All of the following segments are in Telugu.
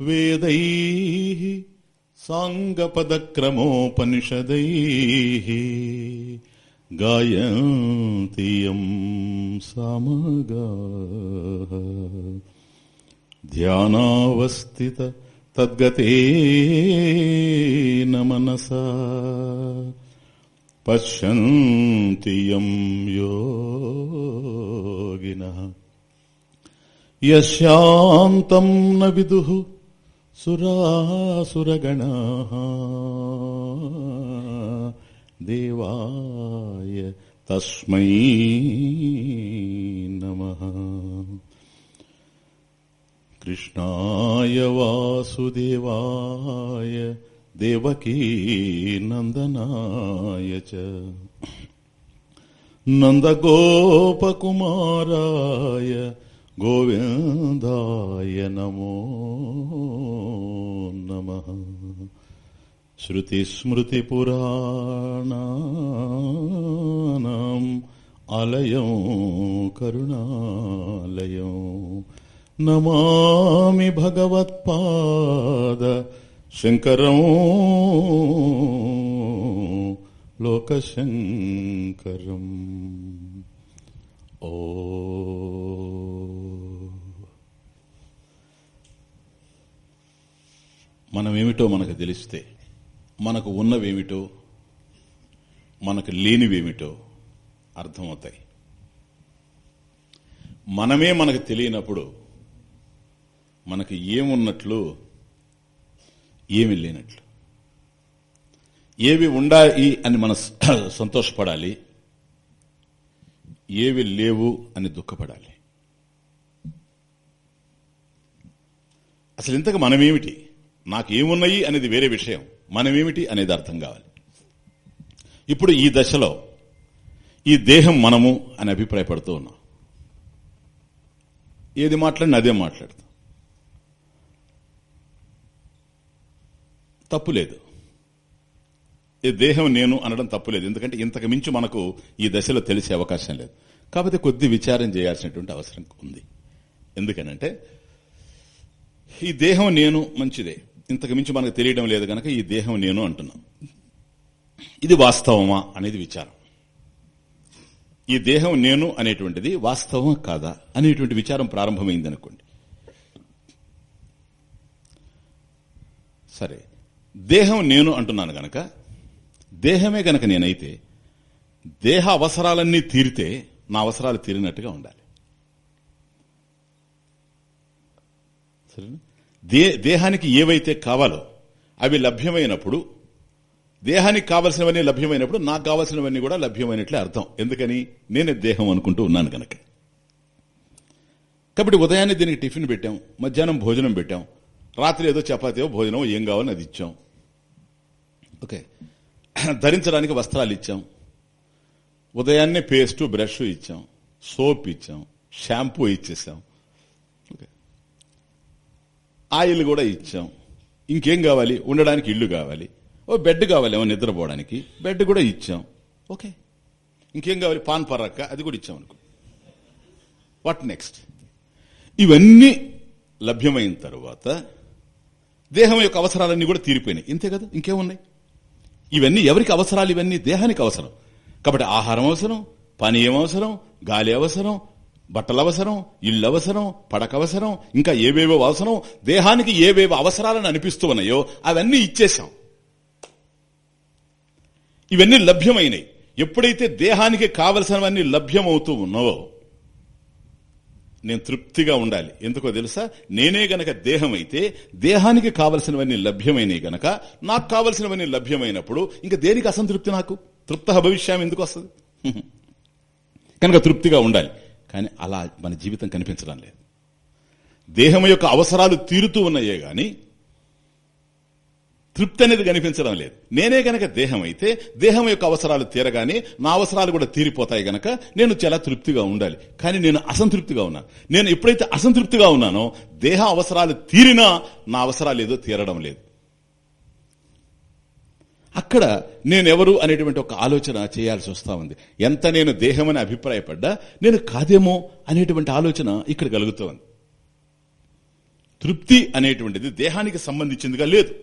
వేదై సాంగపదక్రమోపనిషదై గాయంతి యం సామగా ధ్యానావస్థిత తద్గతేన మనసా పశ్యంతి యం యోగినః యశాంతం న విదుః సురాసురగణాః దేవాయ తస్మై నమ కృష్ణాయ వాసుదేవాయ దేవకీనందనాయ చ నందగోపకుమారాయ గోవిందాయ నమో నమ. శ్రుతిస్మృతిపురాణానాం అలయం కరుణాలయం. నమామి భగవత్పాద శంకరం లోకశంకరం. ఓ మనమేమిటో మనకు తెలిస్తే మనకు ఉన్నవేమిటో మనకు లేనివేమిటో అర్థమవుతాయి. మనమే మనకు తెలియనప్పుడు మనకు ఏమున్నట్లు ఏమి లేనట్లు. ఏవి ఉండాలి అని మన సంతోషపడాలి ఏవి లేవు అని దుఃఖపడాలి. అసలు ఇంతకు మనమేమిటి? నాకేమున్నాయి అనేది వేరే విషయం. మనమేమిటి అనేది అర్థం కావాలి. ఇప్పుడు ఈ దశలో ఈ దేహం మనము అని అభిప్రాయపడుతూ ఉన్నాం. ఏది మాట్లాడినా అదే మాట్లాడతాం. తప్పులేదు ఈ దేహం నేను అనడం తప్పులేదు ఎందుకంటే ఇంతకు మించి మనకు ఈ దశలో తెలిసే అవకాశం లేదు. కాకపోతే కొద్ది విచారం చేయాల్సినటువంటి అవసరం ఉంది. ఎందుకనంటే ఈ దేహం నేను మంచిదే. ఇంతకు మించి మనకు తెలియడం లేదు గనక ఈ దేహం నేను అంటున్నాం ఇది వాస్తవమా అనేది విచారం. ఈ దేహం నేను అనేటువంటిది వాస్తవం కాదా అనేటువంటి విచారం ప్రారంభమైంది అనుకోండి సరే దేహం నేను అంటున్నాను గనక దేహమే గనక నేనైతే దేహ అవసరాలన్నీ తీరితే నా అవసరాలు తీరినట్టుగా ఉండాలి. సరేనా? దే దేహానికి ఏవైతే కావాలో అవి లభ్యమైనప్పుడు దేహానికి కావలసినవన్నీ లభ్యమైనప్పుడు నాకు కావలసినవన్నీ కూడా లభ్యమైనట్లే అర్థం. ఎందుకని? నేనే దేహం అనుకుంటూ ఉన్నాను గనక. కాబట్టి ఉదయాన్నే దీనికి టిఫిన్ పెట్టాం మధ్యాహ్నం భోజనం పెట్టాం రాత్రి ఏదో చపాతీయో భోజనమో ఏం కావాలని అది ఇచ్చాం. ఓకే. ధరించడానికి వస్త్రాలు ఇచ్చాం. ఉదయాన్నే పేస్టు బ్రష్ ఇచ్చాం. సోప్ ఇచ్చాం. షాంపూ ఇచ్చేసాం. ఆయిల్ కూడా ఇచ్చాం. ఇంకేం కావాలి? ఉండడానికి ఇల్లు కావాలి. ఓ బెడ్ కావాలి ఏమో నిద్రపోవడానికి. బెడ్ కూడా ఇచ్చాం. ఓకే. ఇంకేం కావాలి? పాన్ పరక్క అది కూడా ఇచ్చాం అనుకో. వాట్ నెక్స్ట్ ఇవన్నీ లభ్యమైన తర్వాత దేహం యొక్క అవసరాలన్నీ కూడా తీరిపోయినాయి. ఇంతే కదా? ఇంకేమున్నాయి? ఇవన్నీ ఎవరికి అవసరాలు? ఇవన్నీ దేహానికి అవసరం. కాబట్టి ఆహారం అవసరం పానీయం అవసరం గాలి అవసరం బట్టలవసరం అవసరం పడకవసరం అవసరం పడక అవసరం ఇంకా ఏవేవో అవసరం దేహానికి ఏవేవో అవసరాలను అనిపిస్తూ ఉన్నాయో అవన్నీ ఇచ్చేశాం. ఇవన్నీ లభ్యమైనవి ఎప్పుడైతే దేహానికి కావలసినవన్నీ లభ్యమవుతూ ఉన్నావో నేను తృప్తిగా ఉండాలి. ఎందుకో తెలుసా? నేనే గనక దేహం అయితే దేహానికి కావలసినవన్నీ లభ్యమైనవి గనక నాకు కావలసినవన్నీ లభ్యమైనప్పుడు ఇంకా దేనికి అసంతృప్తి నాకు? తృప్త భవిష్యం ఎందుకు వస్తుంది? కనుక తృప్తిగా ఉండాలి. కానీ అలా మన జీవితం కనిపించడం లేదు. దేహం యొక్క అవసరాలు తీరుతూ ఉన్నాయే గాని తృప్తి అనేది కనిపించడం లేదు. నేనే గనక దేహం అయితే దేహం యొక్క అవసరాలు తీరగానే నా అవసరాలు కూడా తీరిపోతాయి గనక నేను చాలా తృప్తిగా ఉండాలి. కానీ నేను అసంతృప్తిగా ఉన్నాను నేను ఎప్పుడైతే అసంతృప్తిగా ఉన్నానో దేహ అవసరాలు తీరినా నా అవసరాలు ఏదో తీరడం లేదు. అక్కడ నేనెవరు అనేటువంటి ఒక ఆలోచన చేయాల్సి వస్తా ఉంది. ఎంత నేను దేహమని అభిప్రాయపడ్డా నేను కాదేమో అనేటువంటి ఆలోచన ఇక్కడ కలుగుతోంది. తృప్తి అనేటువంటిది దేహానికి సంబంధించిందిగా లేదు.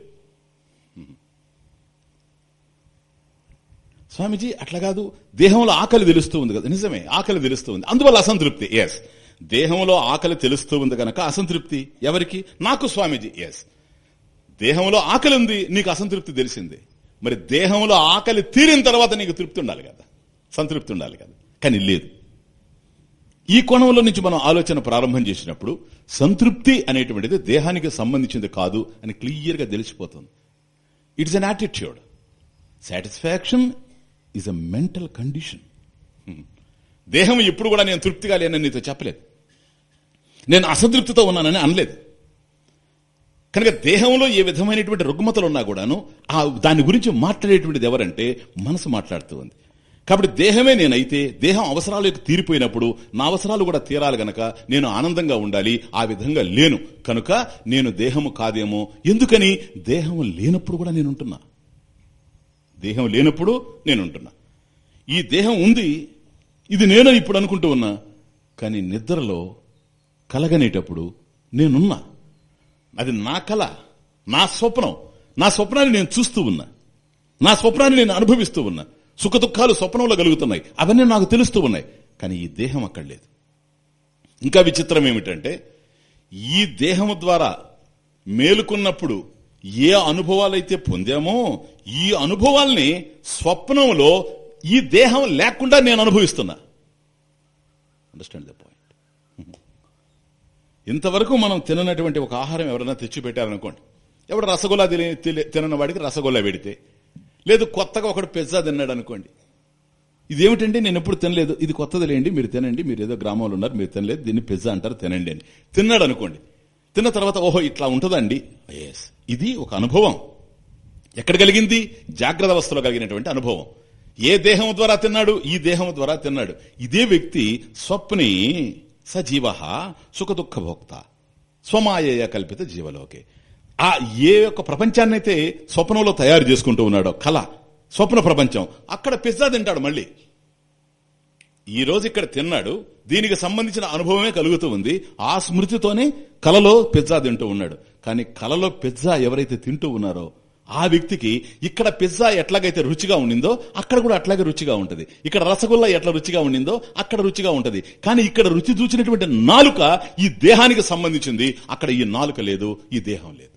స్వామీజీ అట్లా కాదు. దేహంలో ఆకలి తెలుస్తూ ఉంది కదా. నిజమే ఆకలి తెలుస్తూ ఉంది. అందువల్ల అసంతృప్తి. ఎస్ దేహంలో ఆకలి తెలుస్తూ ఉంది కనుక అసంతృప్తి ఎవరికి? నాకు స్వామీజీ. ఎస్ దేహంలో ఆకలి ఉంది నీకు అసంతృప్తి తెలిసింది. మరి దేహంలో ఆకలి తీరిన తర్వాత నీకు తృప్తి ఉండాలి కదా. సంతృప్తి ఉండాలి కదా. కానీ లేదు. ఈ కోణంలో నుంచి మనం ఆలోచన ప్రారంభం చేసినప్పుడు సంతృప్తి అనేటువంటిది దేహానికి సంబంధించింది కాదు అని క్లియర్గా తెలిసిపోతుంది. It's an attitude satisfaction is a mental condition దేహం ఎప్పుడు కూడా నేను తృప్తిగా లేనని నీతో చెప్పలేదు. నేను అసంతృప్తితో ఉన్నానని అనలేదు. కనుక దేహంలో ఏ విధమైనటువంటి రుగ్మతలు ఉన్నా కూడాను ఆ దాని గురించి మాట్లాడేటువంటిది ఎవరంటే మనసు మాట్లాడుతూ ఉంది. కాబట్టి దేహమే నేనైతే దేహం అవసరాలకు తీరిపోయినప్పుడు నా అవసరాలు కూడా తీరాలి గనక నేను ఆనందంగా ఉండాలి ఆ విధంగా లేను. కనుక నేను దేహము కాదేమో ఎందుకని? దేహం లేనప్పుడు కూడా నేనుంటున్నా. దేహం లేనప్పుడు నేనుంటున్నా. ఈ దేహం ఉంది ఇది నేను ఇప్పుడు అనుకుంటూ ఉన్నా కానీ నిద్రలో కలగనేటప్పుడు నేనున్నా. అది నా కళ నా స్వప్నం. నా స్వప్నాన్ని నేను చూస్తూ ఉన్నా. నా స్వప్నాన్ని నేను అనుభవిస్తూ ఉన్నా. సుఖ దుఃఖాలు స్వప్నంలో కలుగుతున్నాయి. అవన్నీ నాకు తెలుస్తూ ఉన్నాయి. కానీ ఈ దేహం అక్కడ లేదు. ఇంకా విచిత్రం ఏమిటంటే ఈ దేహము ద్వారా మేలుకున్నప్పుడు ఏ అనుభవాలైతే పొందామో ఈ అనుభవాల్ని స్వప్నంలో ఈ దేహం లేకుండా నేను అనుభవిస్తున్నా. అండర్స్టాండ్ ద ఇంతవరకు మనం తిననటువంటి ఒక ఆహారం ఎవరైనా తెచ్చిపెట్టారనుకోండి ఎవడు రసగుల్లా తినని వాడికి రసగుల్లా పెడితే లేదు కొత్తగా ఒకడు పిజ్జా తిన్నాడు అనుకోండి ఇదేమిటండి నేను ఎప్పుడు తినలేదు ఇది కొత్తది లేండి మీరు తినండి మీరు ఏదో గ్రామంలో ఉన్నారు మీరు తినలేదు దీన్ని పిజ్జా అంటారు తినండి అని. తిన్నాడు అనుకోండి తిన్న తర్వాత ఓహో ఇట్లా ఉంటుందండి. ఎస్ ఇది ఒక అనుభవం. ఎక్కడ కలిగింది? జాగ్రత్త అవస్థలో కలిగినటువంటి అనుభవం. ఏ దేహం ద్వారా తిన్నాడు? ఈ దేహం ద్వారా తిన్నాడు. ఇదే వ్యక్తి స్వప్ని సజీవ సుఖదుఃఖ భోక్త స్వమాయ కల్పిత జీవలోకే. ఆ ఏ యొక్క ప్రపంచాన్నైతే స్వప్నంలో తయారు చేసుకుంటూ ఉన్నాడో కళ స్వప్న ప్రపంచం అక్కడ పిజ్జా తింటాడు మళ్ళీ. ఈ రోజు ఇక్కడ తిన్నాడు దీనికి సంబంధించిన అనుభవమే కలుగుతూ ఉంది ఆ స్మృతితోనే కలలో పిజ్జా తింటూ ఉన్నాడు. కానీ కలలో పిజ్జా ఎవరైతే తింటూ ఉన్నారో ఆ వ్యక్తికి ఇక్కడ పిజ్జా ఎట్లాగైతే రుచిగా ఉండిందో అక్కడ కూడా అట్లాగే రుచిగా ఉంటుంది. ఇక్కడ రసగుల్లా ఎట్లా రుచిగా ఉండిందో అక్కడ రుచిగా ఉంటుంది. కానీ ఇక్కడ రుచి చూచినటువంటి నాలుక ఈ దేహానికి సంబంధించింది. అక్కడ ఈ నాలుక లేదు ఈ దేహం లేదు.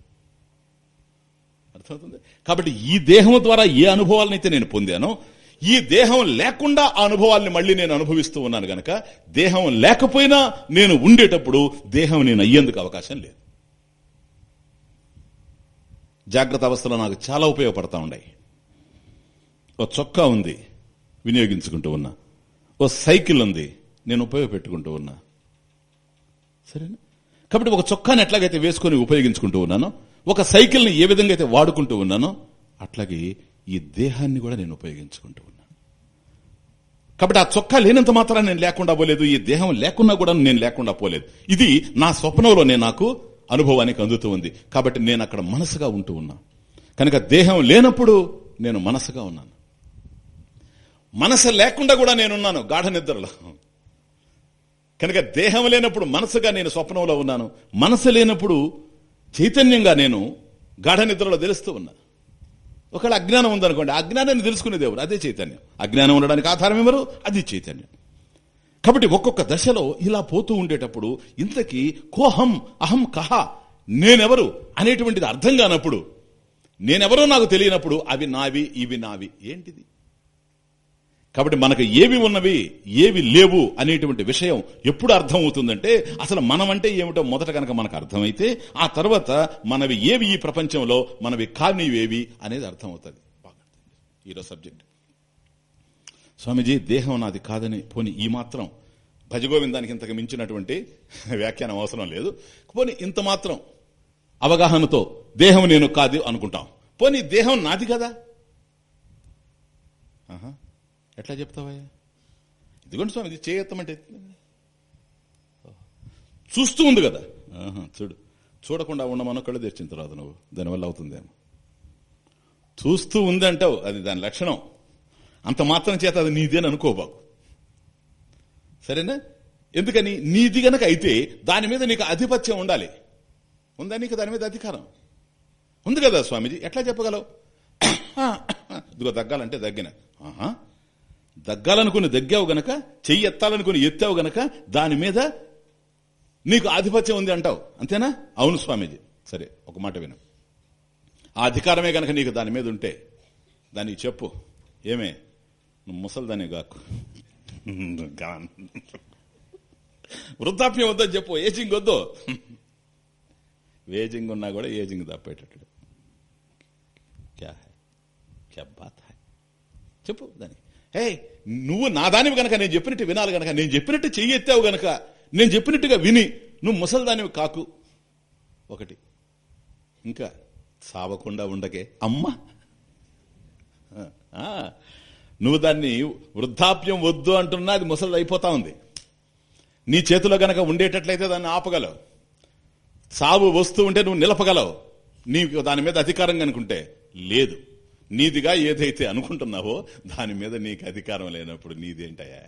అర్థమవుతుంది? కాబట్టి ఈ దేహం ద్వారా ఏ అనుభవాలనైతే నేను పొందానో ఈ దేహం లేకుండా ఆ అనుభవాల్ని మళ్ళీ నేను అనుభవిస్తూ ఉన్నాను గనక దేహం లేకపోయినా నేను ఉండేటప్పుడు దేహం నేను అయ్యేందుకు అవకాశం లేదు. జాగ్రత్త అవస్థలో నాకు చాలా ఉపయోగపడతా ఉన్నాయి ఓ చొక్కా ఉంది వినియోగించుకుంటూ ఉన్నా. ఓ సైకిల్ ఉంది నేను ఉపయోగపెట్టుకుంటూ ఉన్నా. సరేనా? కాబట్టి ఒక చొక్కాని ఎట్లాగైతే వేసుకొని ఉపయోగించుకుంటూ ఉన్నానో ఒక సైకిల్ని ఏ విధంగా అయితే వాడుకుంటూ ఉన్నానో అట్లాగే ఈ దేహాన్ని కూడా నేను ఉపయోగించుకుంటూ ఉన్నాను కాబట్టి ఆ చొక్కా లేనంత మాత్రం నేను లేకుండా పోలేదు ఈ దేహం లేకున్నా కూడా నేను లేకుండా పోలేదు. ఇది నా స్వప్నంలోనే నాకు అనుభవానికి అందుతూ ఉంది. కాబట్టి నేను అక్కడ మనసుగా ఉంటూ ఉన్నా. కనుక దేహం లేనప్పుడు నేను మనసుగా ఉన్నాను. మనసు లేకుండా కూడా నేనున్నాను గాఢ నిద్రలో. కనుక దేహం లేనప్పుడు మనసుగా నేను స్వప్నంలో ఉన్నాను. మనసు లేనప్పుడు చైతన్యంగా నేను గాఢ నిద్రలో తెలుస్తూ ఉన్నా. ఒకవేళ అజ్ఞానం ఉందనుకోండి అజ్ఞానాన్ని తెలుసుకునేది ఎవరు అదే చైతన్యం. అజ్ఞానం ఉండడానికి ఆధారం ఎవరు? అది చైతన్యం. కాబట్టి ఒక్కొక్క దశలో ఇలా పోతూ ఉండేటప్పుడు ఇంతకీ కోహం అహం కహ నేనెవరు అనేటువంటిది అర్థం కానప్పుడు నేనెవరో నాకు తెలియనప్పుడు అవి నావి ఇవి నావి. ఏంటిది? కాబట్టి మనకు ఏవి ఉన్నవి ఏవి లేవు అనేటువంటి విషయం ఎప్పుడు అర్థం అవుతుందంటే అసలు మనమంటే ఏమిటో మొదట కనుక మనకు అర్థమైతే ఆ తర్వాత మనవి ఏవి ఈ ప్రపంచంలో మనవి కానివేవి అనేది అర్థమవుతుంది. ఈరోజు సబ్జెక్ట్. స్వామీజీ దేహం నాది కాదని పోని ఈ మాత్రం భజగోవిందానికి ఇంతకు మించినటువంటి వ్యాఖ్యానం అవసరం లేదు. పోని ఇంత మాత్రం అవగాహనతో దేహం నేను కాదు అనుకుంటాం. పోని దేహం నాది కదా? ఎట్లా చెప్తావయ్యా? ఇదిగోండి స్వామి ఇది చేయత్తమంటే. చూస్తూ ఉంది కదా. చూడు చూడకుండా ఉండమనో కళ్ళు తెచ్చిన తర్వాత నువ్వు దానివల్ల అవుతుందేమో. చూస్తూ ఉందంటావు అది దాని లక్షణం. అంత మాత్రం చేత అది నీదేని అనుకోబాకు. సరేనా? ఎందుకని? నీది గనక అయితే దాని మీద నీకు ఆధిపత్యం ఉండాలి. ఉందా నీకు దాని మీద అధికారం? ఉంది కదా స్వామీజీ? ఎట్లా చెప్పగలవు? ఇదిగో దగ్గాలంటే దగ్గిన ఆహా. దగ్గాలనుకుని దగ్గావు గనక చెయ్యి ఎత్తాలనుకుని ఎత్తావు గనక దాని మీద నీకు ఆధిపత్యం ఉంది అంటావు. అంతేనా? అవును స్వామీజీ. సరే ఒక మాట విను. ఆ అధికారమే గనక నీకు దాని మీద ఉంటే దానికి చెప్పు. ఏమే? నువ్వు ముసల్దానే కాకు. గాన్. వృద్ధాప్యం వద్దని చెప్పు ఏజింగ్ వద్దు. వేజింగ్ ఉన్నా కూడా ఏజింగ్ తప్పేటట్టు. క్యా క్యా బాత్ చెప్పు దానికి హే నువ్వు నా దానివి గనక నేను చెప్పినట్టు వినాలి గనక నేను చెప్పినట్టు చెయ్యెత్తావు గనక నేను చెప్పినట్టుగా విని నువ్వు ముసలిదానివి కాకు. ఒకటి. ఇంకా సావకుండా ఉండకే. అమ్మ. ఆ, నువ్వు దాన్ని వృద్ధాప్యం వద్దు అంటున్నా అది ముసలి అయిపోతా ఉంది. నీ చేతిలో గనక ఉండేటట్లయితే దాన్ని ఆపగలవు. సావు వస్తూ ఉంటే నువ్వు నిలపగలవు. నీకు దాని మీద అధికారం కనుకుంటే లేదు. నీదిగా ఏదైతే అనుకుంటున్నావో దాని మీద నీకు అధికారం లేనప్పుడు నీదేంటయ్యా?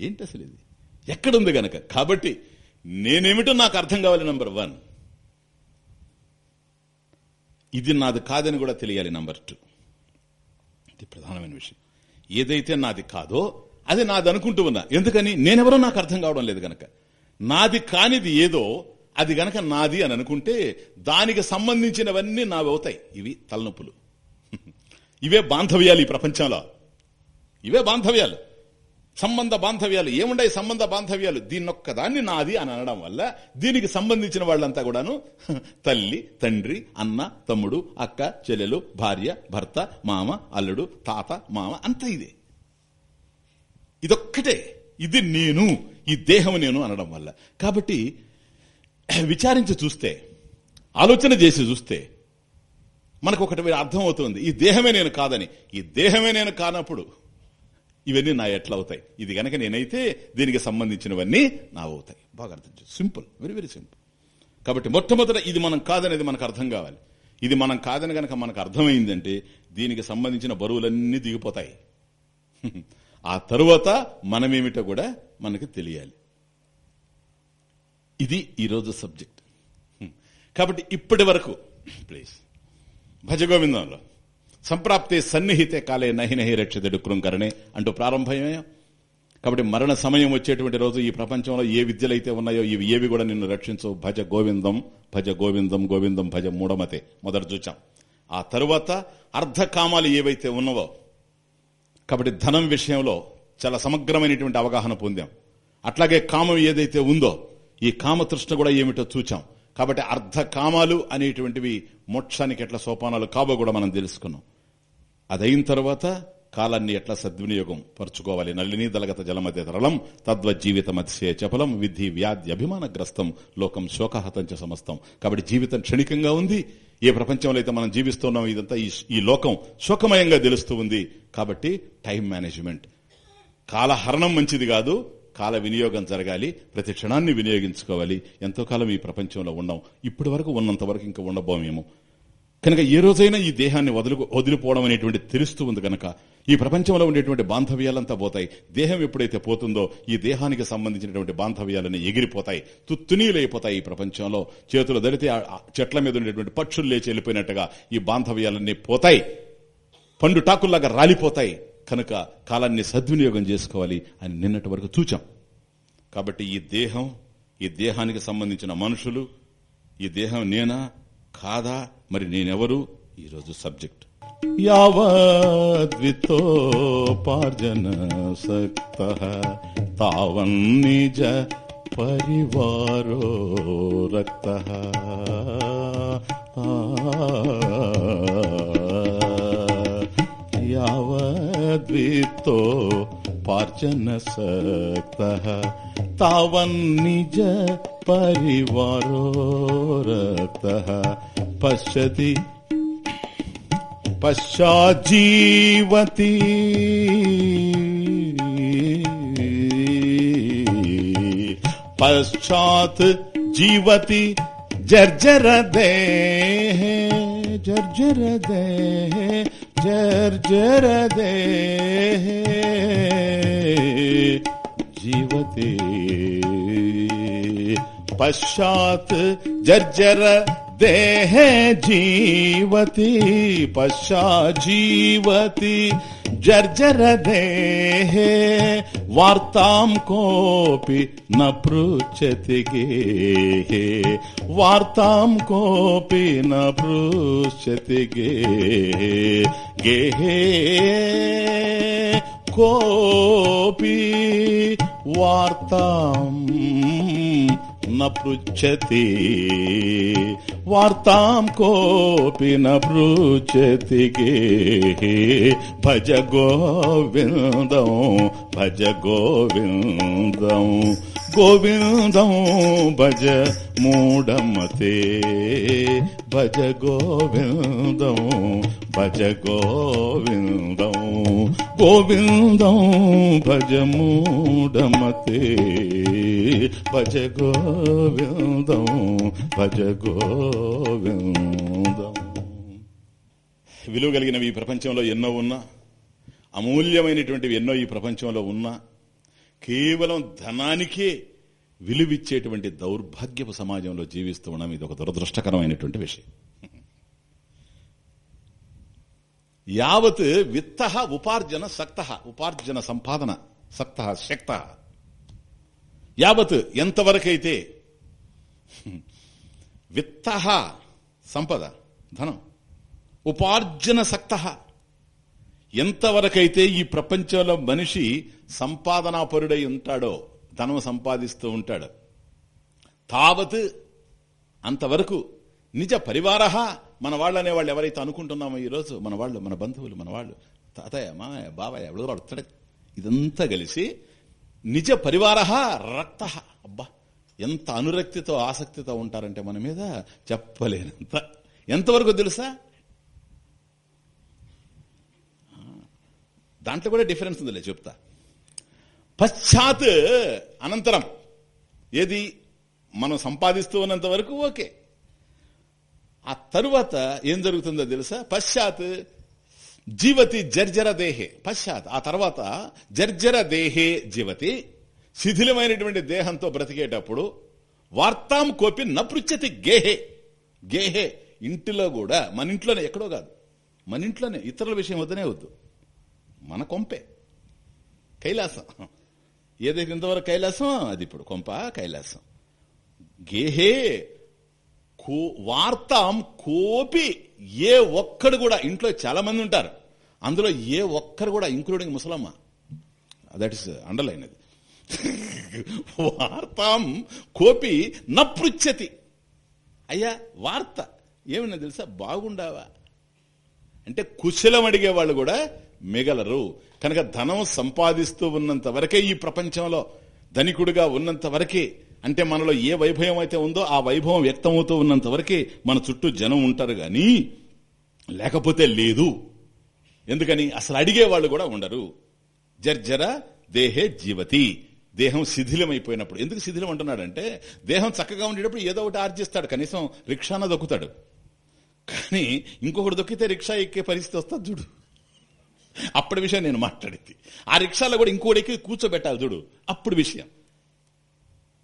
ఏంటి అసలు ఇది? ఎక్కడుంది గనక? కాబట్టి నేనేమిటో నాకు అర్థం కావాలి నంబర్ వన్ ఇది నాది కాదని కూడా తెలియాలి నంబర్ టూ ఇది ప్రధానమైన విషయం. ఏదైతే నాది కాదో అది నాది అనుకుంటూ ఉన్నా. ఎందుకని? నేనెవరో నాకు అర్థం కావడం లేదు గనక. నాది కానిది ఏదో అది గనక నాది అని అనుకుంటే దానికి సంబంధించినవన్నీ నావి అవుతాయి ఇవి తలనొప్పులు. ఇవే బాంధవ్యాలు ఈ ప్రపంచంలో. ఇవే బాంధవ్యాలు. సంబంధ బాంధవ్యాలు ఏముండాయి సంబంధ బాంధవ్యాలు? దీన్నొక్కదాన్ని నాది అని అనడం వల్ల దీనికి సంబంధించిన వాళ్ళంతా కూడాను తల్లి తండ్రి అన్న తమ్ముడు అక్క చెల్లెలు భార్య భర్త మామ అల్లుడు తాత మామ అంతా ఇదే. ఇదొక్కటే. ఇది నేను ఈ దేహం నేను అనడం వల్ల. కాబట్టి విచారించి చూస్తే ఆలోచన చేసి చూస్తే మనకు ఒకటి అర్థం అవుతుంది ఈ దేహమే నేను కాదని. ఈ దేహమే నేను కానప్పుడు ఇవన్నీ నా ఎట్లా అవుతాయి ఇది కనుక నేనైతే దీనికి సంబంధించినవన్నీ నా అవుతాయి బాగా అర్థం చేసి సింపుల్. Very very simple. కాబట్టి మొట్టమొదట ఇది మనం కాదనేది మనకు అర్థం కావాలి. ఇది మనం కాదని కనుక మనకు అర్థమైందంటే దీనికి సంబంధించిన బరువులన్నీ దిగిపోతాయి. ఆ తరువాత మనమేమిటో కూడా మనకి తెలియాలి. ఇది ఈరోజు సబ్జెక్ట్. కాబట్టి ఇప్పటి వరకు ప్లీజ్ భజగోవిందంలో సంప్రాప్తి సన్నిహితే కాలే నహి నహి రక్షితుడు కృంకరణే అంటూ ప్రారంభమే కాబట్టి మరణ సమయం వచ్చేటువంటి రోజు ఈ ప్రపంచంలో ఏ విద్యలు అయితే ఉన్నాయో ఇవి ఏవి కూడా నిన్ను రక్షించవు భజ గోవిందం భజ గోవిందం గోవిందం భజ మూడమతే మొదట చూచాం ఆ తరువాత అర్ధకామాలు ఏవైతే ఉన్నవో కాబట్టి ధనం విషయంలో చాలా సమగ్రమైనటువంటి అవగాహన పొందాం. అట్లాగే కామం ఏదైతే ఉందో ఈ కామతృష్ణ కూడా ఏమిటో చూచాం. కాబట్టి అర్ధ కామాలు అనేటువంటివి మోక్షానికి ఎట్లా సోపానాలు కాబో కూడా మనం తెలుసుకున్నాం. అదైన తర్వాత కాలాన్ని ఎట్లా సద్వినియోగం పరుచుకోవాలి? నల్లిని దళగత జలమధ్య తరళం తద్వజ్జీవిత మత్స్య చపలం విధి వ్యాధి అభిమానగ్రస్తం లోకం శోకహతంచ సమస్తం. కాబట్టి జీవితం క్షణికంగా ఉంది. ఏ ప్రపంచంలో అయితే మనం జీవిస్తున్నాం ఇదంతా ఈ- ఈ లోకం శోకమయంగా తెలుస్తూ ఉంది. కాబట్టి టైం మేనేజ్మెంట్. కాలహరణం మంచిది కాదు. కాల వినియోగం జరగాలి. ప్రతి క్షణాన్ని వినియోగించుకోవాలి. ఎంతో కాలం ఈ ప్రపంచంలో ఉన్నాం. ఇప్పటి వరకు ఉన్నంత వరకు ఇంకా ఉండబోమేమో. కనుక ఏ రోజైనా ఈ దేహాన్ని వదులు వదిలిపోవడం అనేటువంటి తెలుస్తూ ఉంది కనుక ఈ ప్రపంచంలో ఉండేటువంటి బాంధవ్యాలంతా పోతాయి. దేహం ఎప్పుడైతే పోతుందో ఈ దేహానికి సంబంధించినటువంటి బాంధవ్యాలన్నీ ఎగిరిపోతాయి. తుత్తునీలైపోతాయి ఈ ప్రపంచంలో. చేతులు దడితే ఆ- చెట్ల మీద ఉండేటువంటి పక్షులు లేచి వెళ్ళిపోయినట్టుగా ఈ బాంధవ్యాలన్నీ పోతాయి. పండు టాకుల్లాగా రాలిపోతాయి. కనుక కాలాన్ని సద్వినియోగం చేసుకోవాలి అని నిన్నటి వరకు చూచాం. కాబట్టి ఈ దేహం ఈ దేహానికి సంబంధించిన మనుషులు ఈ దేహం నేనా కాదా? మరి నేనెవరు? ఈరోజు సబ్జెక్ట్. యావద్వితోపార్జన సక్త తావన్నిజ పరివారో రక్త. యావద్వితో పార్జన సక్త తావన్నిజ పరివారో రక్త పశ్యతి. పశ్చాజ్జీవతి. పశ్చాత్ జీవతి జర్జర దేహ జర్జర దేహ జర్జర దేహ. జీవతే. పశ్చాత్ జర్జర దేహ జీవతి. పశ్చా జీవతి జర్జర దేహ. వార్తాం కోపి న పృచ్చతి గే వార్తాం కోపి న పృచ్చతి గే గే కోపి వార్తాం न पृच्छति वार्तां कोऽपि न पृच्छति गे भज गोविन्दौ భజ గోవిందం గోవిందం భజ మూఢమతే. భజ గోవిందం భజ గోవిందం గోవిందం భజ మూఢమతే. భజ గోవిందం భజ గోవిందం. విలువ కలిగినవి ఈ ప్రపంచంలో ఎన్నో ఉన్నా అమూల్యమైనటువంటివి ఎన్నో ఈ ప్రపంచంలో ఉన్నా కేవలం ధనానికే విలువిచ్చేటువంటి దౌర్భాగ్యపు సమాజంలో జీవిస్తూ ఉన్నాం ఇది ఒక దురదృష్టకరమైనటువంటి విషయం. యావత్ విత్త ఉపార్జన సక్త ఉపార్జన సంపాదన సక్త శక్త. యావత్ ఎంతవరకైతే విత్త సంపద ధనం ఉపార్జన సక్త ఎంతవరకైతే ఈ ప్రపంచంలో మనిషి సంపాదనాపరుడై ఉంటాడో ధనం సంపాదిస్తూ ఉంటాడు. తావత్ అంతవరకు నిజ పరివార మన వాళ్ళు అనేవాళ్ళు ఎవరైతే అనుకుంటున్నామో ఈరోజు మన వాళ్ళు మన బంధువులు మన వాళ్ళు తాతయ్య మామయ్య బాబాయ్ ఎవడో వాడు ఇదంతా కలిసి నిజ పరివార రక్త అబ్బా ఎంత అనురక్తితో ఆసక్తితో ఉంటారంటే మన మీద చెప్పలేనంత. ఎంతవరకు తెలుసా? దాంట్లో కూడా డిఫరెన్స్ ఉందిలే చెప్తా. పశ్చాత్ అనంతరం. ఏది? మనం సంపాదిస్తూ ఉన్నంత వరకు ఓకే. ఆ తరువాత ఏం జరుగుతుందో తెలుసా? పశ్చాత్ జీవతి జర్జర దేహే. పశ్చాత్. ఆ తర్వాత జర్జర దేహే జీవతి. శిథిలమైనటువంటి దేహంతో బ్రతికేటప్పుడు వార్తాం కోపి నపృచ్చతి గేహే. గేహే. ఇంటిలో కూడా మన ఇంట్లోనే ఎక్కడో కాదు. మన ఇంట్లోనే ఇతరుల విషయం వద్దనే వద్దు. మన కొంపే. కైలాసం. ఏదైతే ఇంతవరకు కైలాసం అది ఇప్పుడు కొంప కైలాసం. గేహే కో వార్తాం కోపి ఏ ఒక్కడు కూడా ఇంట్లో చాలా మంది ఉంటారు. అందులో ఏ ఒక్కరు కూడా ఇంక్లూడింగ్ ముసలమ్మ. దట్ ఇస్ అండర్లైన్ అది. వార్తాం కోపి నపృచ్చతి అయ్యా వార్త. ఏమన్నా తెలుసా? బాగుండావా? అంటే కుశలం అడిగే వాళ్ళు కూడా మిగలరు. కనుక ధనం సంపాదిస్తూ ఉన్నంత వరకే ఈ ప్రపంచంలో ధనికుడుగా ఉన్నంత వరకే అంటే మనలో ఏ వైభవం అయితే ఉందో ఆ వైభవం వ్యక్తమవుతూ ఉన్నంత వరకే మన చుట్టూ జనం ఉంటారు గాని లేకపోతే లేదు. ఎందుకని? అసలు అడిగే వాళ్ళు కూడా ఉండరు. జర్జర దేహే జీవతి. దేహం శిథిలమైపోయినప్పుడు. ఎందుకు శిథిలం అంటున్నాడంటే దేహం చక్కగా ఉండేటప్పుడు ఏదో ఒకటి ఆర్జిస్తాడు. కనీసం రిక్షాన దొక్కుతాడు. కానీ ఇంకొకటి దొక్కితే రిక్షా ఎక్కే పరిస్థితి వస్తుంది చూడు. అప్పటి విషయం నేను మాట్లాడింది. ఆ రిక్షాలో కూడా ఇంకోటికి కూర్చోబెట్టాలి చూడు. అప్పుడు విషయం.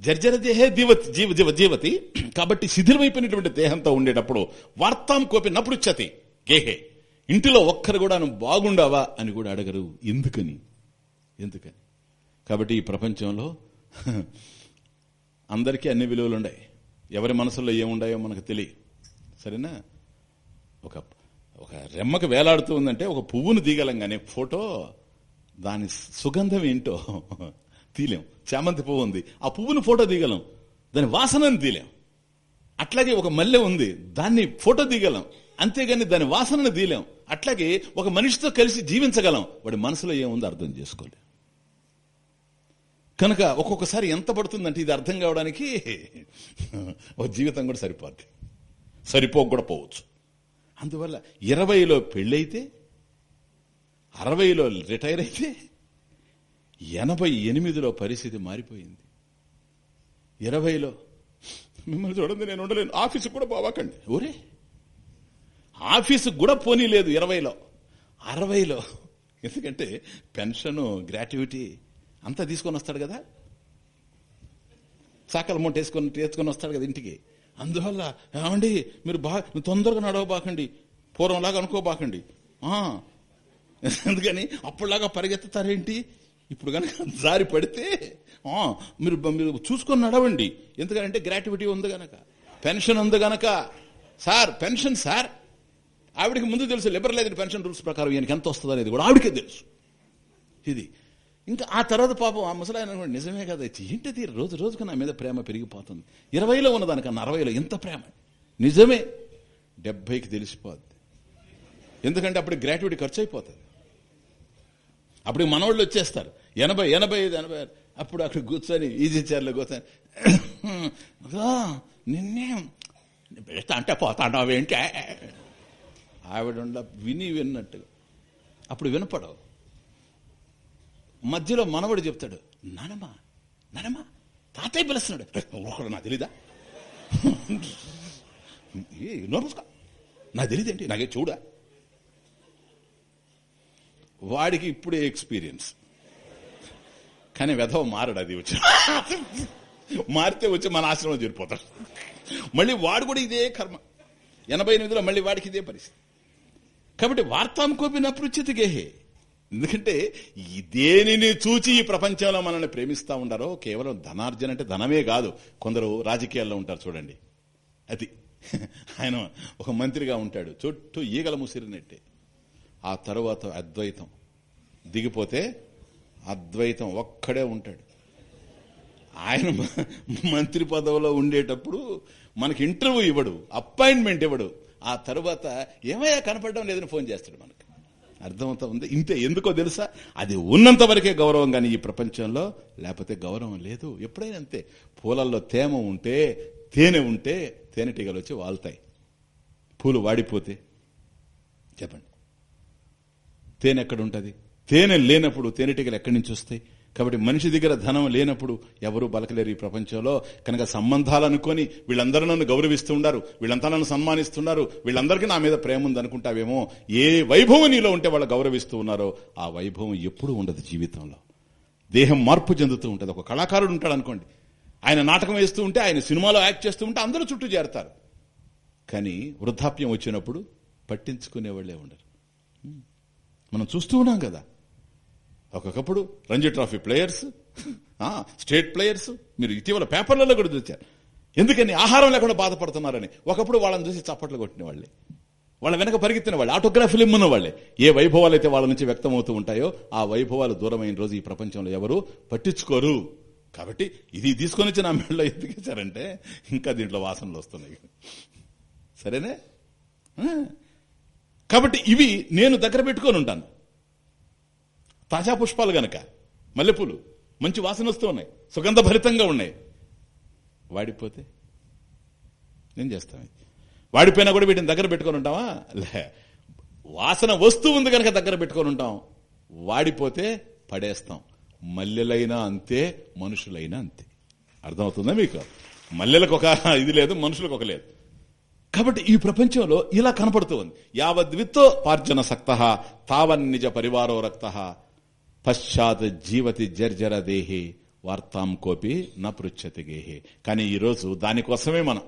జర్జర దేహే దీవతి జీవ జీవ జీవతి. కాబట్టి శిథిలమైపోయినటువంటి దేహంతో ఉండేటప్పుడు వార్తాం కోపి చతి గేహే. ఇంటిలో ఒక్కరు కూడా నువ్వు బాగుండావా అని కూడా అడగరు. ఎందుకని? ఎందుకని? కాబట్టి ఈ ప్రపంచంలో అందరికీ అన్ని విలువలు ఉన్నాయి ఎవరి మనసులో ఏముండాయో మనకు తెలియ సరేనా? ఒక ఒక రెమ్మకు వేలాడుతూ ఉందంటే ఒక పువ్వును తీగలంగానే ఫోటో దాని సుగంధం ఏంటో తీలేం. చామంతి పువ్వు ఉంది. ఆ పువ్వును ఫోటో తీగలం దాని వాసనని తీలేం. అట్లాగే ఒక మల్లె ఉంది. దాన్ని ఫోటో తీగలం అంతేగాని దాని వాసనను తీలేం. అట్లాగే ఒక మనిషితో కలిసి జీవించగలం. వాడి మనసులో ఏముందో అర్థం చేసుకోలే. కనుక ఒక్కొక్కసారి ఎంత పడుతుందంటే ఇది అర్థం కావడానికి ఒక జీవితం కూడా సరిపోద్ది. సరిపోక కూడా పోవచ్చు. అందువల్ల ఇరవైలో పెళ్ళైతే అరవైలో రిటైర్ అయితే ఎనభై ఎనిమిదిలో పరిస్థితి మారిపోయింది. ఇరవైలో మిమ్మల్ని చూడండి నేను ఉండలేను. ఆఫీసుకు కూడా పోవాకండి ఊరే ఆఫీసుకు కూడా పోనీ లేదు ఇరవైలో. అరవైలో ఎందుకంటే పెన్షను గ్రాట్యుటీ అంతా తీసుకొని వస్తాడు కదా. సాకల మూట వేసుకొని వేసుకొని వస్తాడు కదా ఇంటికి. అందువల్ల ఏమండి మీరు బాగా తొందరగా నడవబాకండి. పూర్వంలాగా అనుకోబాకండి. ఎందుకని? అప్పుడులాగా పరిగెత్తుతారేంటి? ఇప్పుడు కనుక జారి పడితే మీరు మీరు చూసుకొని నడవండి. ఎందుకంటే గ్రాట్యుటీ ఉంది గనక. పెన్షన్ ఉంది గనక. Sir pension sir. ఆవిడకి ముందు తెలుసు లిబరలైజ్డ్ పెన్షన్ రూల్స్ ప్రకారం ఈయనకి ఎంత వస్తుంది అనేది కూడా ఆవిడకే తెలుసు. ఇది. ఇంకా ఆ తర్వాత పాపం ఆ ముసలాయన నిజమే కదా ఏంటిది? రోజు రోజుకు నా మీద ప్రేమ పెరిగిపోతుంది. ఇరవైలో ఉన్నదానికన్నా అరవైలో ఎంత ప్రేమ. నిజమే. డెబ్బైకి తెలిసిపోద్ది. ఎందుకంటే అప్పుడు గ్రాట్యుటీ ఖర్చు అయిపోతుంది అప్పుడు మనవాళ్ళు వచ్చేస్తారు. ఎనభై ఎనభై ఐదు ఎనభై ఆరు. అప్పుడు అక్కడ కూర్చొని ఈజీ చైర్లో కూర్చొని నిన్నే పెడతా అంటే పోతాడావేంటి ఆవిడ ఉండ విని విన్నట్టుగా. అప్పుడు వినపడవు. మధ్యలో మనవడు చెప్తాడు నానమ్మా నానమ్మా తాతయ్య పిలుస్తున్నాడు. ఒకడు నాకు తెలీదా? ఏ నాకు తెలియదేంటి నాకే చూడా. వాడికి ఇప్పుడే ఎక్స్పీరియన్స్. కానీ వెధవ మారడు అది వచ్చి. మారితే వచ్చి మన ఆశ్రమంలో చేరిపోతాడు. మళ్ళీ వాడు కూడా ఇదే కర్మ. ఎనభై ఎనిమిదిలో మళ్ళీ వాడికి ఇదే పరిస్థితి. కాబట్టి వార్తాంకోపిన పృచ్యతి గేహే. ఎందుకంటే దేనిని చూచి ఈ ప్రపంచంలో మనల్ని ప్రేమిస్తా ఉండారో కేవలం ధనార్జన అంటే ధనమే కాదు. కొందరు రాజకీయాల్లో ఉంటారు చూడండి. అది ఆయన ఒక మంత్రిగా ఉంటాడు. చుట్టూ ఈగల ముసిరినట్టే ఆ తరువాత అద్వైతం. దిగిపోతే అద్వైతం ఒక్కడే ఉంటాడు. ఆయన మంత్రి పదవిలో ఉండేటప్పుడు మనకి ఇంటర్వ్యూ ఇవ్వడు అపాయింట్మెంట్ ఇవ్వడు. ఆ తర్వాత ఏమయ్యా కనపడడం లేదని ఫోన్ చేస్తాడు మనకి. అర్థమవుతా ఉంది. ఇంతే ఎందుకో తెలుసా? అది ఉన్నంత వరకే గౌరవం కానీ ఈ ప్రపంచంలో లేకపోతే గౌరవం లేదు. ఎప్పుడైనా అంతే. పూలల్లో తేమ ఉంటే తేనె ఉంటే తేనెటీగలు వచ్చి వాళ్తాయి. పూలు వాడిపోతే. చెప్పండి. తేనె ఎక్కడ ఉంటుంది? తేనె లేనప్పుడు తేనెటీగలు ఎక్కడి నుంచి వస్తాయి? కాబట్టి మనిషి దగ్గర ధనం లేనప్పుడు ఎవరు బలకలేరు ఈ ప్రపంచంలో. కనుక సంబంధాలు అనుకొని వీళ్ళందరూ నన్ను గౌరవిస్తూ ఉన్నారు వీళ్ళంతా నన్ను సన్మానిస్తున్నారు. వీళ్ళందరికీ నా మీద ప్రేమ ఉంది అనుకుంటావేమో. ఏ వైభవం నీలో ఉంటే వాళ్ళు గౌరవిస్తూ ఉన్నారో ఆ వైభవం ఎప్పుడూ ఉండదు జీవితంలో. దేహం మార్పు చెందుతూ ఉంటుంది. ఒక కళాకారుడు ఉంటాడు అనుకోండి. ఆయన నాటకం వేస్తూ ఉంటే ఆయన సినిమాలో యాక్ట్ చేస్తూ ఉంటే అందరూ చుట్టూ చేరతారు. కానీ వృద్ధాప్యం వచ్చినప్పుడు పట్టించుకునే వాళ్ళే ఉండరు. మనం చూస్తూ ఉన్నాం కదా. ఒక్కొక్కప్పుడు Ranji trophy players state players మీరు ఇటీవల పేపర్లలో కూడా చూశారు. ఎందుకని? ఆహారం లేకుండా బాధపడుతున్నారని. ఒకప్పుడు వాళ్ళని చూసి చప్పట్లు కొట్టిన వాళ్ళే వాళ్ళ వెనక పరిగెత్తిన వాళ్ళు ఆటోగ్రాఫీలు ఇమ్మన్న వాళ్ళే ఏ వైభవాలు అయితే వాళ్ళ నుంచి వ్యక్తమవుతూ ఉంటాయో ఆ వైభవాలు దూరమైన రోజు ఈ ప్రపంచంలో ఎవరు పట్టించుకోరు. కాబట్టి ఇది తీసుకొని వచ్చి నా మెళ్ళలో ఎందుకేశారంటే ఇంకా దీంట్లో వాసనలు వస్తున్నాయి. సరేనే? కాబట్టి ఇవి నేను దగ్గర పెట్టుకొని ఉంటాను. తాజా పుష్పాలు గనక మల్లెపూలు మంచి వాసన వస్తూ ఉన్నాయి సుగంధభరితంగా ఉన్నాయి. వాడిపోతే నేను చేస్తాను వాడిపోయినా కూడా వీటిని దగ్గర పెట్టుకొని ఉంటావా? లే వాసన వస్తూ ఉంది కనుక దగ్గర పెట్టుకొని ఉంటాం. వాడిపోతే పడేస్తాం. మల్లెలైనా అంతే మనుషులైనా అంతే. అర్థమవుతుందా మీకు? మల్లెలకు ఒక ఇది లేదు మనుషులకు ఒక లేదు. కాబట్టి ఈ ప్రపంచంలో ఇలా కనపడుతూ ఉంది. యావద్విత్తో పార్జన సక్త తావన్ నిజ పరివారో రక్త. పశ్చాత్ జీవతి జర్జర దేహే వార్తాం కోపి న పృచ్చతి గేహే. కానీ ఈరోజు దానికోసమే మనం.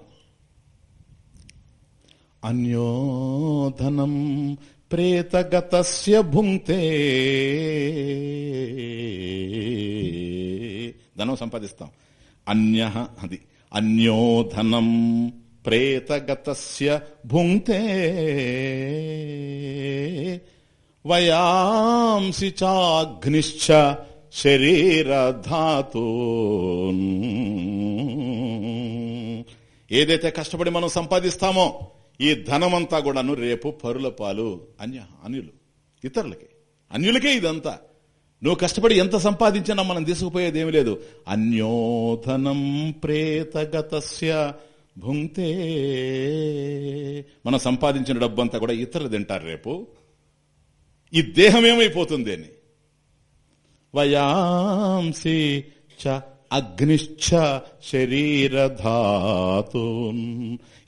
అన్యోధనం ప్రేతగతస్య భుంక్తే. ధనం సంపాదిస్తాం. అన్య అది అన్యోధనం ప్రేతగతస్య భుంక్తే. వయాంసి చాగ్నిశ్చ శరీరధాతో ఏదైతే కష్టపడి మనం సంపాదిస్తామో ఈ ధనమంతా కూడాను రేపు పరుల పాలు అన్య అన్యులు ఇతరులకి. అన్యులకే ఇదంతా. నువ్వు కష్టపడి ఎంత సంపాదించినా మనం తీసుకుపోయేది ఏమి లేదు. అన్యోధనం ప్రేతగతస్య భుంతే మనం సంపాదించిన డబ్బంతా కూడా ఇతరులు తింటారు రేపు. ఈ దేహం ఏమైపోతుంది అని. వయాంసి చ అగ్నిశ్చ శరీరధాతు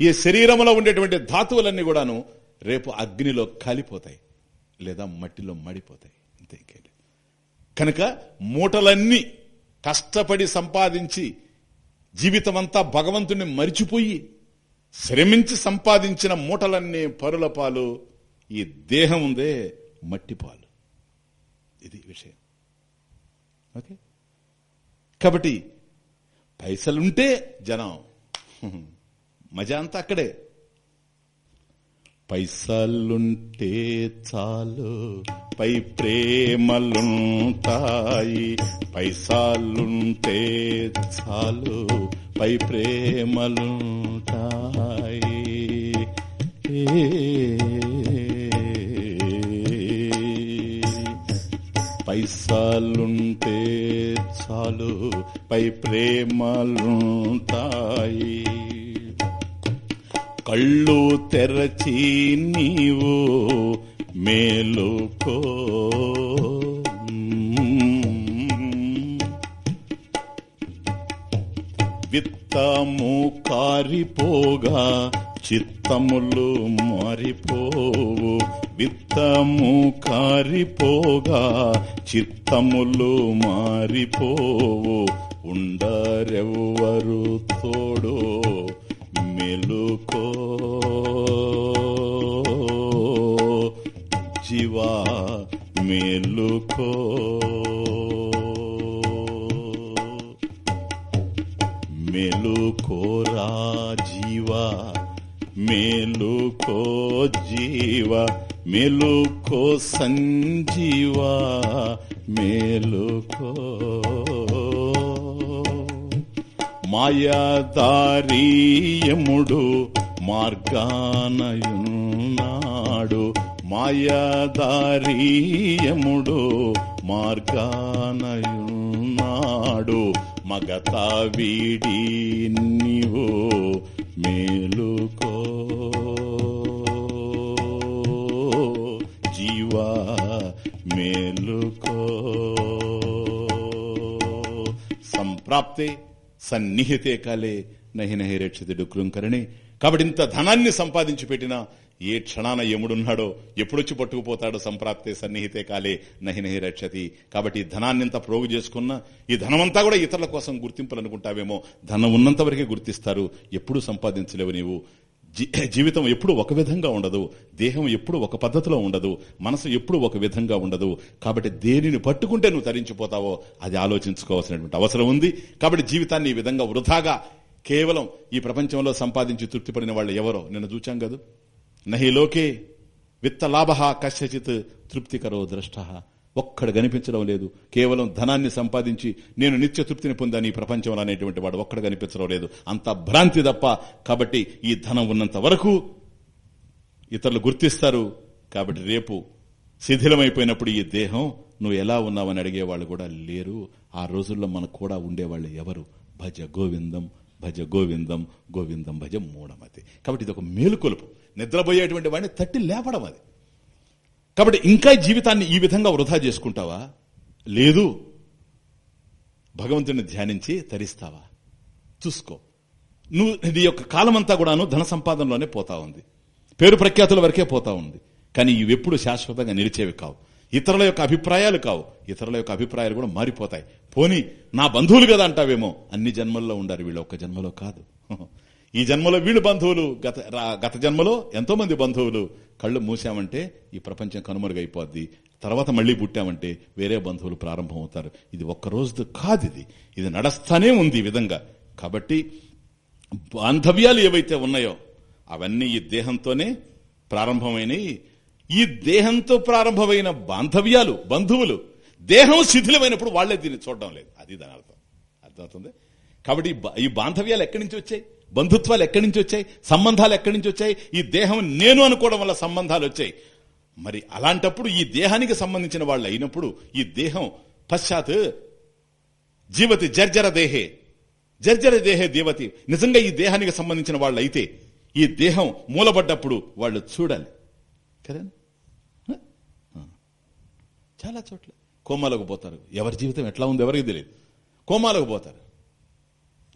ఈ శరీరంలో ఉండేటువంటి ధాతువులన్నీ కూడాను రేపు అగ్నిలో కాలిపోతాయి లేదా మట్టిలో మడిపోతాయి. అంతే కనుక మూటలన్నీ కష్టపడి సంపాదించి జీవితమంతా భగవంతుని మరిచిపోయి శ్రమించి సంపాదించిన మూటలన్నీ పరుల పాలు ఈ దేహం ఉందే. మట్టి పాలు ఇది విషయం. ఓకే? కాబట్టి పైసలుంటే జనం. మజా అంతా అక్కడే. పైసలుంటే చాలు పై ప్రేమలుంటాయి. పైసలుంటే చాలు పై ప్రేమలుంటాయి. పైసాలుంటే చాలు పై ప్రేమలుంటాయి. కళ్ళు తెరచి నీవు మేలుకో విత్తము కారిపోగా చిత్తములు మారిపోవు విత్తము కారిపోగా చిత్తములు మారిపోవు ఉండరెవ్వరు తోడు మెలుకో. జీవా మెలుకో. మెలుకోరా జీవా మేలుకో జీవ మేలుకో సంజీవా మేలుకో మాయాదారీయముడు మార్గానయున్నాడు. మాయాదారీయముడు మార్గానయున్నాడు. మగత వీడి నీవు మేలుకో. జీవా మేలుకో. సంప్రాప్తే సన్నిహితే కాలే నహి నహి రక్షితుడు కృంకరణి. కాబట్టి ఇంత ధనాన్ని సంపాదించి పెట్టినా ఏ క్షణాన యముడున్నాడో ఎప్పుడొచ్చి పట్టుకుపోతాడో సంప్రాప్తే సన్నిహితే కాలే నహి నహి రక్షతి. కాబట్టి ఈ ధనాన్ని ఇంత ప్రోగు చేసుకున్నా ఈ ధనమంతా కూడా ఇతరుల కోసం గుర్తింపులు అనుకుంటావేమో ధనం ఉన్నంత వరకే గుర్తిస్తారు ఎప్పుడు సంపాదించలేవు నీవు. జీ- జీవితం ఎప్పుడు ఒక విధంగా ఉండదు దేహం ఎప్పుడు ఒక పద్ధతిలో ఉండదు మనసు ఎప్పుడు ఒక విధంగా ఉండదు. కాబట్టి దేనిని పట్టుకుంటే నువ్వు తరించిపోతావో అది ఆలోచించుకోవాల్సినటువంటి అవసరం ఉంది. కాబట్టి జీవితాన్ని ఈ విధంగా వృధాగా కేవలం ఈ ప్రపంచంలో సంపాదించి తృప్తిపడిన వాళ్ళు ఎవరో? నిన్న చూచాం కదా. నహి లోకే విత్త లాభ కశ్యచిత్ తృప్తికరో ద్రష్ట. ఒక్కడు కనిపించడం లేదు. కేవలం ధనాన్ని సంపాదించి నేను నిత్య తృప్తిని పొందాను ఈ ప్రపంచంలో అనేటువంటి వాడు ఒక్కడు కనిపించడం లేదు. అంత భ్రాంతి తప్ప కాబట్టి ఈ ధనం ఉన్నంత వరకు ఇతరులు గుర్తిస్తారు. కాబట్టి రేపు శిథిలమైపోయినప్పుడు ఈ దేహం నువ్వు ఎలా ఉన్నావని అడిగేవాళ్ళు కూడా లేరు. ఆ రోజుల్లో మనకు కూడా ఉండేవాళ్ళు ఎవరు? భజ గోవిందం భజ గోవిందం గోవిందం భజ మూఢమతి. కాబట్టి ఇది ఒక మేలుకొలుపు. నిద్రపోయేటువంటి వాడిని తట్టి లేపడం అది. కాబట్టి ఇంకా జీవితాన్ని ఈ విధంగా వృధా చేసుకుంటావా? లేదు. భగవంతుని ధ్యానించి తరిస్తావా? చూసుకో. నువ్వు నీ యొక్క కాలమంతా కూడాను ధన సంపాదనలోనే పోతా ఉంది. పేరు ప్రఖ్యాతుల వరకే పోతా ఉంది. కానీ ఇవి ఎప్పుడు శాశ్వతంగా నిలిచేవి కావు. ఇతరుల యొక్క అభిప్రాయాలు కావు. ఇతరుల యొక్క అభిప్రాయాలు కూడా మారిపోతాయి. పోని నా బంధువులు కదా అంటావేమో? అన్ని జన్మల్లో ఉండారు వీళ్ళు. ఒక్క జన్మలో కాదు. ఈ జన్మలో వీళ్ళు బంధువులు గత గత జన్మలో ఎంతో మంది బంధువులు. కళ్ళు మూసామంటే ఈ ప్రపంచం కనుమరుగైపోద్ది. తర్వాత మళ్ళీ పుట్టామంటే వేరే బంధువులు ప్రారంభమవుతారు. ఇది ఒక్క కాదు ఇది ఇది నడస్తానే ఉంది ఈ విధంగా. కాబట్టి బాంధవ్యాలు ఏవైతే ఉన్నాయో అవన్నీ ఈ దేహంతోనే ప్రారంభమైనవి ఈ దేహంతో ప్రారంభమైన బాంధవ్యాలు బంధువులు దేహం శిథిలమైనప్పుడు వాళ్ళే దీన్ని చూడడం లేదు. అది దాని అర్థం. అర్థమవుతుంది? కాబట్టి ఈ బాంధవ్యాలు ఎక్కడి నుంచి వచ్చాయి? బంధుత్వాలు ఎక్కడి నుంచి వచ్చాయి? సంబంధాలు ఎక్కడి నుంచి వచ్చాయి? ఈ దేహం నేను అనుకోవడం వల్ల సంబంధాలు వచ్చాయి. మరి అలాంటప్పుడు ఈ దేహానికి సంబంధించిన వాళ్ళు అయినప్పుడు ఈ దేహం పశ్చాత్ జీవతి జర్జర దేహే. జర్జర దేహే దేవతి. నిజంగా ఈ దేహానికి సంబంధించిన వాళ్ళు అయితే ఈ దేహం మూలబడ్డప్పుడు వాళ్ళు చూడాలి. కదా? చాలా చోట్ల. కోమాలకు పోతారు. ఎవరి జీవితం ఎట్లా ఉందో ఎవరికి తెలియదు. కోమాలకు పోతారు.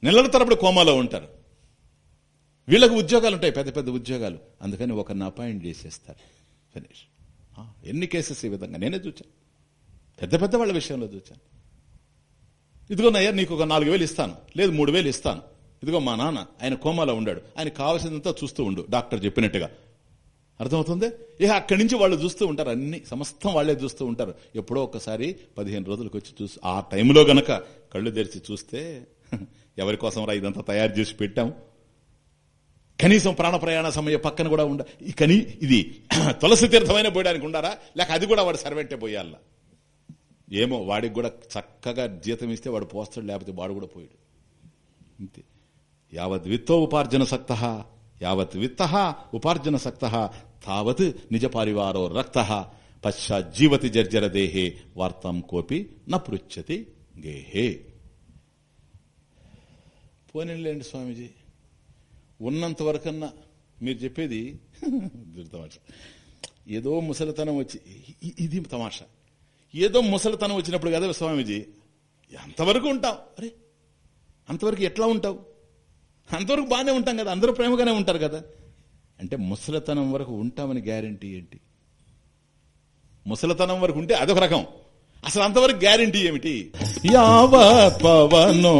నెలల తరబడి కోమాలో ఉంటారు. వీళ్ళకు ఉద్యోగాలు ఉంటాయి పెద్ద పెద్ద ఉద్యోగాలు. అందుకని ఒకరిని అపాయింట్ చేసేస్తారు. ఫినిష్ ఎన్ని కేసెస్ ఈ విధంగా? నేనే చూచాను. పెద్ద పెద్ద వాళ్ళ విషయంలో చూచాను. ఇదిగోనయ్యా నీకు ఒక నాలుగు వేలు ఇస్తాను. లేదు మూడు వేలు ఇస్తాను. ఇదిగో మా నాన్న ఆయన కోమాలో ఉండాడు ఆయన కావాల్సినంత చూస్తూ ఉండు డాక్టర్ చెప్పినట్టుగా. అర్థమవుతుంది? ఇక అక్కడి నుంచి వాళ్ళు చూస్తూ ఉంటారు అన్ని సమస్తం వాళ్ళే చూస్తూ ఉంటారు. ఎప్పుడో ఒకసారి పదిహేను రోజులకు వచ్చి చూసి ఆ టైంలో గనక కళ్ళు తెరిచి చూస్తే ఎవరి కోసం రా ఇదంతా తయారు చేసి పెట్టాం? కనీసం ప్రాణ ప్రయాణ సమయ పక్కన కూడా ఉండ కనీ ఇది తులసి తీర్థమైన పోయడానికి ఉండారా లేక అది కూడా వాడు సర్వెంటే పోయాల? ఏమో వాడికి కూడా చక్కగా జీతం ఇస్తే వాడు పోస్తాడు లేకపోతే వాడు కూడా పోయాడు. అంతే యావత్ విత్తో ఉపార్జన సక్త యావత్ విత్త ఉపార్జన సక్త తావత్ నిజ పరివారో రక్త పశ్చాత్ జీవతి జర్జర దేహే వార్తం కోపి న గేహే. పోనిలేండి స్వామీజీ. ఉన్నంత వరకన్నా మీరు చెప్పేది తమాషా ఏదో ముసలితనం వచ్చి ఇది తమాషా. ఏదో ముసలితనం వచ్చినప్పుడు కదా స్వామీజీ అంతవరకు ఉంటాం. అరే అంతవరకు ఎట్లా ఉంటావు? అంతవరకు బాగానే ఉంటాం కదా అందరూ ప్రేమగానే ఉంటారు కదా. అంటే ముసలితనం వరకు ఉంటామని గ్యారంటీ ఏంటి? ముసలితనం వరకు ఉంటే అదొక రకం. అసలు అంతవరకు గ్యారంటీ ఏమిటి? యావత్ పవనో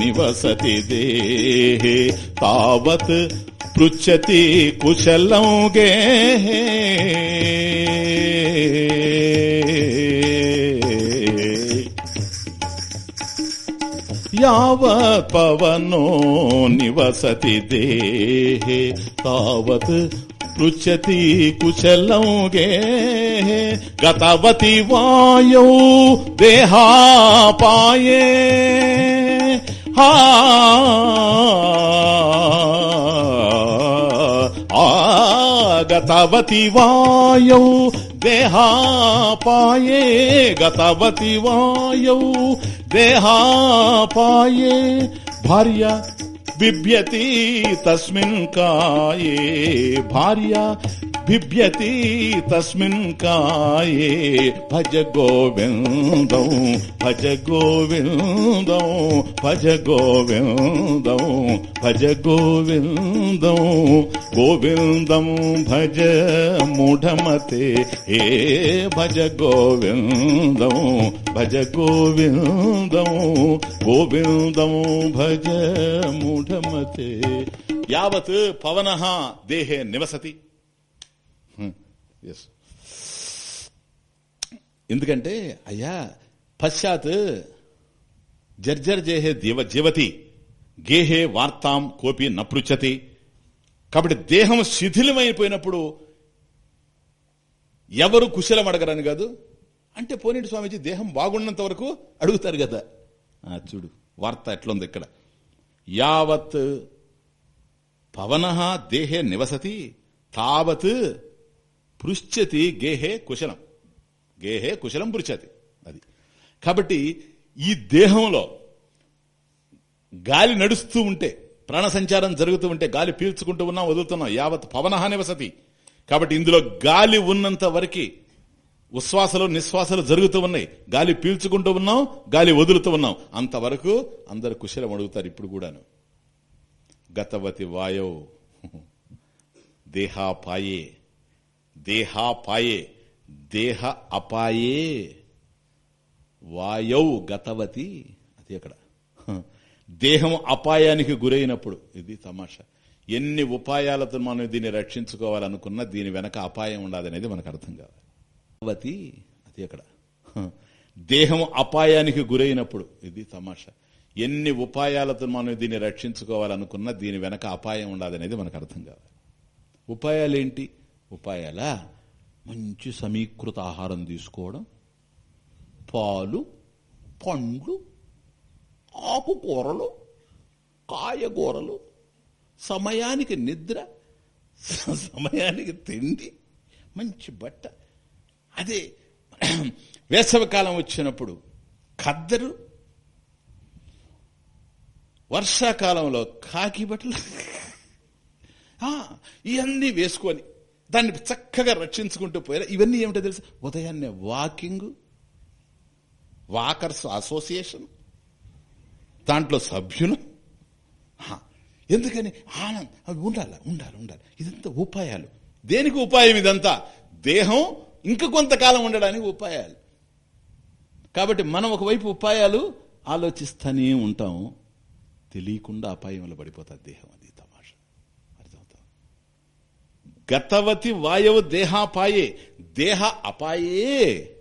నివసతి దేహే తావత్ పృచ్చతి కుశలం గే. యావత్ పవనో నివసతి దేహే తావత్ పృచ్చతి కుశలం గే గతవతి వాయౌ దేహాపాయే హా ఆ గతవతి వాయౌ దేహాపాయే గతవతి వాయౌ దేహాపాయే భార్య బిభ్యతి తస్మిన్ కాయే భార్య బిభ్యతి తస్మిన్ కాయే భజ గోవిందం భజ గోవిందం భజ గోవిందం భజ గోవిందం గోవిందం భజ మూఢమతే ఏ భజ గోవిందం భజ గోవిందం గోవిందం భజ మూఢమతే యావత్ పవన దేహే నివసతి ఎస్ ఎందుకంటే అయ్యా పశ్చాత్ జర్జర్ జేహే దీవ జీవతి గేహే వార్తాం కోపి నపృచ్చతి. కాబట్టి దేహం శిథిలమైపోయినప్పుడు ఎవరు కుశలం అడగరని కాదు. అంటే పోనీటి స్వామీజీ దేహం బాగున్నంత వరకు అడుగుతారు కదా. చూడు వార్త ఎట్లుంది ఇక్కడ. యావత్ పవన దేహే నివసతి తావత్ పృచ్చతి గేహే కుశలం. గేహే కుశలం పృచ్చతి అది. కాబట్టి ఈ దేహంలో గాలి నడుస్తూ ఉంటే ప్రాణ సంచారం జరుగుతూ ఉంటే గాలి పీల్చుకుంటూ ఉన్నాం వదులుతున్నాం యావత్ పవన నివసతి. కాబట్టి ఇందులో గాలి ఉన్నంత వరకు ఉశ్వాసలు నిశ్వాసలు జరుగుతూ ఉన్నాయి. గాలి పీల్చుకుంటూ ఉన్నాం గాలి వదులుతూ ఉన్నాం. అంతవరకు అందరు కుశలం అడుగుతారు ఇప్పుడు కూడాను. గతవతి వాయో దేహాపాయే దేహాపాయే దేహ అపాయే. వాయౌ గతవతి అది అక్కడ. దేహం అపాయానికి గురైనప్పుడు ఇది తమాషా. ఎన్ని ఉపాయాలతో మనం దీన్ని రక్షించుకోవాలనుకున్నా దీని వెనక అపాయం ఉండదనేది మనకు అర్థం కావాలి. గతవతి అది అక్కడ. దేహం అపాయానికి గురైనప్పుడు ఇది తమాషా. ఎన్ని ఉపాయాలతో మనం దీన్ని రక్షించుకోవాలనుకున్నా దీని వెనక అపాయం ఉండదనేది మనకు అర్థం కావాలి. ఉపాయాలేంటి? ఉపాయాలా మంచి సమీకృత ఆహారం తీసుకోవడం పాలు పండ్లు ఆకుకూరలు కాయగూరలు సమయానికి నిద్ర సమయానికి తిండి మంచి బట్ట. అదే వేసవికాలం వచ్చినప్పుడు ఖద్దరు వర్షాకాలంలో కాకి బట్టలు. ఇవన్నీ వేసుకొని దాన్ని చక్కగా రక్షించుకుంటూ పోయారు. ఇవన్నీ ఏమిటో తెలుసు? ఉదయాన్నే వాకింగ్ వాకర్స్ అసోసియేషన్ దాంట్లో సభ్యులు. ఎందుకని? ఆనందం ఉండాలి ఉండాలి ఉండాలి. ఇదంతా ఉపాయాలు. దేనికి ఉపాయం ఇదంతా? దేహం ఇంక కొంతకాలం ఉండడానికి ఉపాయాలు. కాబట్టి మనం ఒకవైపు ఉపాయాలు ఆలోచిస్తూనే ఉంటాం. తెలియకుండా అపాయంలో పడిపోతుంది దేహం అది తమాష. అర్థమవుతాం గతవతి వాయవు దేహాపాయే. దేహ అపాయే.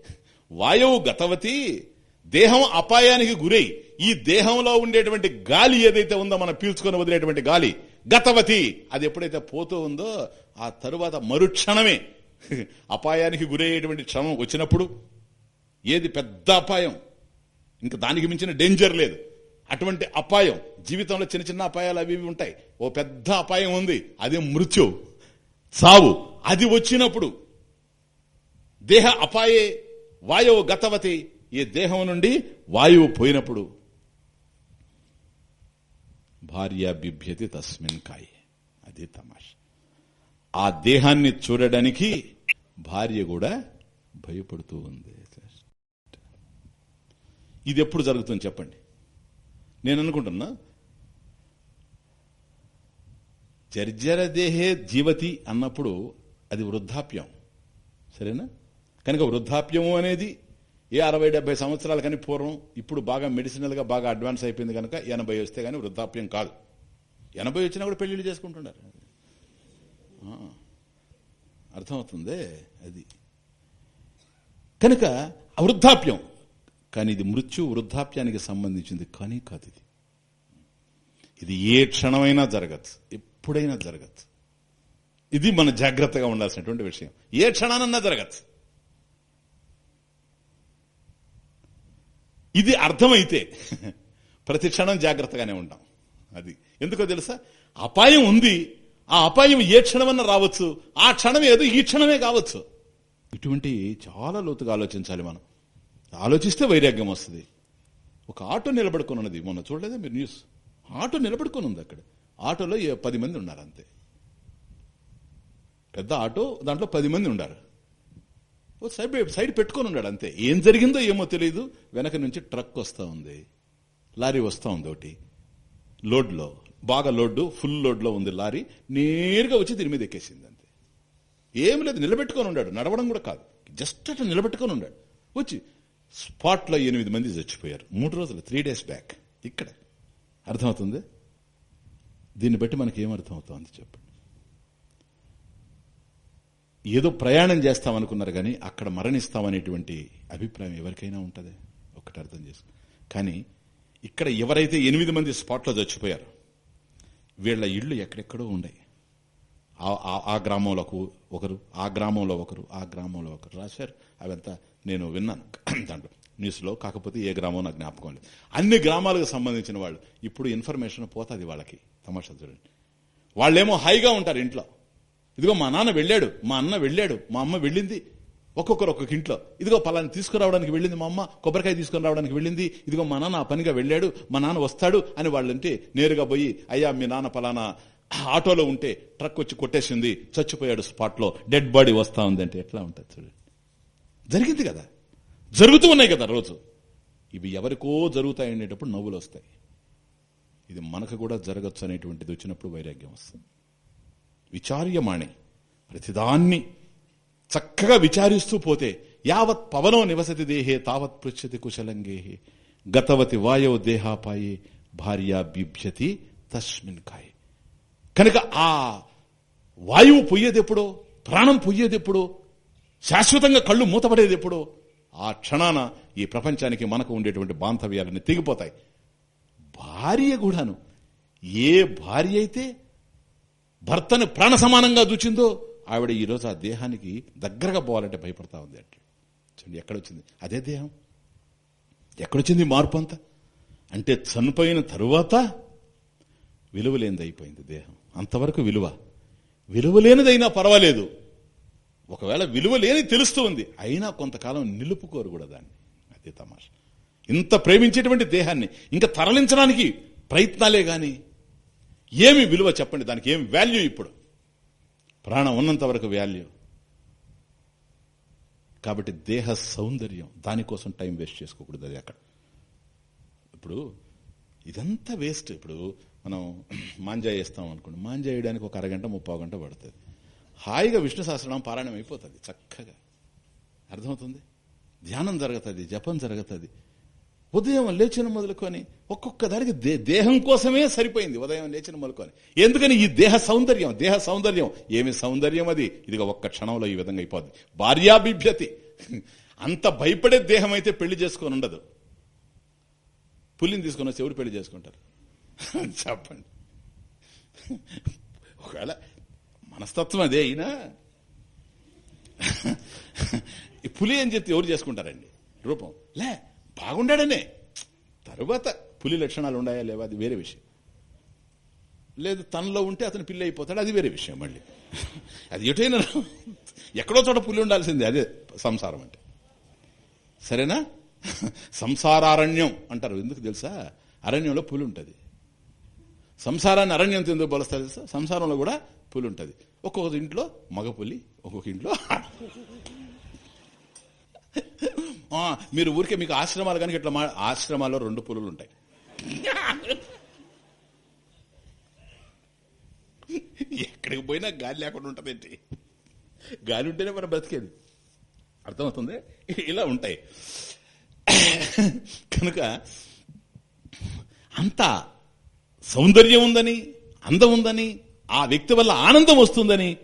వాయువు గతవతి. దేహం అపాయానికి గురై. ఈ దేహంలో ఉండేటువంటి గాలి ఏదైతే ఉందో మనం పీల్చుకొని వదిలేటువంటి గాలి. గతవతి. అది ఎప్పుడైతే పోతూ ఉందో ఆ తరువాత మరుక్షణమే అపాయానికి గురయ్యేటువంటి క్షమం వచ్చినప్పుడు ఏది పెద్ద అపాయం? ఇంకా దానికి మించిన డేంజర్ లేదు. అటువంటి అపాయం జీవితంలో చిన్న చిన్న అపాయాలు అవి ఇవి ఉంటాయి. ఓ పెద్ద అపాయం ఉంది అదే మృత్యు. సావు అది వచ్చినప్పుడు దేహ అపాయే వాయువు గతవతి. ఈ దేహం నుండి వాయువు పోయినప్పుడు భార్య బిభ్యతి తస్మిన్ కాయే. అది తమాషా. ఆ దేహాన్ని చూడడానికి భార్య కూడా భయపడుతూ ఉంది. ఇది ఎప్పుడు జరుగుతుంది చెప్పండి. నేను అనుకుంటున్నా జర్జర దేహే జీవతి అన్నప్పుడు అది వృద్ధాప్యం. సరేనా? కనుక వృద్ధాప్యము అనేది ఏ అరవై డెబ్బై సంవత్సరాలు కానీ పూర్వం ఇప్పుడు బాగా మెడిసినల్గా బాగా అడ్వాన్స్ అయిపోయింది కనుక ఎనభై వస్తే కానీ వృద్ధాప్యం కాదు. ఎనభై వచ్చినా కూడా పెళ్ళిళ్ళు చేసుకుంటున్నారు. అర్థమవుతుందే అది. కనుక వృద్ధాప్యం కానీ ఇది మృత్యు వృద్ధాప్యానికి సంబంధించింది కానీ కాదు ఇది. ఇది ఏ క్షణమైనా జరగచ్చు ఎప్పుడైనా జరగచ్చు ఇది మన జాగ్రత్తగా ఉండాల్సినటువంటి విషయం. ఏ క్షణానన్నా జరగచ్చు ఇది అర్థమైతే ప్రతి క్షణం జాగ్రత్తగానే ఉంటాం అది. ఎందుకో తెలుసా? అపాయం ఉంది ఆ అపాయం ఏ క్షణమన్నా రావచ్చు. ఆ క్షణం ఏదో ఈ క్షణమే కావచ్చు. ఇటువంటి చాలా లోతుగా ఆలోచించాలి మనం. ఆలోచిస్తే వైరాగ్యం వస్తుంది. ఒక ఆటో నిలబడుకొని ఉన్నది మొన్న చూడలేదా మీరు న్యూస్? ఆటో నిలబడుకొని ఉంది అక్కడ. ఆటోలో ఏ పది మంది ఉన్నారు అంతే పెద్ద ఆటో దాంట్లో పది మంది ఉన్నారు ఓ సైడ్ సైడ్ పెట్టుకొని ఉన్నాడు అంతే. ఏం జరిగిందో ఏమో తెలియదు వెనక నుంచి ట్రక్ వస్తూ ఉంది. లారీ వస్తూ ఉంది ఒకటి. లోడ్లో. బాగా లోడ్ ఫుల్ లోడ్లో ఉంది లారీ నేరుగా వచ్చి దీని మీద ఎక్కేసింది అంతే. ఏమి లేదు నిలబెట్టుకొని ఉన్నాడు. నడవడం కూడా కాదు. జస్ట్ అట్లా నిలబెట్టుకొని ఉన్నాడు. వచ్చి స్పాట్లో ఎనిమిది మంది చచ్చిపోయారు. మూడు రోజులు త్రీ డేస్ బ్యాక్ ఇక్కడ. అర్థమవుతుంది? దీన్ని బట్టి మనకి ఏమర్థమవుతోంది అర్థమవుతుంది చెప్పండి. ఏదో ప్రయాణం చేస్తామనుకున్నారు కానీ అక్కడ మరణిస్తామనేటువంటి అభిప్రాయం ఎవరికైనా ఉంటుంది? ఒక్కటి అర్థం చేసుకో. కానీ ఇక్కడ ఎవరైతే ఎనిమిది మంది స్పాట్లో చచ్చిపోయారు వీళ్ళ ఇళ్ళు ఎక్కడెక్కడో ఉన్నాయి ఆ- ఆ- గ్రామంలో ఒకరు ఆ గ్రామంలో ఒకరు ఆ గ్రామంలో ఒకరు రాశారు. అవంతా నేను విన్నాను. దాంట్లో న్యూస్లో కాకపోతే ఏ గ్రామం నాకు జ్ఞాపకం లేదు. అన్ని గ్రామాలకు సంబంధించిన వాళ్ళు ఇప్పుడు ఇన్ఫర్మేషన్ పోతుంది వాళ్ళకి తమాషా చూడండి. వాళ్ళేమో హాయిగా ఉంటారు ఇంట్లో. ఇదిగో మా నాన్న వెళ్ళాడు మా అన్న వెళ్ళాడు మా అమ్మ వెళ్ళింది ఒక్కొక్కరు ఒక్కొక్క ఇంట్లో. ఇదిగో పలాని తీసుకురావడానికి వెళ్ళింది మా అమ్మ కొబ్బరికాయ తీసుకుని రావడానికి వెళ్ళింది ఇదిగో మా నాన్న పనిగా వెళ్ళాడు మా నాన్న వస్తాడు అని వాళ్ళంటే నేరుగా పోయి అయ్యా మీ నాన్న పలానా ఆటోలో ఉంటే ట్రక్ వచ్చి కొట్టేసింది చచ్చిపోయాడు స్పాట్లో డెడ్ బాడీ వస్తా ఉందంటే ఎట్లా ఉంటుంది చూడండి. జరిగింది కదా. జరుగుతూ ఉన్నాయి కదా రోజు. ఇవి ఎవరికో జరుగుతాయి అనేటప్పుడు నవ్వులు వస్తాయి. ఇది మనకు కూడా జరగచ్చు అనేటువంటిది వచ్చినప్పుడు వైరాగ్యం వస్తుంది. విచార్యమాణి ప్రతిదాన్ని చక్కగా విచారిస్తూ పోతే యావత్ పవనో నివసతి దేహే తావత్ పృచ్చతి కుశలంగేహే. గతవతి వాయో దేహాపాయే భార్య బిభ్యతి తస్మిన్ కాయ. కనుక ఆ వాయువు పొయ్యేదెప్పుడో ప్రాణం పొయ్యేదెప్పుడో శాశ్వతంగా కళ్ళు మూతపడేదెప్పుడో ఆ క్షణాన ఈ ప్రపంచానికి మనకు ఉండేటువంటి బాంధవ్యాలన్నీ తెగిపోతాయి. భార్య కూడాను ఏ భార్య అయితే భర్తను ప్రాణ సమానంగా చూచిందో ఆవిడ ఈరోజు ఆ దేహానికి దగ్గరగా పోవాలంటే భయపడతా ఉంది అట్లా చూడండి ఎక్కడొచ్చింది? అదే దేహం. ఎక్కడొచ్చింది మార్పు అంతా? అంటే చనిపోయిన తరువాత విలువలేనిది అయిపోయింది దేహం. అంతవరకు విలువ. విలువలేనిదైనా పర్వాలేదు. ఒకవేళ విలువ లేని తెలుస్తూ ఉంది. అయినా కొంతకాలం నిలుపుకోరు కూడా దాన్ని. అదే తమాష. ఇంత ప్రేమించేటువంటి దేహాన్ని ఇంకా తరలించడానికి ప్రయత్నాలే గాని ఏమి విలువ చెప్పండి? దానికి ఏమి వాల్యూ ఇప్పుడు? ప్రాణం ఉన్నంత వరకు వాల్యూ కాబట్టి దేహ సౌందర్యం దానికోసం టైం వేస్ట్ చేసుకోకూడదు అది అక్కడ. ఇప్పుడు ఇదంతా వేస్ట్ ఇప్పుడు మనం మాంజా వేస్తాం అనుకోండి మాంజా వేయడానికి ఒక అరగంట ముప్పై గంట పడుతుంది. హాయిగా విష్ణు సహస్రనామం పారాయణం అయిపోతుంది చక్కగా. అర్థమవుతుంది? ధ్యానం జరుగుతుంది జపం జరుగుతుంది. ఉదయం లేచిన మొదలుకొని ఒక్కొక్క దానికి దేహం కోసమే సరిపోయింది ఉదయం లేచిన మొదలుకొని. ఎందుకని ఈ దేహ సౌందర్యం దేహ సౌందర్యం? ఏమి సౌందర్యం అది? ఇదిగా ఒక్క క్షణంలో ఈ విధంగా అయిపోద్ది. భార్యాభిభ్యతి. అంత భయపడే దేహం అయితే పెళ్ళి చేసుకొని ఉండదు. పులిని తీసుకొని వచ్చి ఎవరు పెళ్ళి చేసుకుంటారు? చెప్పండి. ఒకవేళ మనస్తత్వం అదే అయినా. ఈ పులి అని చెప్తే ఎవరు చేసుకుంటారండి? రూపం. లే బాగుండాడనే. తరువాత పులి లక్షణాలు ఉన్నాయా లేవా అది వేరే విషయం. లేదు తనలో ఉంటే అతను పిల్లి అయిపోతాడు అది వేరే విషయం మళ్ళీ. అది ఎటైనా ఎక్కడో చోట పులి ఉండాల్సిందే అదే సంసారం అంటే. సరేనా? సంసారారణ్యం అంటారు ఎందుకు తెలుసా? అరణ్యంలో పులి ఉంటుంది. సంసారాన్ని అరణ్యం ఎందుకు బలుస్తారు తెలుసా? సంసారంలో కూడా పులి ఉంటుంది. ఒక్కొక్క ఇంట్లో మగ పులి ఒక్కొక్క ఇంట్లో మీరు ఊరికే మీకు ఆశ్రమాలు కనుక ఇట్లా మా- ఆశ్రమాల్లో రెండు పులులు ఉంటాయి. ఎక్కడికి పోయినా గాలి లేకుండా ఉంటుంది గాలి ఉంటేనే మనం బ్రతికేది. అర్థమవుతుంది? ఇలా ఉంటాయి. కనుక అంత సౌందర్యం ఉందని అందం ఉందని ఆ వ్యక్తి వల్ల ఆనందం వస్తుందని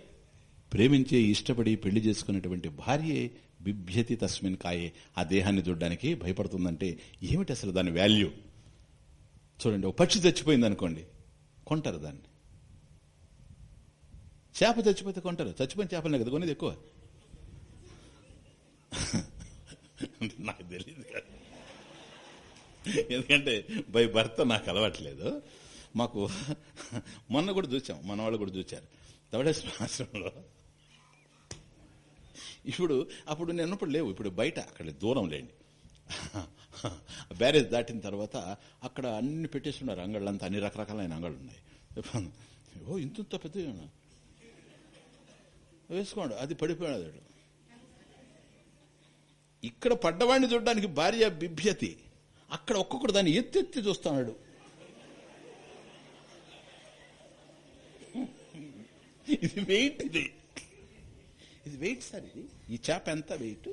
ప్రేమించే ఇష్టపడి పెళ్ళి చేసుకునేటువంటి భార్యే బిభ్యతి తస్మిన్ కాయే. ఆ దేహాన్ని చూడడానికి భయపడుతుందంటే ఏమిటి అసలు దాని వాల్యూ? చూడండి ఒక పక్షి చచ్చిపోయింది అనుకోండి కొంటారు దాన్ని. చేప చచ్చిపోతే కొంటారు చచ్చిపోయిన చేపలనే కదా కొనేది ఎక్కువ. నాకు తెలియదు కదా. ఎందుకంటే బై భర్త నాకు అలవాట్లేదు. మాకు మొన్న కూడా చూసాం మన వాళ్ళు కూడా చూచారు ధవళేశ్వర ఆశ్రమంలో ఇప్పుడు అప్పుడు నేను ఉన్నప్పుడు లేవు. ఇప్పుడు బయట అక్కడ దూరం లేండి. బ్యారేజ్ దాటిన తర్వాత అక్కడ అన్ని పెట్టేస్తున్నారు అంగళ్ళంతా అన్ని రకరకాలైన అంగళ్ళు ఉన్నాయి ఓ ఇంత పెద్ద వేసుకోండి అది పడిపోయాడు అతడు ఇక్కడ పడ్డవాడిని చూడడానికి భార్య బిభ్యతి. అక్కడ ఒక్కొక్కడు దాన్ని ఎత్తి ఎత్తి చూస్తున్నాడు ఇది వెయిట్ ఇది. ఇది వెయిట్ సార్ ఇది. ఈ చేప ఎంత? వెయిట్.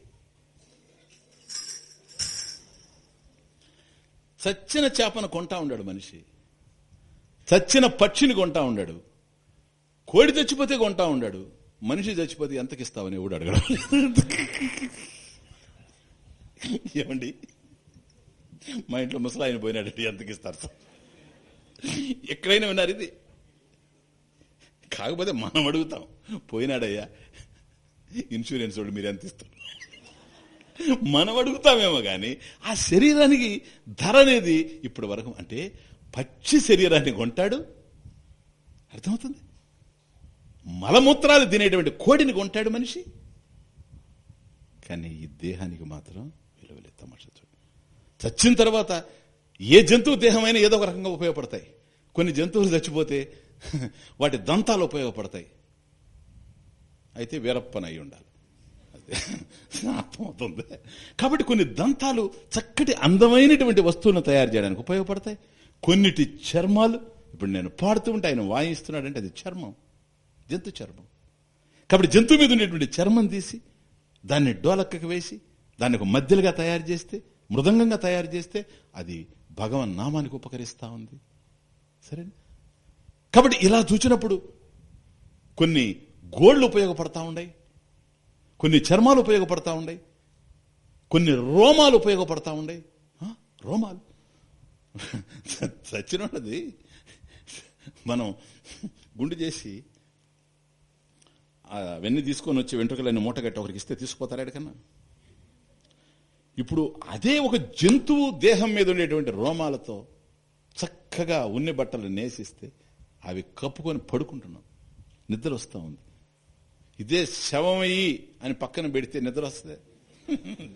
చచ్చిన చేపను కొంటా ఉన్నాడు మనిషి. చచ్చిన పక్షిని కొంటా ఉన్నాడు కోడి చచ్చిపోతే కొంటా ఉన్నాడు మనిషి చచ్చిపోతే ఎంతకిస్తావని ఎవడు అడగడం ఏమండి? మా ఇంట్లో ముసలాయన పోయినాడంటే ఎంతకిస్తారు సార్? ఎక్కడైనా విన్నారు ఇది. కాకపోతే మనం అడుగుతాం. పోయినాడయ్యా ఇన్సూరెన్స్ వాడు మీరు ఎంత ఇస్తారు? మనం అడుగుతామేమో కానీ ఆ శరీరానికి ధర అనేది ఇప్పటి వరకు అంటే పచ్చి శరీరాన్ని కొంటాడు. అర్థమవుతుంది? మలమూత్రాలు తినేటువంటి కోడిని కొంటాడు మనిషి. కానీ ఈ దేహానికి మాత్రం విలువలేదు తమాషా చచ్చిన తర్వాత ఏ జంతువు దేహమైనా ఏదో ఒక రకంగా ఉపయోగపడతాయి. కొన్ని జంతువులు చచ్చిపోతే వాటి దంతాలు ఉపయోగపడతాయి. అయితే వీరప్పన అయి ఉండాలి అర్థమవుతుంది. కాబట్టి కొన్ని దంతాలు చక్కటి అందమైనటువంటి వస్తువులను తయారు చేయడానికి ఉపయోగపడతాయి. కొన్నిటి చర్మాలు ఇప్పుడు నేను పాడుతూ ఉంటే ఆయన వాయిస్తున్నాడంటే అది చర్మం జంతు చర్మం. కాబట్టి జంతువు మీద ఉండేటువంటి చర్మం తీసి దాన్ని డోలక్కకి వేసి దాన్ని ఒక మధ్యలుగా తయారు చేస్తే మృదంగంగా తయారు చేస్తే అది భగవన్ నామానికి ఉపకరిస్తా ఉంది. సరే కాబట్టి ఇలా చూచినప్పుడు కొన్ని గోళ్ళు ఉపయోగపడతా ఉన్నాయి కొన్ని చర్మాలు ఉపయోగపడతా ఉన్నాయి కొన్ని రోమాలు ఉపయోగపడతా ఉన్నాయి రోమాలు. చచ్చినది మనం గుండు చేసి అవన్నీ తీసుకొని వచ్చి వెంట్రుకలన్నీ మూటగట్టి ఒకరికి ఇస్తే తీసుకుపోతారా ఎక్కడికన్నా ఇప్పుడు అదే ఒక జంతువు దేహం మీద ఉండేటువంటి రోమాలతో చక్కగా ఉన్ని బట్టలు నేసిస్తే అవి కప్పుకొని పడుకుంటున్నాం. నిద్ర వస్తూ ఉంది. ఇదే శవమయ్యి అని పక్కన పెడితే నిద్ర వస్తుంది.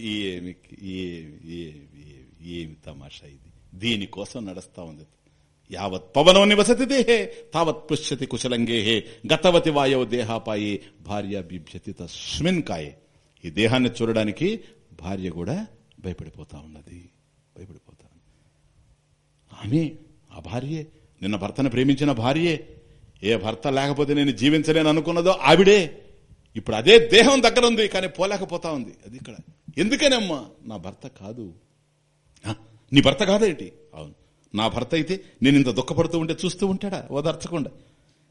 ఏమి ఏమి ఏమి ఏమి తమాషా ఇది. దీనికోసం నడుస్తా ఉంది. యావత్ పవనం నివసతి దేహే తావత్ పృశ్యతి కుశలంగేహే గతవతి వాయవ దేహాపాయి భార్య బిభ్యతి తస్మిన్ కాయే. ఈ దేహాన్ని చూడడానికి భార్య కూడా భయపడిపోతా ఉన్నది. భయపడిపోతా ఉంది. ఆమె ఆ భార్యే నిన్న భర్తను ప్రేమించిన భార్యే ఏ భర్త లేకపోతే నేను జీవించలేను అనుకున్నదో ఆవిడే. ఇప్పుడు అదే దేహం దగ్గర ఉంది కానీ పోలేకపోతా ఉంది. అది ఇక్కడ. ఎందుకనమ్మా? నా భర్త కాదు. ఆ, నీ భర్త కాదేంటి అవును. నా భర్త అయితే నేను ఇంత దుఃఖపడుతూ ఉంటే చూస్తూ ఉంటాడా? ఓదార్చకుండా.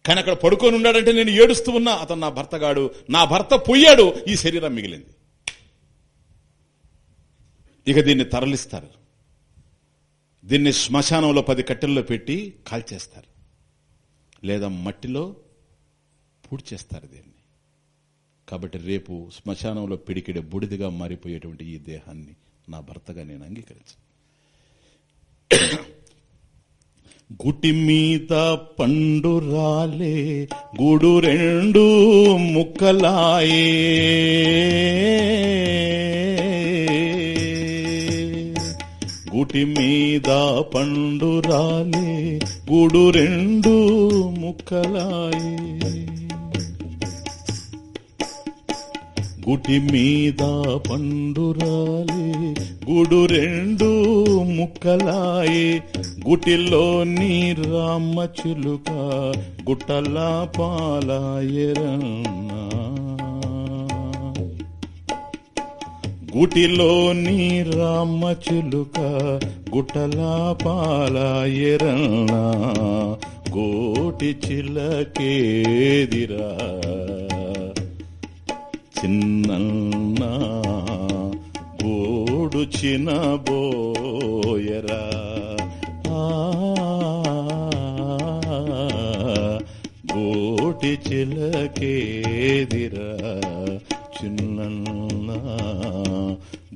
కానీ అక్కడ పడుకొని ఉన్నాడంటే నేను ఏడుస్తూ ఉన్నా అతను నా భర్త గాడు నా భర్త పోయాడు ఈ శరీరం మిగిలింది. ఇక దీన్ని తరలిస్తారు. దీన్ని శ్మశానంలో పది కట్టెల్లో పెట్టి కాల్చేస్తారు. లేదా మట్టిలో పూడ్చేస్తారు దీన్ని. కాబట్టి రేపు శ్మశానంలో పిడికిడే బుడిదిగా మారిపోయేటువంటి ఈ దేహాన్ని నా భర్తగా నేను అంగీకరించను. గుటి మీద పండు రాలే గుడు రెండు ముక్కలాయే. గుటి మీద పండు రాలే గుడు రెండు ముక్కలాయి. గుటి మీద పండురాలే గుడు రెండు ముక్కలాయి గుటిలోని రామ చిలుక గుట్టలా పాలాయరన్నా గుటిలోని రామ చిలుక పాలాయరన్న పాలాయరన్నా గోటి చిలకేదిరా? చిన్న గోడు చినబోయరా ఆ, గోటి చిలకేదిరా? చిన్న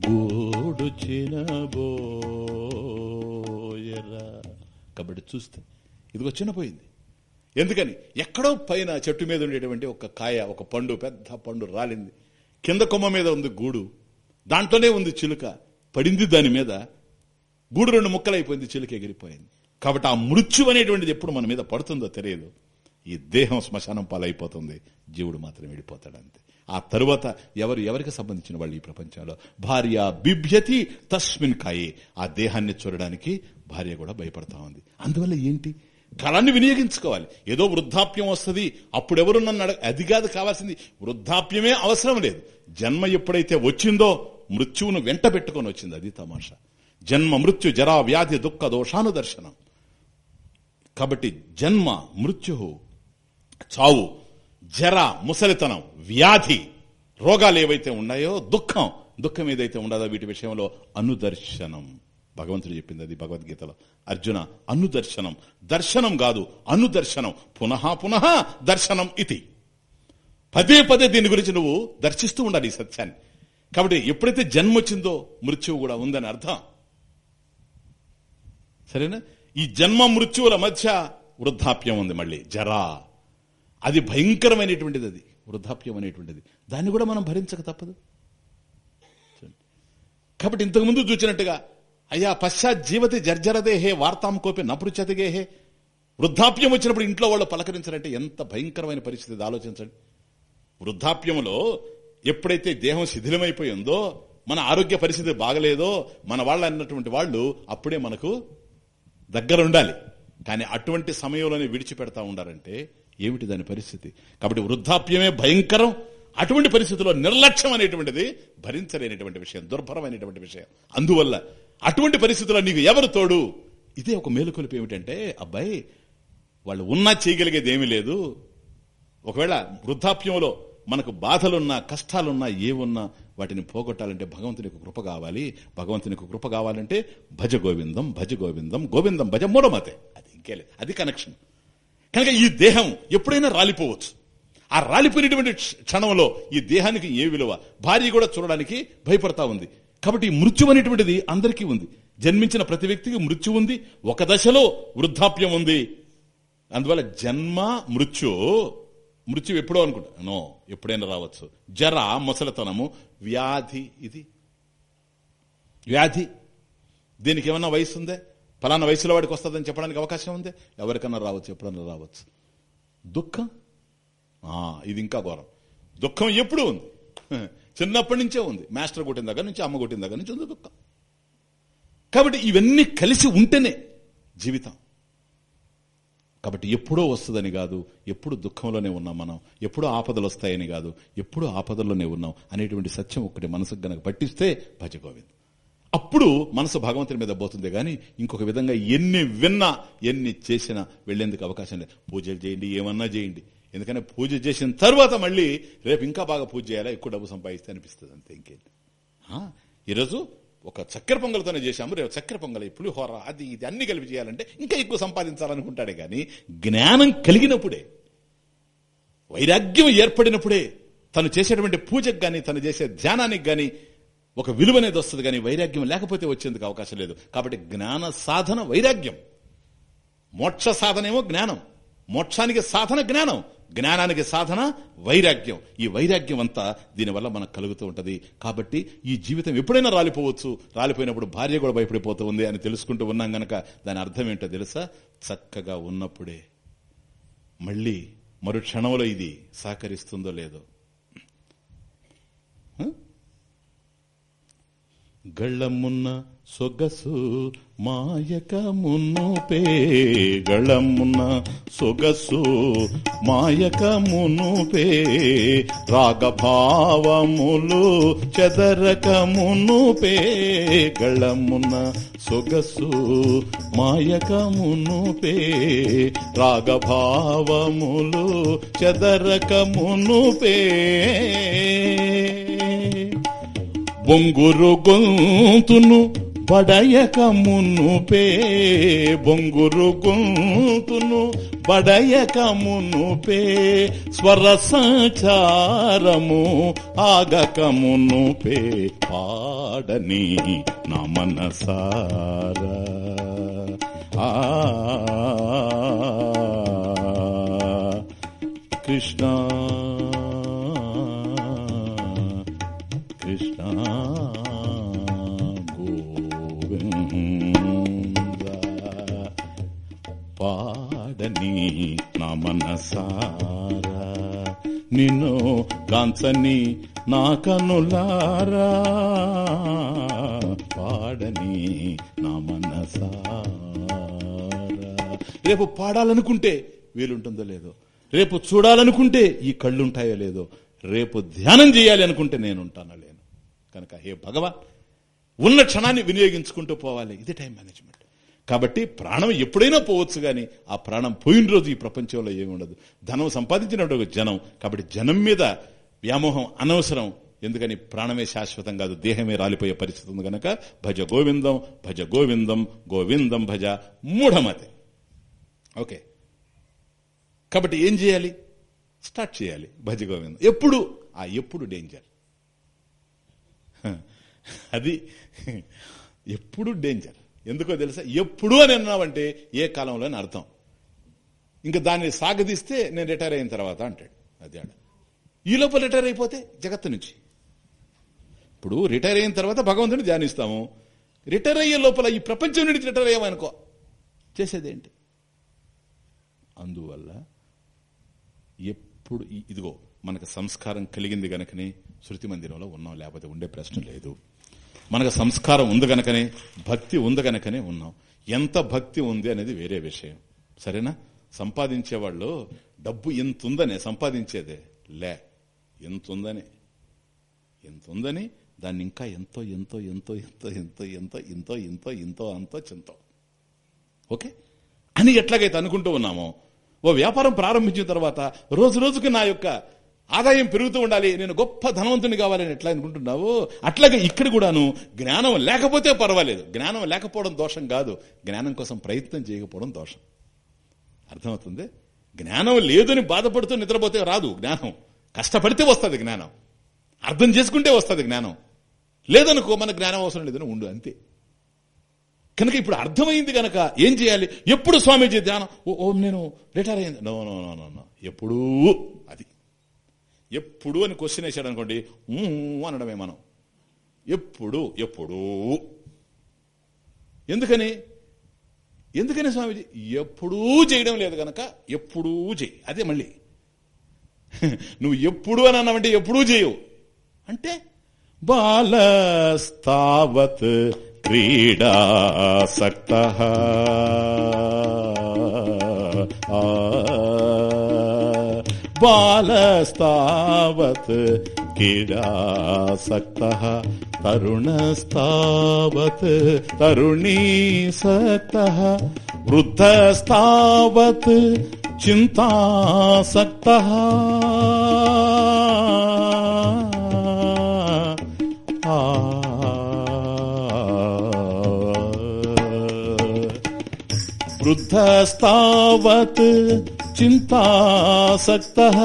గోడు చినబోయరా. కాబట్టి చూస్తే ఇదిగో చిన్నపోయింది. ఎందుకని? ఎక్కడో పైన చెట్టు మీద ఉండేటువంటి ఒక కాయ ఒక పండు పెద్ద పండు రాలింది. కింద కొమ్మ మీద ఉంది గూడు. దాంట్లోనే ఉంది చిలుక. పడింది దాని మీద. గూడు రెండు ముక్కలైపోయింది చిలుక ఎగిరిపోయింది. కాబట్టి ఆ మృత్యు అనేటువంటిది ఎప్పుడు మన మీద పడుతుందో తెలియదు. ఈ దేహం శ్మశానం పాలైపోతుంది. జీవుడు మాత్రం విడిపోతాడంతే. ఆ తరువాత ఎవరు ఎవరికి సంబంధించిన వాళ్ళు ఈ ప్రపంచంలో? భార్య బిభ్యతి తస్మిన్ కాయే. ఆ దేహాన్ని చూడడానికి భార్య కూడా భయపడతా ఉంది. అందువల్ల ఏంటి? కాలాన్ని వినియోగించుకోవాలి. ఏదో వృద్ధాప్యం వస్తుంది అప్పుడెవరు నన్ను అడగ అది కాదు కావాల్సింది. వృద్ధాప్యమే అవసరం లేదు. జన్మ ఎప్పుడైతే వచ్చిందో మృత్యువును వెంట పెట్టుకొని వచ్చింది. అది తమాషా. జన్మ మృత్యు జరా వ్యాధి దుఃఖ దోషాను దర్శనం. కాబట్టి జన్మ మృత్యు చావు. జర ముసలితనం వ్యాధి రోగాలు ఏవైతే ఉన్నాయో దుఃఖం దుఃఖం ఏదైతే ఉండదో వీటి విషయంలో అనుదర్శనం. భగవంతుడు చెప్పింది అది భగవద్గీతలో. అర్జున అనుదర్శనం. దర్శనం కాదు అనుదర్శనం. పునః పునః దర్శనం ఇది. పదే పదే దీని గురించి నువ్వు దర్శిస్తూ ఉండాలి ఈ సత్యాన్ని. కాబట్టి ఎప్పుడైతే జన్మ వచ్చిందో మృత్యువు కూడా ఉందని అర్థం. సరేనా? ఈ జన్మ మృత్యువుల మధ్య వృద్ధాప్యం ఉంది మళ్ళీ. జరా. అది భయంకరమైనటువంటిది అది వృద్ధాప్యం అనేటువంటిది. దాన్ని కూడా మనం భరించక తప్పదు. కాబట్టి ఇంతకుముందు చూసినట్టుగా అయ్యా పశ్చాత్ జీవతి జర్జరదేహే వార్తాం కోపి నపృచతిగేహే వృద్ధాప్యం వచ్చినప్పుడు ఇంట్లో వాళ్ళు పలకరించారంటే ఎంత భయంకరమైన పరిస్థితి ఆలోచించండి. వృద్ధాప్యంలో ఎప్పుడైతే దేహం శిథిలమైపోయిందో మన ఆరోగ్య పరిస్థితి బాగలేదో మన వాళ్ళు అన్నటువంటి వాళ్ళు అప్పుడే మనకు దగ్గర ఉండాలి కానీ అటువంటి సమయంలోనే విడిచిపెడతా ఉండారంటే ఏమిటి దాని పరిస్థితి? కాబట్టి వృద్ధాప్యమే భయంకరం అటువంటి పరిస్థితిలో నిర్లక్ష్యం అనేటువంటిది భరించలేనటువంటి విషయం దుర్భరమైనటువంటి విషయం. అందువల్ల అటువంటి పరిస్థితుల్లో నీకు ఎవరు తోడు? ఇదే ఒక మేలుకొలుపు ఏమిటంటే అబ్బాయి వాళ్ళు ఉన్నా చేయగలిగేది ఏమీ లేదు. ఒకవేళ వృద్ధాప్యంలో మనకు బాధలున్నా కష్టాలున్నా ఏమున్నా వాటిని పోగొట్టాలంటే భగవంతునికి కృప కావాలి. భగవంతునికి కృప కావాలంటే భజ గోవిందం భజ గోవిందం గోవిందం భజ మూడమతే అది ఇంకేలే. అది కనెక్షన్ కనుక ఈ దేహం ఎప్పుడైనా రాలిపోవచ్చు. ఆ రాలిపోయినటువంటి క్షణంలో ఈ దేహానికి ఏ విలువ? భార్య కూడా చూడడానికి భయపడతా ఉంది. కాబట్టి మృత్యు అనేటువంటిది అందరికీ ఉంది. జన్మించిన ప్రతి వ్యక్తికి మృత్యు ఉంది. ఒక దశలో వృద్ధాప్యం ఉంది. అందువల్ల జన్మ మృత్యు మృత్యు ఎప్పుడో అనుకుంటా. నో ఎప్పుడైనా రావచ్చు. జర ముసలితనము వ్యాధి ఇది. వ్యాధి. దీనికి ఏమన్నా వయసు ఉందే ఫలానా వయసులో వాడికి వస్తుందని చెప్పడానికి అవకాశం ఉంది? ఎవరికన్నా రావచ్చు ఎప్పుడన్నా రావచ్చు. దుఃఖం? ఇది ఇంకా ఘోరం. దుఃఖం ఎప్పుడు ఉంది? చిన్నప్పటి నుంచే ఉంది. మాస్టర్ కొట్టిన దగ్గర నుంచి అమ్మ కొట్టిన దగ్గర నుంచి ఉంది దుఃఖం. కాబట్టి ఇవన్నీ కలిసి ఉంటేనే జీవితం. కాబట్టి ఎప్పుడో వస్తుందని కాదు ఎప్పుడు దుఃఖంలోనే ఉన్నాం మనం ఎప్పుడు ఆపదలు వస్తాయని కాదు ఎప్పుడూ ఆపదల్లోనే ఉన్నాం అనేటువంటి సత్యం ఒకటి మనసుకు గనక పట్టిస్తే భజగోవింద్. అప్పుడు మనసు భగవంతుని మీద పోతుంది కానీ ఇంకొక విధంగా ఎన్ని విన్నా ఎన్ని చేసినా వెళ్ళేందుకు అవకాశం లేదు. పూజలు చేయండి ఏమన్నా చేయండి. ఎందుకంటే పూజ చేసిన తర్వాత మళ్ళీ రేపు ఇంకా బాగా పూజ చేయాలా ఎక్కువ డబ్బు సంపాదిస్తే అనిపిస్తుంది అంతే ఇంకేం. ఆ, ఈరోజు ఒక చక్కెర పొంగల్తోనే చేశాము రేపు చక్కెర పొంగలి పులిహోర అది ఇది అన్ని కలిపి చేయాలంటే ఇంకా ఎక్కువ సంపాదించాలనుకుంటాడే కానీ జ్ఞానం కలిగినప్పుడే వైరాగ్యం ఏర్పడినప్పుడే తను చేసేటువంటి పూజకు గాని తను చేసే ధ్యానానికి గాని ఒక విలువ అనేది వస్తుంది కానీ వైరాగ్యం లేకపోతే వచ్చేందుకు అవకాశం లేదు. కాబట్టి జ్ఞాన సాధన వైరాగ్యం. మోక్ష సాధనేమో జ్ఞానం. మోక్షానికి సాధన జ్ఞానం. జ్ఞానానికి సాధన వైరాగ్యం. ఈ వైరాగ్యం అంతా దీనివల్ల మనకు కలుగుతూ ఉంటది. కాబట్టి ఈ జీవితం ఎప్పుడైనా రాలిపోవచ్చు. రాలిపోయినప్పుడు భార్య కూడా భయపడిపోతూ ఉంది అని తెలుసుకుంటూ ఉన్నాం గనక దాని అర్థం ఏంటో తెలుసా? చక్కగా ఉన్నప్పుడే. మళ్ళీ మరు క్షణంలో ఇది సహకరిస్తుందో లేదో. గళ్ళమున్న సొగసు మాయకమునుపే గళమున్న సొగసు మాయకమునుపే రాగభావములు చదరకమునుపే గళమున్న సొగసు మాయకమునుపే రాగభావములు చదరకమునుపే బొంగురు గొంతును బడయక మునుపే బొంగురు గొంతును బడయక మునుపే స్వర సంచారము ఆగక మునుపే పాడని నా మనసారా. ఆ. కృష్ణ కృష్ణ పాడని నా మనసారా నిన్ను కాంచని నా కనులారా. పాడని నా మనసారా రేపు పాడాలనుకుంటే వీలుంటుందో లేదో రేపు చూడాలనుకుంటే ఈ కళ్ళుంటాయో లేదో రేపు ధ్యానం చేయాలి అనుకుంటే నేను ఉంటానో లేను. కనుక హే భగవాన్ ఉన్న క్షణాన్ని వినియోగించుకుంటూ పోవాలి. ఇది టైం మేనేజ్మెంట్. కాబట్టి ప్రాణం ఎప్పుడైనా పోవచ్చు కానీ ఆ ప్రాణం పోయిన రోజు ఈ ప్రపంచంలో ఏమి ఉండదు. ధనం సంపాదించినట్టు జనం కాబట్టి జనం మీద వ్యామోహం అనవసరం. ఎందుకని? ప్రాణమే శాశ్వతం కాదు దేహమే రాలిపోయే పరిస్థితి ఉంది కనుక భజ గోవిందం భజ గోవిందం గోవిందం భజ మూఢమతి. ఓకే. కాబట్టి ఏం చేయాలి? స్టార్ట్ చేయాలి భజ గోవిందం. ఎప్పుడు? ఆ ఎప్పుడు డేంజర్. అది ఎప్పుడు డేంజర్. ఎందుకో తెలుసా? ఎప్పుడు అని అన్నావంటే ఏ కాలంలో అని అర్థం. ఇంకా దాన్ని సాగదీస్తే నేను రిటైర్ అయిన తర్వాత అంటాడు అది ఆడ ఈ లోపల రిటైర్ అయిపోతే జగత్తు నుంచి. ఇప్పుడు రిటైర్ అయిన తర్వాత భగవంతుని ధ్యానిస్తాము. రిటైర్ అయ్యే లోపల ఈ ప్రపంచం నుంచి రిటైర్ అయ్యామనుకో చేసేదేంటి? అందువల్ల ఎప్పుడు ఇదిగో మనకు సంస్కారం కలిగింది గనకనే శృతి మందిరంలో ఉన్నాం లేకపోతే ఉండే ప్రశ్న లేదు. మనకు సంస్కారం ఉంది గనకనే భక్తి ఉంది గనకనే ఉన్నాం. ఎంత భక్తి ఉంది అనేది వేరే విషయం. సరేనా? సంపాదించే వాళ్ళు డబ్బు ఎంత ఉందనే సంపాదించేదే. లే ఎంత ఉందని ఎంత ఉందని దాన్ని ఇంకా ఎంతో ఎంతో ఎంతో ఎంతో ఎంతో ఎంతో ఎంతో ఎంతో ఎంతో అంతో చింతో. ఓకే? అని ఎట్లాగైతే అనుకుంటూ ఉన్నామో ఓ వ్యాపారం ప్రారంభించిన తర్వాత రోజు రోజుకి నా యొక్క ఆదాయం పెరుగుతూ ఉండాలి నేను గొప్ప ధనవంతుని కావాలని ఎట్లా అనుకుంటున్నావు అట్లాగే ఇక్కడ కూడాను జ్ఞానం లేకపోతే పర్వాలేదు. జ్ఞానం లేకపోవడం దోషం కాదు. జ్ఞానం కోసం ప్రయత్నం చేయకపోవడం దోషం. అర్థమవుతుంది? జ్ఞానం లేదని బాధపడుతూ నిద్రపోతే రాదు జ్ఞానం. కష్టపడితే వస్తుంది జ్ఞానం. అర్థం చేసుకుంటే వస్తుంది జ్ఞానం. లేదనుకో మన జ్ఞానం అవసరం లేదని ఉండు అంతే. కనుక ఇప్పుడు అర్థమైంది కనుక ఏం చేయాలి? ఎప్పుడు స్వామీజీ ధ్యానం? ఓ నేను రిటైర్ అయింది నో నో నో నో. ఎప్పుడూ అది. ఎప్పుడు అని క్వశ్చన్ వేసాడు అనుకోండి అనడమే మనం. ఎప్పుడు ఎప్పుడూ. ఎందుకని? ఎందుకని స్వామిజీ? ఎప్పుడూ చేయడం లేదు గనక ఎప్పుడూ చేయి. అదే మళ్ళీ. నువ్వు ఎప్పుడు అని అన్నావంటే ఎప్పుడూ చేయవు. అంటే బాలస్తావత్ క్రీడాసక్త ఆ बालस्तावत् क्रीडासक्तः तरुणस्तावत् तरुणी सक्तः वृद्धस्तावत् चिन्तासक्तः वृद्धस्तावत् చింతాసక్తः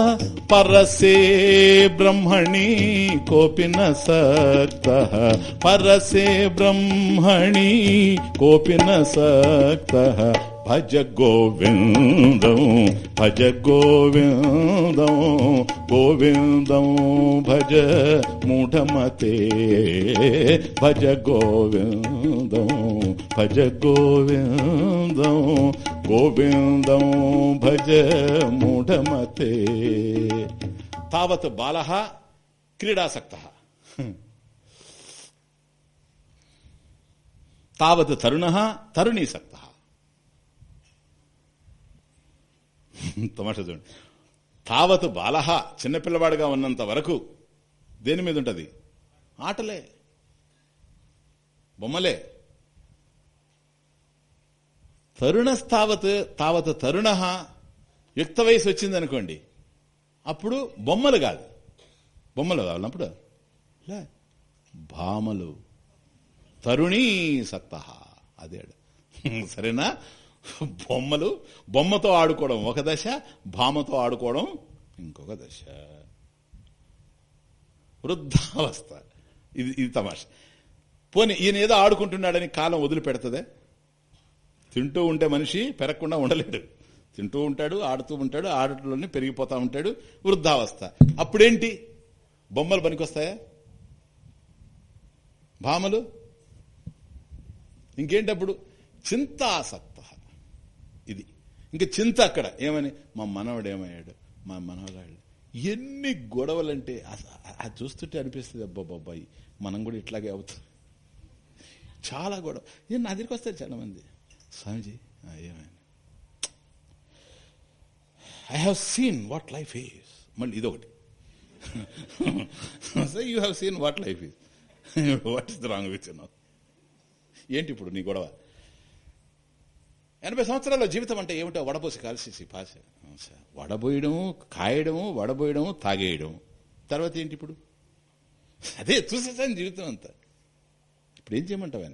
పరసే బ్రహ్మణి కోపి న సక్తः పరసే బ్రహ్మణి కోపి న సక్తः భజ గోవిందం భజ గోవిందం గోవిందం భజ మూఢమతే భజ గోవిందం భజ గోవిందం. గోవిందం భజ మూఢమతే. తావత్ బాల క్రీడాసక్త. తావత్ తరుణ తరుణీసక్త. తమాషా చూడండి. తావత్ బాల చిన్నపిల్లవాడిగా ఉన్నంత వరకు దేని మీద ఉంటుంది ఆటలే. బొమ్మలే. తరుణస్తావత్ తావత్ తరుణ యుక్త వయసు వచ్చింది అనుకోండి అప్పుడు బొమ్మలు కాదు. బొమ్మలు కావాలన్నప్పుడు లే భామలు. తరుణీ సక్త అదే సరేనా? బొమ్మలు బొమ్మతో ఆడుకోవడం ఒక దశ భామతో ఆడుకోవడం ఇంకొక దశ. వృద్ధావస్థ. ఇది ఇది తమాష. పోనీ ఈయన ఏదో ఆడుకుంటున్నాడని కాలం వదిలిపెడుతుందే? తింటూ ఉంటే మనిషి పెరగకుండా ఉండలేడు. తింటూ ఉంటాడు ఆడుతూ ఉంటాడు ఆడటంలోనే పెరిగిపోతా ఉంటాడు వృద్ధావస్థ. అప్పుడేంటి? బొమ్మలు పనికొస్తాయా? భామలు? ఇంకేంటప్పుడు? చింతాసక్త. ఇది. ఇంకా చింత అక్కడ. ఏమని? మా మనవడు ఏమయ్యాడు? మా మనవరాళ్ళు. ఎన్ని గొడవలంటే అది చూస్తుంటే అనిపిస్తుంది అబ్బాబ్బాయి మనం కూడా ఇట్లాగే అవుతుంది చాలా గొడవ. ఏ నా దగ్గరికి వస్తారు చాలా మంది స్వామిజీ ఏమైనా I have seen what life is మళ్ళీ ఇదొకటి. You have seen what life is what is the wrong with ఏంటి ఇప్పుడు నీ గొడవ? ఎనభై సంవత్సరాల జీవితం అంటే ఏమిటో వడబోసి కాల్చేసి పాస. వడబోయడం కాయడము వడబోయడం తాగేయడం తర్వాత ఏంటి ఇప్పుడు? అదే చూసేసాను జీవితం అంతా. ఇప్పుడు ఏం చేయమంటావు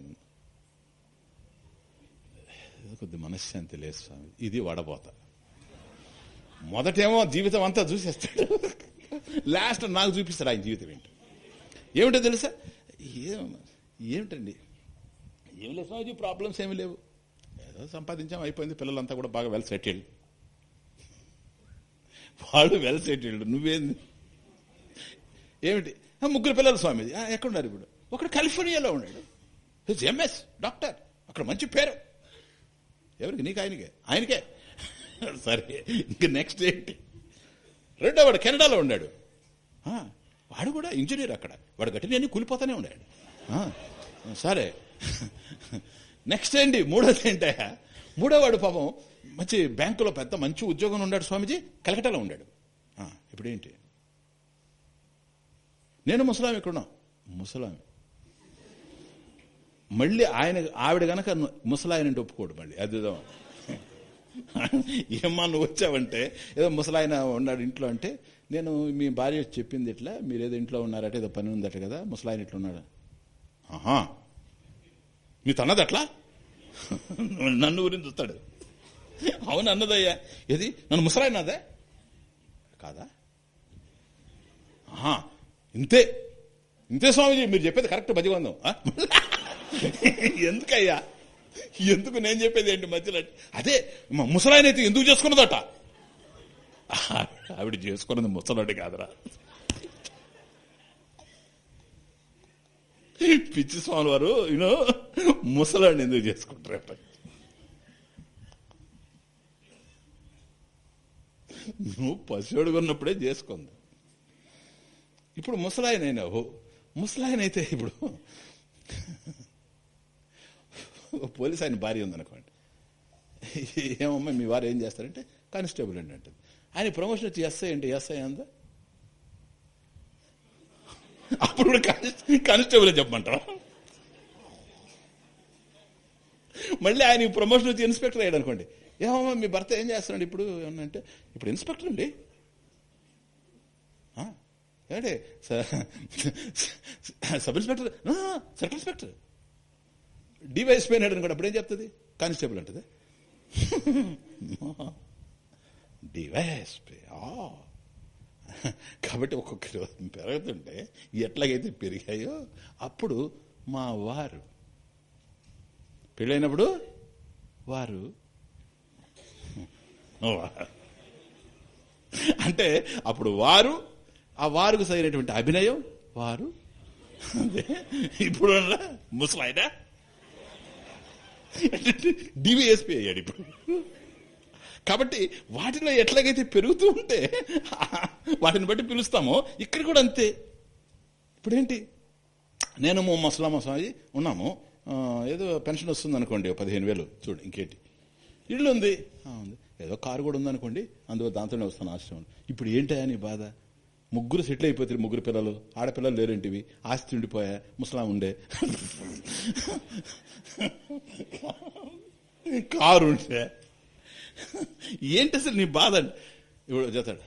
కొద్ది మనశ్శాంతి లేదు స్వామి. ఇది వడబోత మొదటేమో జీవితం అంతా చూసేస్తాడు. లాస్ట్ నాకు చూపిస్తాడు ఆయన జీవితం ఏంటి. ఏమిటో తెలుసా? ఏం ఏమిటండి? ఏం లేదు స్వామిజీ ప్రాబ్లమ్స్ ఏమి లేవు. ఏదో సంపాదించాం అయిపోయింది. పిల్లలంతా కూడా బాగా వెల్ సెటిల్డ్ వాళ్ళు వెల్ సెటిల్డ్ నువ్వేంది? ఏమిటి? ముగ్గురు పిల్లలు స్వామిజీ. ఎక్కడున్నారు ఇప్పుడు? ఒకడు కాలిఫోర్నియాలో ఉన్నాడు. ఎంఎస్ డాక్టర్ అక్కడ మంచి పేరు. ఎవరికి? నీకు ఆయనకే. ఆయనకే. సరే ఇంక నెక్స్ట్ ఏంటి? రెండో వాడు కెనడాలో ఉన్నాడు. వాడు కూడా ఇంజనీర్ అక్కడ. వాడు గట్టిని అన్ని కూలిపోతానే ఉన్నాడు. సరే. నెక్స్ట్ ఏంటి? మూడోది ఏంటయ్యా? మూడోవాడు పాపం మంచి బ్యాంకులో పెద్ద మంచి ఉద్యోగం ఉన్నాడు స్వామిజీ కలకటాలో ఉన్నాడు. ఇప్పుడు ఏంటి? నేను ముసలాం ఇక్కడున్నా ముసలామి. మళ్ళీ ఆయన ఆవిడ గనక ముసలాయన ఒప్పుకోడు మళ్ళీ. అది ఏమ్మా నువ్వు వచ్చావంటే ఏదో ముసలాయన ఉన్నాడు ఇంట్లో అంటే నేను మీ భార్య చెప్పింది ఇట్లా మీరు ఏదో ఇంట్లో ఉన్నారట ఏదో పని ఉందట కదా ముసలాయన ఇట్లా ఉన్నాడు? ఆహా. మీ తన్నది అట్లా? నన్ను గురించి చూస్తాడు. అవును అన్నదయ్యా. ఏది? నన్ను ముసలాయనదే? కాదా? ఆహా. ఇంతే. ఇంతే స్వామిజీ మీరు చెప్పేది కరెక్ట్ బతివందం ఎందుకయ్యా? ఎందుకు నేను చెప్పేది ఏంటి మధ్యలో? అదే ముసలాయన అయితే ఎందుకు చేసుకున్నదట? ఆవిడ చేసుకున్నది ముసలాడు కాదురా. పిచ్చి స్వామి వారు యూనో ముసలాడిని ఎందుకు చేసుకుంటారు నువ్వు పసివాడుగా ఉన్నప్పుడే చేసుకుంది. ఇప్పుడు ముసలాయన ముసలాయన అయితే ఇప్పుడు పోలీస్ ఆయన భార్య ఉందనుకోండి. ఏమమ్మా మీ వారు ఏం చేస్తారంటే కానిస్టేబుల్ అండి అంటుంది. ఆయన ప్రమోషన్ వచ్చి ఎస్ఐ అంటే ఎస్ఐ అందా? అప్పుడు కూడా కానిస్టేబుల్ చెప్పమంటారా? మళ్ళీ ఆయన ప్రమోషన్ వచ్చి ఇన్స్పెక్టర్ అయ్యాడు అనుకోండి. ఏమమ్మా మీ భర్త ఏం చేస్తున్నాడు ఇప్పుడు? ఏమన్నా అంటే ఇప్పుడు ఇన్స్పెక్టర్ అండి. ఆ, sub inspector? Circle inspector. DYSP అన్నాడు అనుకోండి అప్పుడు ఏం చెప్తుంది? కానిస్టేబుల్ అంటది? డివైఎస్పీ కాబట్టి ఒక్కొక్కరు పెరుగుతుంటే ఎట్లాగైతే పెరిగాయో అప్పుడు మా వారు పెళ్ళైనప్పుడు వారు అంటే అప్పుడు వారు ఆ వారుకు సరైనటువంటి అభినయం వారు అదే ఇప్పుడు ముసలాయినా డివిఎస్పీ అయ్యాడు ఇప్పుడు. కాబట్టి వాటిలో ఎట్లాగైతే పెరుగుతూ ఉంటే వాటిని బట్టి పిలుస్తామో ఇక్కడ కూడా అంతే. ఇప్పుడేంటి? నేను మా ముసలా ఉన్నాము. ఏదో పెన్షన్ వస్తుంది అనుకోండి పదిహేను వేలు. చూడు ఇంకేంటి? ఇల్లు ఉంది. ఉంది. ఏదో కారు కూడా ఉందనుకోండి అందువల్ల దాంతోనే వస్తాను ఆశ్రమం. ఇప్పుడు ఏంటా నీ బాధ? ముగ్గురు సెటిల్ అయిపోతారు ముగ్గురు పిల్లలు. ఆడపిల్లలు లేరేంటివి? ఆస్తి ఉండిపోయా? ముసలాం ఉండే. కారు ఉంటే ఏంటి అసలు నీ బాధ? ఇప్పుడు చేతాడు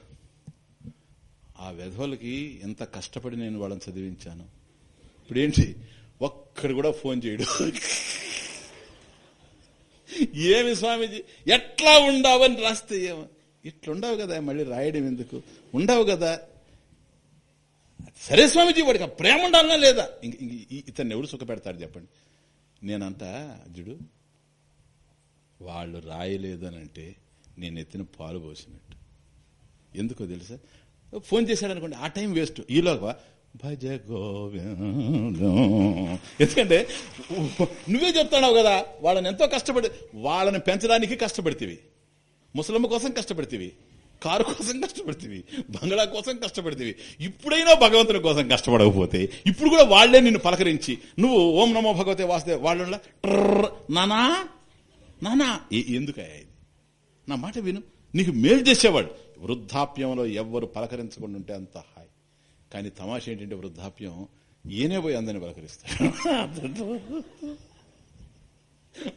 ఆ వెధవలకి ఎంత కష్టపడి నేను వాళ్ళని చదివించాను. ఇప్పుడు ఏంటి ఒక్కడు కూడా ఫోన్ చేయడు. ఏమి స్వామీజీ? ఎట్లా ఉండవని రాస్తే ఏమో. ఇట్లుండవు కదా మళ్ళీ రాయడం ఎందుకు? ఉండవు కదా. సరే స్వామిజీ వాడికి ఆ ప్రేమ ఉండాలన్నా లేదా? ఇంక ఇతన్ని ఎవరు సుఖపెడతాడు చెప్పండి. నేనంట జుడు వాళ్ళు రాయలేదు అని అంటే నేను ఎత్తిన పాలు పోసినట్టు. ఎందుకో తెలుసా? ఫోన్ చేశాడు అనుకోండి ఆ టైం వేస్ట్. ఈలోగా భజ గోవిందం. ఎందుకంటే నువ్వే చెప్తున్నావు కదా వాళ్ళని ఎంతో కష్టపడి వాళ్ళని పెంచడానికి కష్టపడితివి. ముసలమ్మ కోసం కష్టపడితేవి. కారు కోసం కష్టపడితివి బంగ్లా కోసం కష్టపడితివి ఇప్పుడైనా భగవంతుని కోసం కష్టపడకపోతే ఇప్పుడు కూడా వాళ్ళే నిన్ను పలకరించి నువ్వు ఓం నమో భగవతే వాస్తే వాళ్ళు నానా నానా. ఎందుకయ్యా ఇది? నా మాట విను. నీకు మేలు చేసేవాడు. వృద్ధాప్యంలో ఎవ్వరు పలకరించకుండా ఉంటే అంత హాయ్. కానీ తమాష ఏంటంటే వృద్ధాప్యం ఏనే పోయి అందరిని పలకరిస్తాడు.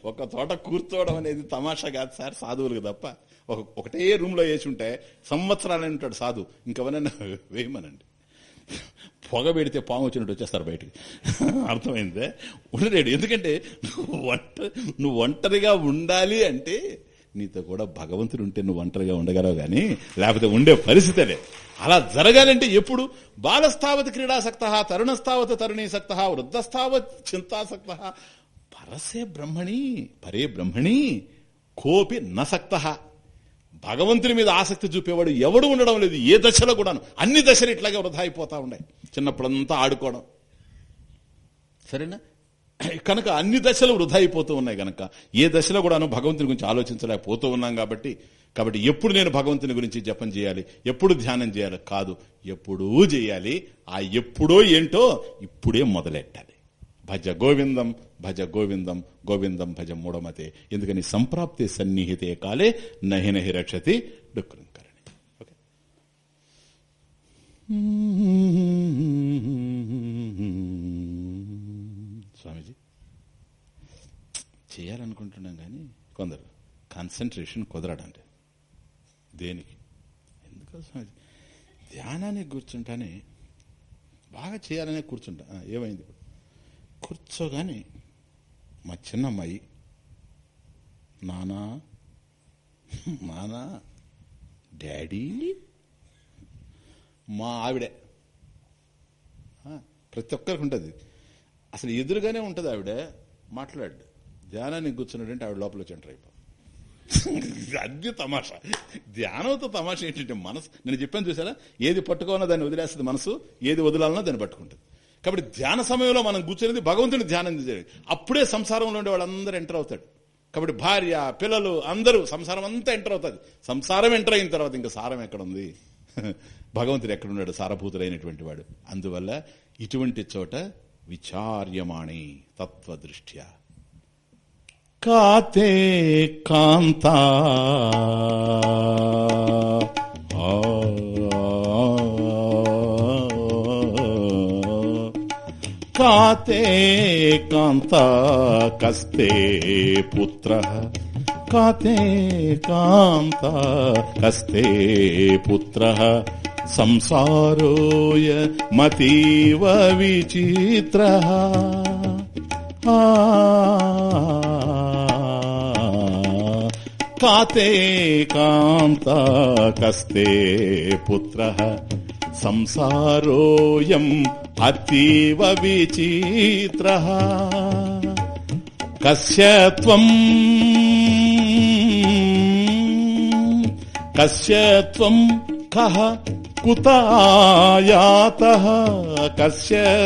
ఒక తోట కూర్చోవడం అనేది తమాషా కాదు సార్ సాధువులకు తప్ప. ఒక ఒకటే రూమ్లో వేసి ఉంటే సంవత్సరాలు ఉంటాడు సాధు ఇంకెవరైనా వేయమనండి. పొగ పెడితే పాము వచ్చినట్టు వచ్చేస్తారు బయటికి. అర్థమైందే? ఉండలేడు. ఎందుకంటే నువ్వు ఒంట నువ్వు ఒంటరిగా ఉండాలి అంటే నీతో కూడా భగవంతుడు ఉంటే నువ్వు ఒంటరిగా ఉండగలవు కానీ లేకపోతే ఉండే పరిస్థితులే. అలా జరగాలంటే ఎప్పుడు? బాలస్థావత్ క్రీడాసక్త తరుణస్థావత్ తరుణీసక్త వృద్ధస్థావత్ చింతాసక్త పరసే బ్రహ్మణి పరే బ్రహ్మణి కోపి నసక్త. భగవంతుని మీద ఆసక్తి చూపేవాడు ఎవడు ఉండడం లేదు ఏ దశలో కూడాను. అన్ని దశలు ఇట్లాగే వృధా అయిపోతా ఉన్నాయి చిన్నప్పుడంతా ఆడుకోవడం. సరేనా? కనుక అన్ని దశలు వృధా అయిపోతూ ఉన్నాయి కనుక ఏ దశలో కూడాను భగవంతుని గురించి ఆలోచించలేకపోతూ ఉన్నాం కాబట్టి కాబట్టి ఎప్పుడు నేను భగవంతుని గురించి జపం చేయాలి ఎప్పుడు ధ్యానం చేయాలి? కాదు ఎప్పుడూ చేయాలి. ఆ ఎప్పుడో ఏంటో ఇప్పుడే మొదలెట్టాలి. భజ గోవిందం భజ గోవిందం గోవిందం భజ మూఢమతే. ఎందుకని సంప్రాప్తి సన్నిహితే కాలే నహి నహి రక్షతి డుక్కరంకరణి ఓకే? స్వామీజీ చేయాలనుకుంటున్నాం కానీ కొందరు కాన్సన్ట్రేషన్ కుదరడండి దేనికి? ఎందుకు స్వామిజీ? ధ్యానానికి కూర్చుంటానే బాగా చేయాలనే కూర్చుంటా. ఏమైంది కూర్చోగానే మా చిన్నమ్మాయి నానా నానా డాడీ మా ఆవిడే. ప్రతి ఒక్కరికి ఉంటుంది. అసలు ఎదురుగానే ఉంటుంది ఆవిడ మాట్లాడు. ధ్యానానికి కూర్చున్నాడంటే ఆవిడ లోపల వచ్చి ఎంటర్ అయిపో. అది తమాషా. ధ్యానంతో తమాషా ఏంటంటే మనసు. నేను చెప్పాను చూసారా? ఏది పట్టుకోవాలో దాన్ని వదిలేస్తుంది మనసు ఏది వదలాలన్నా దాన్ని పట్టుకుంటుంది. కాబట్టి ధ్యాన సమయంలో మనం కూర్చునేది భగవంతుని ధ్యానం చేయాలి అప్పుడే సంసారంలో ఉండే వాళ్ళందరూ ఎంటర్ అవుతాడు కాబట్టి భార్య పిల్లలు అందరూ సంసారం అంతా ఎంటర్ అవుతుంది. సంసారం ఎంటర్ అయిన తర్వాత ఇంకా సారం ఎక్కడుంది? భగవంతుడు ఎక్కడున్నాడు? సారభూతులైనటువంటి వాడు. అందువల్ల ఇటువంటి చోట విచార్యమాణి తత్వదృష్ట్యా. కాతే కాంత. కాతే కాంత కస్తే పుత్ర కాతే కాంత కస్తే పుత్ర సంసారోయ మతీవ విచిత్ర కాతే కాంత కస్తే పుత్ర సంసారోయం అతీవ విచిత్ర. కస్య త్వం కహ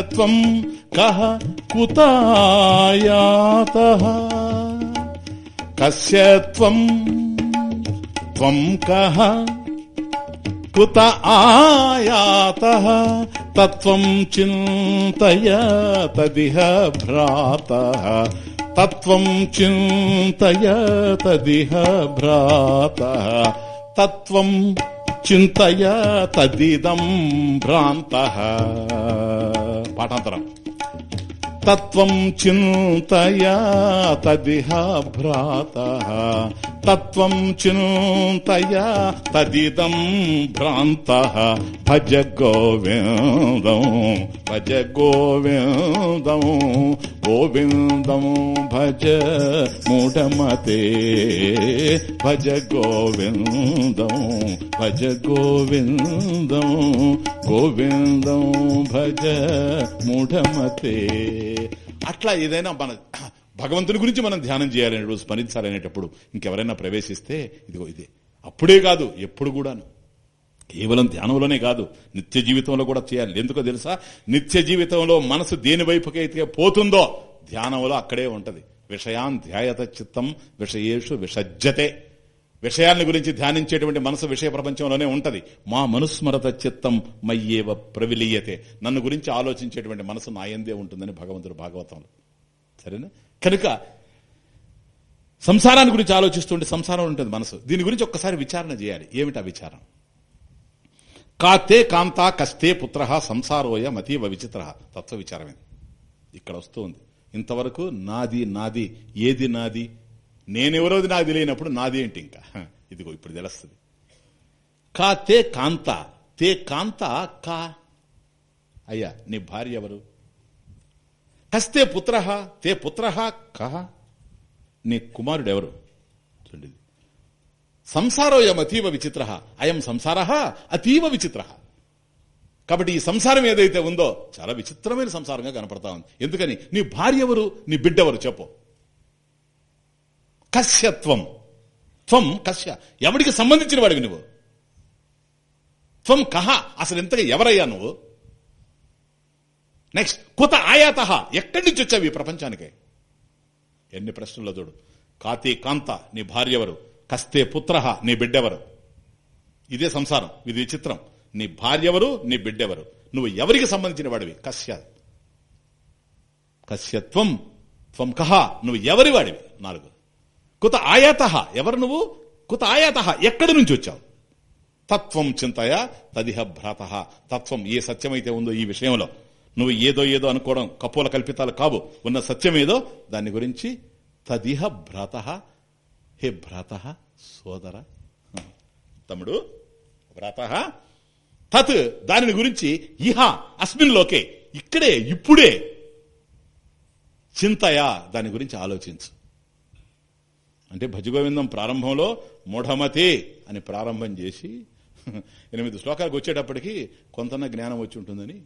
త్వం కః కహ కస్య త్వం త్వం కహ కః ఆయాత తత్వం చింతయ తదిహ భ్రాత. తత్వం చింతయ తదిహ భ్రాత. తత్వం చింతయ తదిదం భ్రాంత. పాఠాంతరం. తత్వం చింతయ తదిహ భ్రాత. తత్వం చినుంతయా తదిదం భ్రాంత. భజ గోవిందం భజ గోవిందం గోవిందం భజ మూఢమతే. భజ గోవిందం భజ గోవిందం గోవిందం భజ మూఢమతే. అట్లా ఏదైనా మన భగవంతుని గురించి మనం ధ్యానం చేయాలని రోజు స్మరించాలనేటప్పుడు ఇంకెవరైనా ప్రవేశిస్తే ఇదిగో ఇదే. అప్పుడే కాదు ఎప్పుడు కూడాను. కేవలం ధ్యానంలోనే కాదు నిత్య జీవితంలో కూడా చేయాలి. ఎందుకో తెలుసా? నిత్య జీవితంలో మనసు దేని వైపుకైతే పోతుందో ధ్యానంలో అక్కడే ఉంటది. విషయాన్ ధ్యాయత చిత్తం విషయేషు విసజ్జతే విషయాన్ని గురించి ధ్యానించేటువంటి మనసు విషయ ప్రపంచంలోనే ఉంటది. మా మనుస్మరత చిత్తం మయ్యేవ ప్రవిలీయతే. నన్ను గురించి ఆలోచించేటువంటి మనసు నాయందే ఉంటుందని భగవంతుడు భాగవతంలో. సరేనా? కనుక సంసారాన్ని గురించి ఆలోచిస్తుంటే సంసారం ఉంటుంది మనసు. దీని గురించి ఒక్కసారి విచారణ చేయాలి. ఏమిటా విచారం? కాతే కాంతా కస్తే పుత్ర సంసారోయ మతీవ విచిత్ర. తత్వ విచారమే. ఇక్కడ వస్తుంది ఇంతవరకు నాది నాది ఏది నాది? నేనెవరోది నాకు తెలియనప్పుడు నాది ఏంటి ఇంకా? ఇదిగో ఇప్పుడు తెలుస్తుంది. కా తే కాంత తే కాంత కా. అయ్యా నీ భార్య ఎవరు? కస్తే పుత్ర తే పుత్ర కహ నీ కుమారుడు ఎవరు చూడండి. సంసారోయం అతీవ విచిత్ర అయం సంసార అతీవ విచిత్ర. కాబట్టి ఈ సంసారం ఏదైతే ఉందో చాలా విచిత్రమైన సంసారంగా కనపడతా ఉంది. ఎందుకని? నీ భార్య ఎవరు నీ బిడ్డెవరు? చెప్పు. కశ్యత్వం. త్వం కశ్య. ఎవడికి సంబంధించిన వాడివి నువ్వు? త్వం కహ అసలు ఇంతగా ఎవరయ్యా నువ్వు? నెక్స్ట్ కుత ఆయాత. ఎక్కడి నుంచి వచ్చావు ఈ ప్రపంచానికి? ఎన్ని ప్రశ్నల్లో చూడు. కాతి కాంత నీ భార్య ఎవరు? కస్తే పుత్ర నీ బిడ్డెవరు? ఇదే సంసారం ఇది విచిత్రం. నీ భార్య ఎవరు? నీ బిడ్డెవరు? నువ్వు ఎవరికి సంబంధించిన వాడివి కశ్య. కశ్యత్వం త్వం కహ నువ్వు ఎవరి వాడివి? నాలుగు. కుత ఆయాత ఎవరు నువ్వు? కుత ఆయాత ఎక్కడి నుంచి వచ్చావు? తత్వం చింతయ తదిహ భ్రాత. తత్వం ఏ సత్యమైతే ఉందో ఈ విషయంలో. నువ్వు ఏదో ఏదో అనుకోవడం కపోల కల్పితాలు కావు. ఉన్న సత్యం ఏదో? దాని గురించి తదిహ భ్రాత. హే భ్రాత సోదర. తమ్ముడు భ్రాత. తత్ దానిని గురించి ఇహ అస్మిన్ లోకే ఇక్కడే ఇప్పుడే. చింతయా దాని గురించి ఆలోచించు. అంటే భజగోవిందం ప్రారంభంలో మూఢమతి అని ప్రారంభం చేసి ఎనిమిది శ్లోకాలకు వచ్చేటప్పటికి కొంతన్న జ్ఞానం వచ్చి ఉంటుందని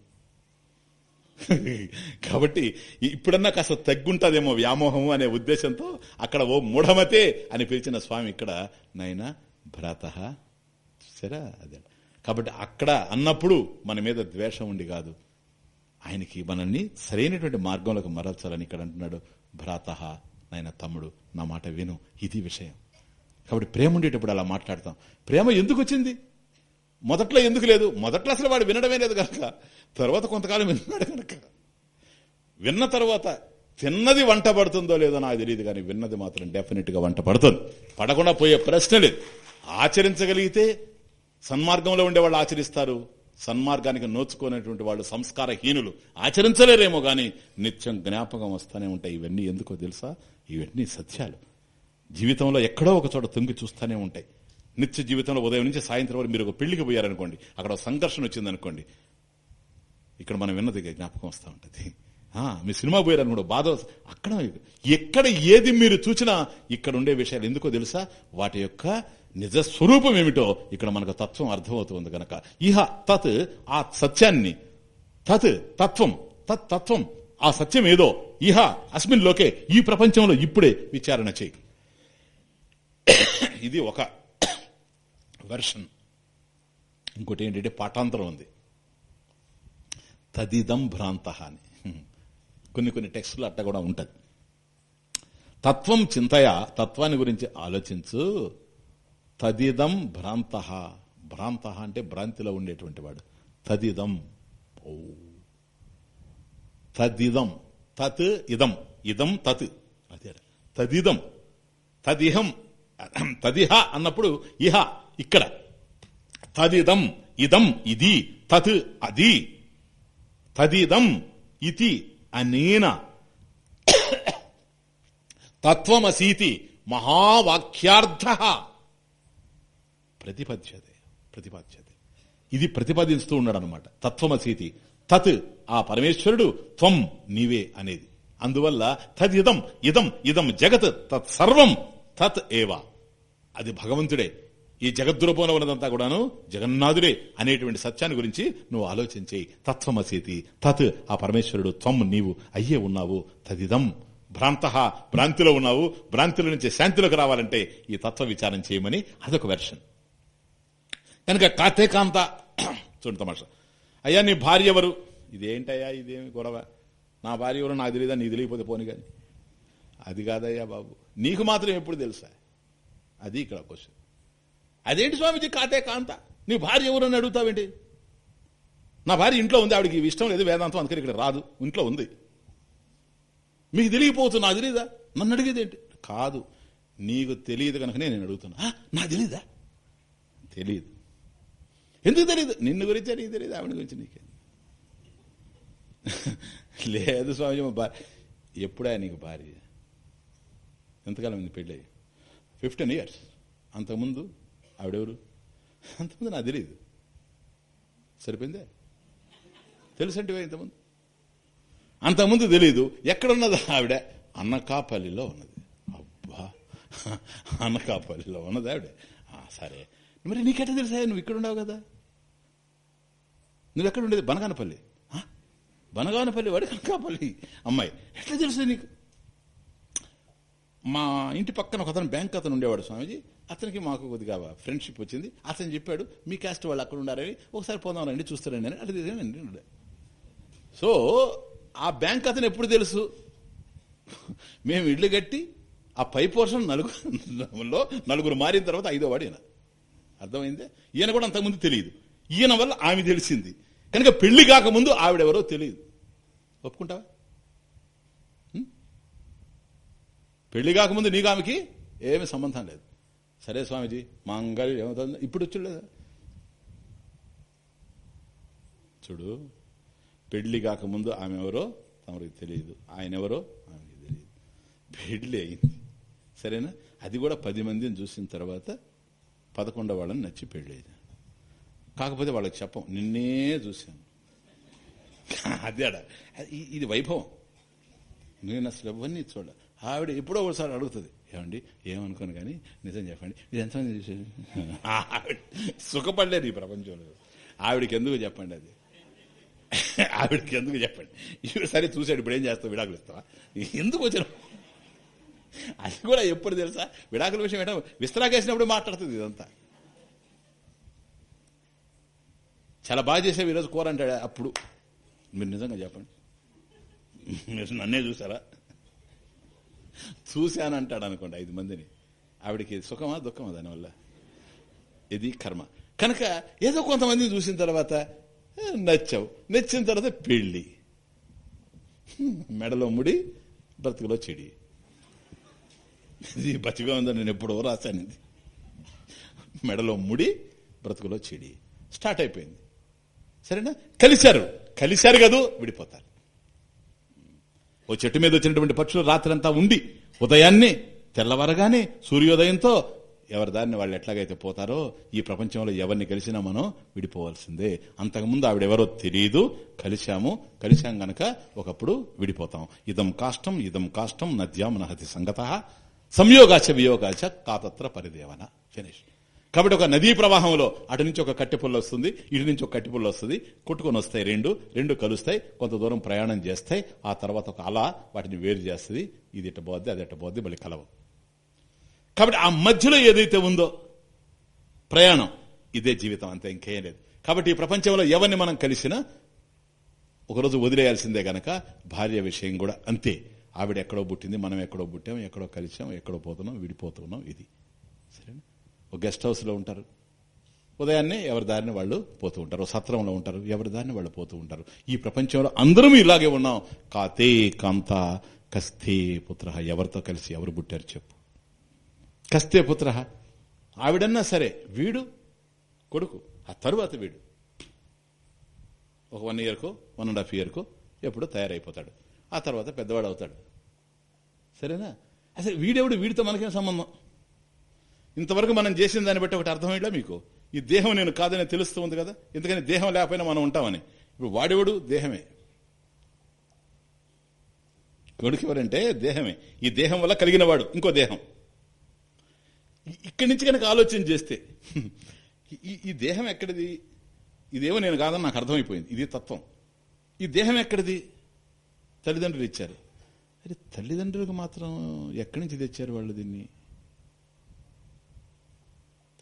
కాబట్టి ఇప్పుడన్నా కాస్త తగ్గుంటుందేమో వ్యామోహము అనే ఉద్దేశంతో అక్కడ ఓ మూఢమతే అని పిలిచిన స్వామి ఇక్కడ నైనా భ్రాత సరే అదే. కాబట్టి అక్కడ అన్నప్పుడు మన మీద ద్వేషం ఉండి కాదు. ఆయనకి మనల్ని సరైనటువంటి మార్గంలోకి మరల్చాలని ఇక్కడ అంటున్నాడు. భ్రాత నాయన తమ్ముడు నా మాట విను ఇది విషయం. కాబట్టి ప్రేమ ఉండేటప్పుడు అలా మాట్లాడతాం. ప్రేమ ఎందుకు వచ్చింది? మొదట్లో ఎందుకు లేదు? మొదట్లో అసలు వాడు వినడమే లేదు కనుక. తర్వాత కొంతకాలం విన్నాడు కనుక. విన్న తర్వాత తిన్నది వంట పడుతుందో లేదో నాకు తెలియదు కానీ విన్నది మాత్రం డెఫినెట్గా వంట పడుతుంది. పడకుండా పోయే ప్రశ్న లేదు. ఆచరించగలిగితే సన్మార్గంలో ఉండే వాళ్ళు ఆచరిస్తారు. సన్మార్గానికి నోచుకునేటువంటి వాళ్ళు సంస్కారహీనులు ఆచరించలేరేమో కానీ నిత్యం జ్ఞాపకం వస్తూనే ఉంటాయి. ఇవన్నీ ఎందుకో తెలుసా? ఇవన్నీ సత్యాలు. జీవితంలో ఎక్కడో ఒక చోట తొంగి చూస్తూనే ఉంటాయి. నిత్య జీవితంలో ఉదయం నుంచి సాయంత్రం వరకు మీరు ఒక పెళ్ళికి పోయారనుకోండి అక్కడ సంఘర్షణ వచ్చిందనుకోండి ఇక్కడ మనం విన్నది జ్ఞాపకం వస్తూ ఉంటుంది. ఆ, మీ సినిమా పోయారనుకోండి బాధ అక్కడ ఎక్కడ ఏది మీరు చూసినా ఇక్కడ ఉండే విషయాలు ఎందుకో తెలుసా? వాటి యొక్క నిజ స్వరూపం ఏమిటో ఇక్కడ మనకు తత్వం అర్థమవుతుంది గనక. ఇహ తత్ ఆ సత్యాన్ని. తత్ తత్వం. తత్ తత్వం. ఆ సత్యం ఏదో. ఇహ అస్మిన్ లోకే ఈ ప్రపంచంలో ఇప్పుడే విచారణ చేయి. ఇది ఒక వెర్షన్ ఇంకోటి ఏంటంటే పాఠాంతరం ఉంది. తదిదం భ్రాంత అని కొన్ని కొన్ని టెక్స్టులు అట్ట కూడా ఉంటుంది. తత్వం చింతయ తత్వాన్ని గురించి ఆలోచించు. తదిదం భ్రాంత భ్రాంత అంటే భ్రాంతిలో ఉండేటువంటి వాడు. తదిదం. ఓ. తదిదం. తత్ ఇదం. ఇదం తత్. అదే. తదిదం. తదిహం. తదిహ అన్నప్పుడు ఇహ. ఇక్కడ. తదిదం ఇదం ఇది తత్ అది. తదిదం ఇది అనేన. తత్వమసీతి మహావాక్యార్థ. ప్రతిపద్యతే ప్రతిపాద్యతే. ఇది ప్రతిపాదిస్తూ ఉన్నాడు అనమాట తత్వమసీతి. తత్ ఆ పరమేశ్వరుడు త్వం నీవే అనేది. అందువల్ల తదిదం ఇదం ఇదం జగత్ తత్ సర్వం తత్ ఏవ. అది భగవంతుడే. ఈ జగద్రూపంలో ఉన్నదంతా కూడాను జగన్నాథుడే అనేటువంటి సత్యాన్ని గురించి నువ్వు ఆలోచించేయి తత్వమసేతి. తత్ ఆ పరమేశ్వరుడు. త్వం నీవు అయ్యే ఉన్నావు. తదిదం. భ్రాంత భ్రాంతిలో ఉన్నావు. భ్రాంతిలో నుంచి శాంతిలోకి రావాలంటే ఈ తత్వ విచారం చేయమని అదొక వెర్షన్. కనుక కాతే కాంత చూడు తమాషా. అయ్యా నీ భార్య ఎవరు? ఇదేంటయ్యా ఇదేమి గొడవ? నా భార్య ఎవరు నాకు తెలియదా నీ తెలియకపోతే పోని కానీ. అది కాదయ్యా బాబు. నీకు మాత్రం ఎప్పుడు తెలుసా? అది ఇక్కడ క్వశ్చన్. అదేంటి స్వామిజీ కాతే కాంత? నీ భార్య ఎవరని అడుగుతావేంటి? నా భార్య ఇంట్లో ఉంది ఆవిడకి ఇష్టం లేదు వేదాంతం అందుకని ఇక్కడ రాదు ఇంట్లో ఉంది. మీకు తెలియపోతు నాకు తెలియదా నన్ను అడిగేది ఏంటి కాదు నీకు తెలియదు కనుకనే నేను అడుగుతున్నా. "ఆ, నాకు తెలీదా? తెలియదు ఎందుకు తెలియదు నిన్ను గురించి నీకు తెలియదు ఆవిడ గురించి నీకే లేదు స్వామి భార్య ఎప్పుడా నీకు భార్య? ఎంతకాలం ఉంది పెళ్ళి ఫిఫ్టీన్ ఇయర్స్. అంతకుముందు ఆవిడెవరు? అంతమంది నాకు తెలియదు సరిపోయిందే? తెలుసంటే ఇంతమంది అంతకుముందు తెలీదు. ఎక్కడున్నది ఆవిడ? అన్నకాపల్లిలో ఉన్నది. అబ్బా! అన్నకాపల్లిలో ఉన్నది ఆవిడ. సరే. మరి నీకెట్ట తెలుసా? నువ్వు ఇక్కడ ఉన్నావు కదా. నువ్వు ఎక్కడ ఉండేది బనగానపల్లి. ఆ? బనగానపల్లి వాడి కనకాపల్లి. అమ్మాయి ఎట్లా తెలుసు నీకు? మా ఇంటి పక్కన ఒక అతను బ్యాంక్ అతను ఉండేవాడు స్వామిజీ. అతనికి మాకు కొద్దిగా ఫ్రెండ్షిప్ వచ్చింది. అతను చెప్పాడు మీ క్యాస్ట్ వాళ్ళు అక్కడ ఉండారని ఒకసారి పోదాం రండి చూస్తారండి అని అడిగి సో ఆ బ్యాంక్ అతను ఎప్పుడు తెలుసు? మేము ఇళ్ళు కట్టి ఆ పై పోర్షన్ నలుగురులో నలుగురు మారిన తర్వాత ఐదో వాడు ఈయన. అర్థమైందే? ఈయన కూడా అంతకుముందు తెలియదు. ఈయన వల్ల ఆమె తెలిసింది. కనుక పెళ్ళి కాకముందు ఆవిడెవరో తెలియదు. ఒప్పుకుంటావా? పెళ్ళి కాకముందు నీకు ఆమెకి? ఏమీ సంబంధం లేదు. సరే స్వామిజీ మాంగళ్యం ఏమవుతుంది ఇప్పుడు వచ్చులేదా చూడు పెళ్ళి కాకముందు ఆమె ఎవరో? తమరికి తెలియదు. ఆయన ఎవరో? ఆమెకి తెలియదు. పెళ్ళి అయింది. సరేనా? అది కూడా పది మందిని చూసిన తర్వాత పదకొండో వాళ్ళని నచ్చి పెళ్ళి కాకపోతే వాళ్ళకి చెప్పం. నిన్నే చూశాను అదే ఇది వైభవం. నేను అసలు ఎవరిని చూడ ఆవిడ ఎప్పుడో ఒకసారి అడుగుతుంది ఏమండి? ఏమనుకోను కానీ నిజం చెప్పండి. ఇది ఎంతమంది చూసారు ఆవిడ సుఖపడలేదు ఈ ప్రపంచంలో. ఆవిడకి ఎందుకు చెప్పండి అది? ఆవిడకి ఎందుకు చెప్పండి? ఇవి సరే చూశాడు ఇప్పుడు ఏం చేస్తావు? విడాకులు ఇస్తావా? ఎందుకు వచ్చిన? అది కూడా ఎప్పుడు తెలుసా? విడాకుల విషయం ఏంటో? విస్తరాకేసినప్పుడు మాట్లాడుతుంది ఇదంతా. చాలా బాగా చేసేవి ఈరోజు కూర అంటాడు అప్పుడు. మీరు నిజంగా చెప్పండి. మీరు నన్నే చూసారా? చూశానంటాడు అనుకోండి ఐదు మందిని. ఆవిడకి సుఖమా దుఃఖమా దానివల్ల? ఇది కర్మ. కనుక ఏదో కొంతమందిని చూసిన తర్వాత నచ్చావు. నచ్చిన తర్వాత పెళ్ళి మెడలో ముడి బ్రతుకులో చెడి. ఇది బతిగా ఉందని నేను ఎప్పుడో రాశాను ఇది. మెడలో ముడి బ్రతుకులో చెడి. స్టార్ట్ అయిపోయింది. సరేనా? కలిశారు. కలిశారు కదూ? విడిపోతారు. ఓ చెట్టు మీద వచ్చినటువంటి పక్షులు రాత్రంతా ఉండి ఉదయాన్నే తెల్లవరగానే సూర్యోదయంతో ఎవరి దారిని వాళ్ళు ఎట్లాగైతే పోతారో ఈ ప్రపంచంలో ఎవరిని కలిసినా మనం విడిపోవాల్సిందే. అంతకుముందు ఆవిడెవరో తెలియదు కలిశాము. కలిశాం గనక ఒకప్పుడు విడిపోతాం. ఇదం కాష్టం ఇదం కాష్టం నద్యాం నహతి సంగత. సంయోగాచ వియోగాచ కాతత్ర పరిదేవన. ఫినిష్. కాబట్టి ఒక నదీ ప్రవాహంలో అటు నుంచి ఒక కట్టెపుల్ల వస్తుంది ఇటు నుంచి ఒక కట్టెపుల్ల వస్తుంది. కొట్టుకొని వస్తాయి రెండు రెండు కలుస్తాయి. కొంత దూరం ప్రయాణం చేస్తాయి. ఆ తర్వాత ఒక అలా వాటిని వేరు చేస్తుంది. ఇది ఇట్ట పోద్ది అది ఇట్ట పోద్ది మళ్ళీ కలవు. కాబట్టి ఆ మధ్యలో ఏదైతే ఉందో ప్రయాణం ఇదే జీవితం అంతే ఇంకేం లేదు. కాబట్టి ఈ ప్రపంచంలో ఎవరిని మనం కలిసినా ఒకరోజు వదిలేయాల్సిందే గనక భార్య విషయం కూడా అంతే. ఆవిడ ఎక్కడో పుట్టింది మనం ఎక్కడో పుట్టాం ఎక్కడో కలిసాం ఎక్కడో పోతున్నాం విడిపోతున్నాం ఇది. సరేనా? ఒక గెస్ట్ హౌస్లో ఉంటారు. ఉదయాన్నే ఎవరి దారిని వాళ్ళు పోతూ ఉంటారు. సత్రంలో ఉంటారు. ఎవరి దారిని వాళ్ళు పోతూ ఉంటారు. ఈ ప్రపంచంలో అందరం ఇలాగే ఉన్నాం. కాతే కాంత కస్తే పుత్ర. ఎవరితో కలిసి ఎవరు పుట్టారు చెప్పు. కస్తే పుత్ర. ఆవిడన్నా సరే వీడు కొడుకు ఆ తరువాత వీడు. ఒక వన్ ఇయర్కు వన్ అండ్ హాఫ్ ఇయర్కు ఎప్పుడో తయారైపోతాడు. ఆ తర్వాత పెద్దవాడు అవుతాడు సరేనా? అసలు వీడెవడు? వీడితో మనకేం సంబంధం? ఇంతవరకు మనం చేసిన దాన్ని బట్టి ఒకటి అర్థమైలా మీకు? ఈ దేహం నేను కాదని తెలుస్తూ ఉంది కదా? ఎందుకని దేహం లేకపోయినా మనం ఉంటామని. ఇప్పుడు వాడేవాడు? దేహమే. కొడుకు ఎవరంటే దేహమే. ఈ దేహం వల్ల కలిగిన వాడు ఇంకో దేహం. ఇక్కడి నుంచి కనుక ఆలోచన చేస్తే ఈ ఈ దేహం ఎక్కడిది? ఇదేమో నేను కాదని నాకు అర్థమైపోయింది. ఇది తత్వం. ఈ దేహం ఎక్కడిది? తల్లిదండ్రులు ఇచ్చారు. అరే తల్లిదండ్రులకు మాత్రం ఎక్కడి నుంచి తెచ్చారు వాళ్ళు దీన్ని?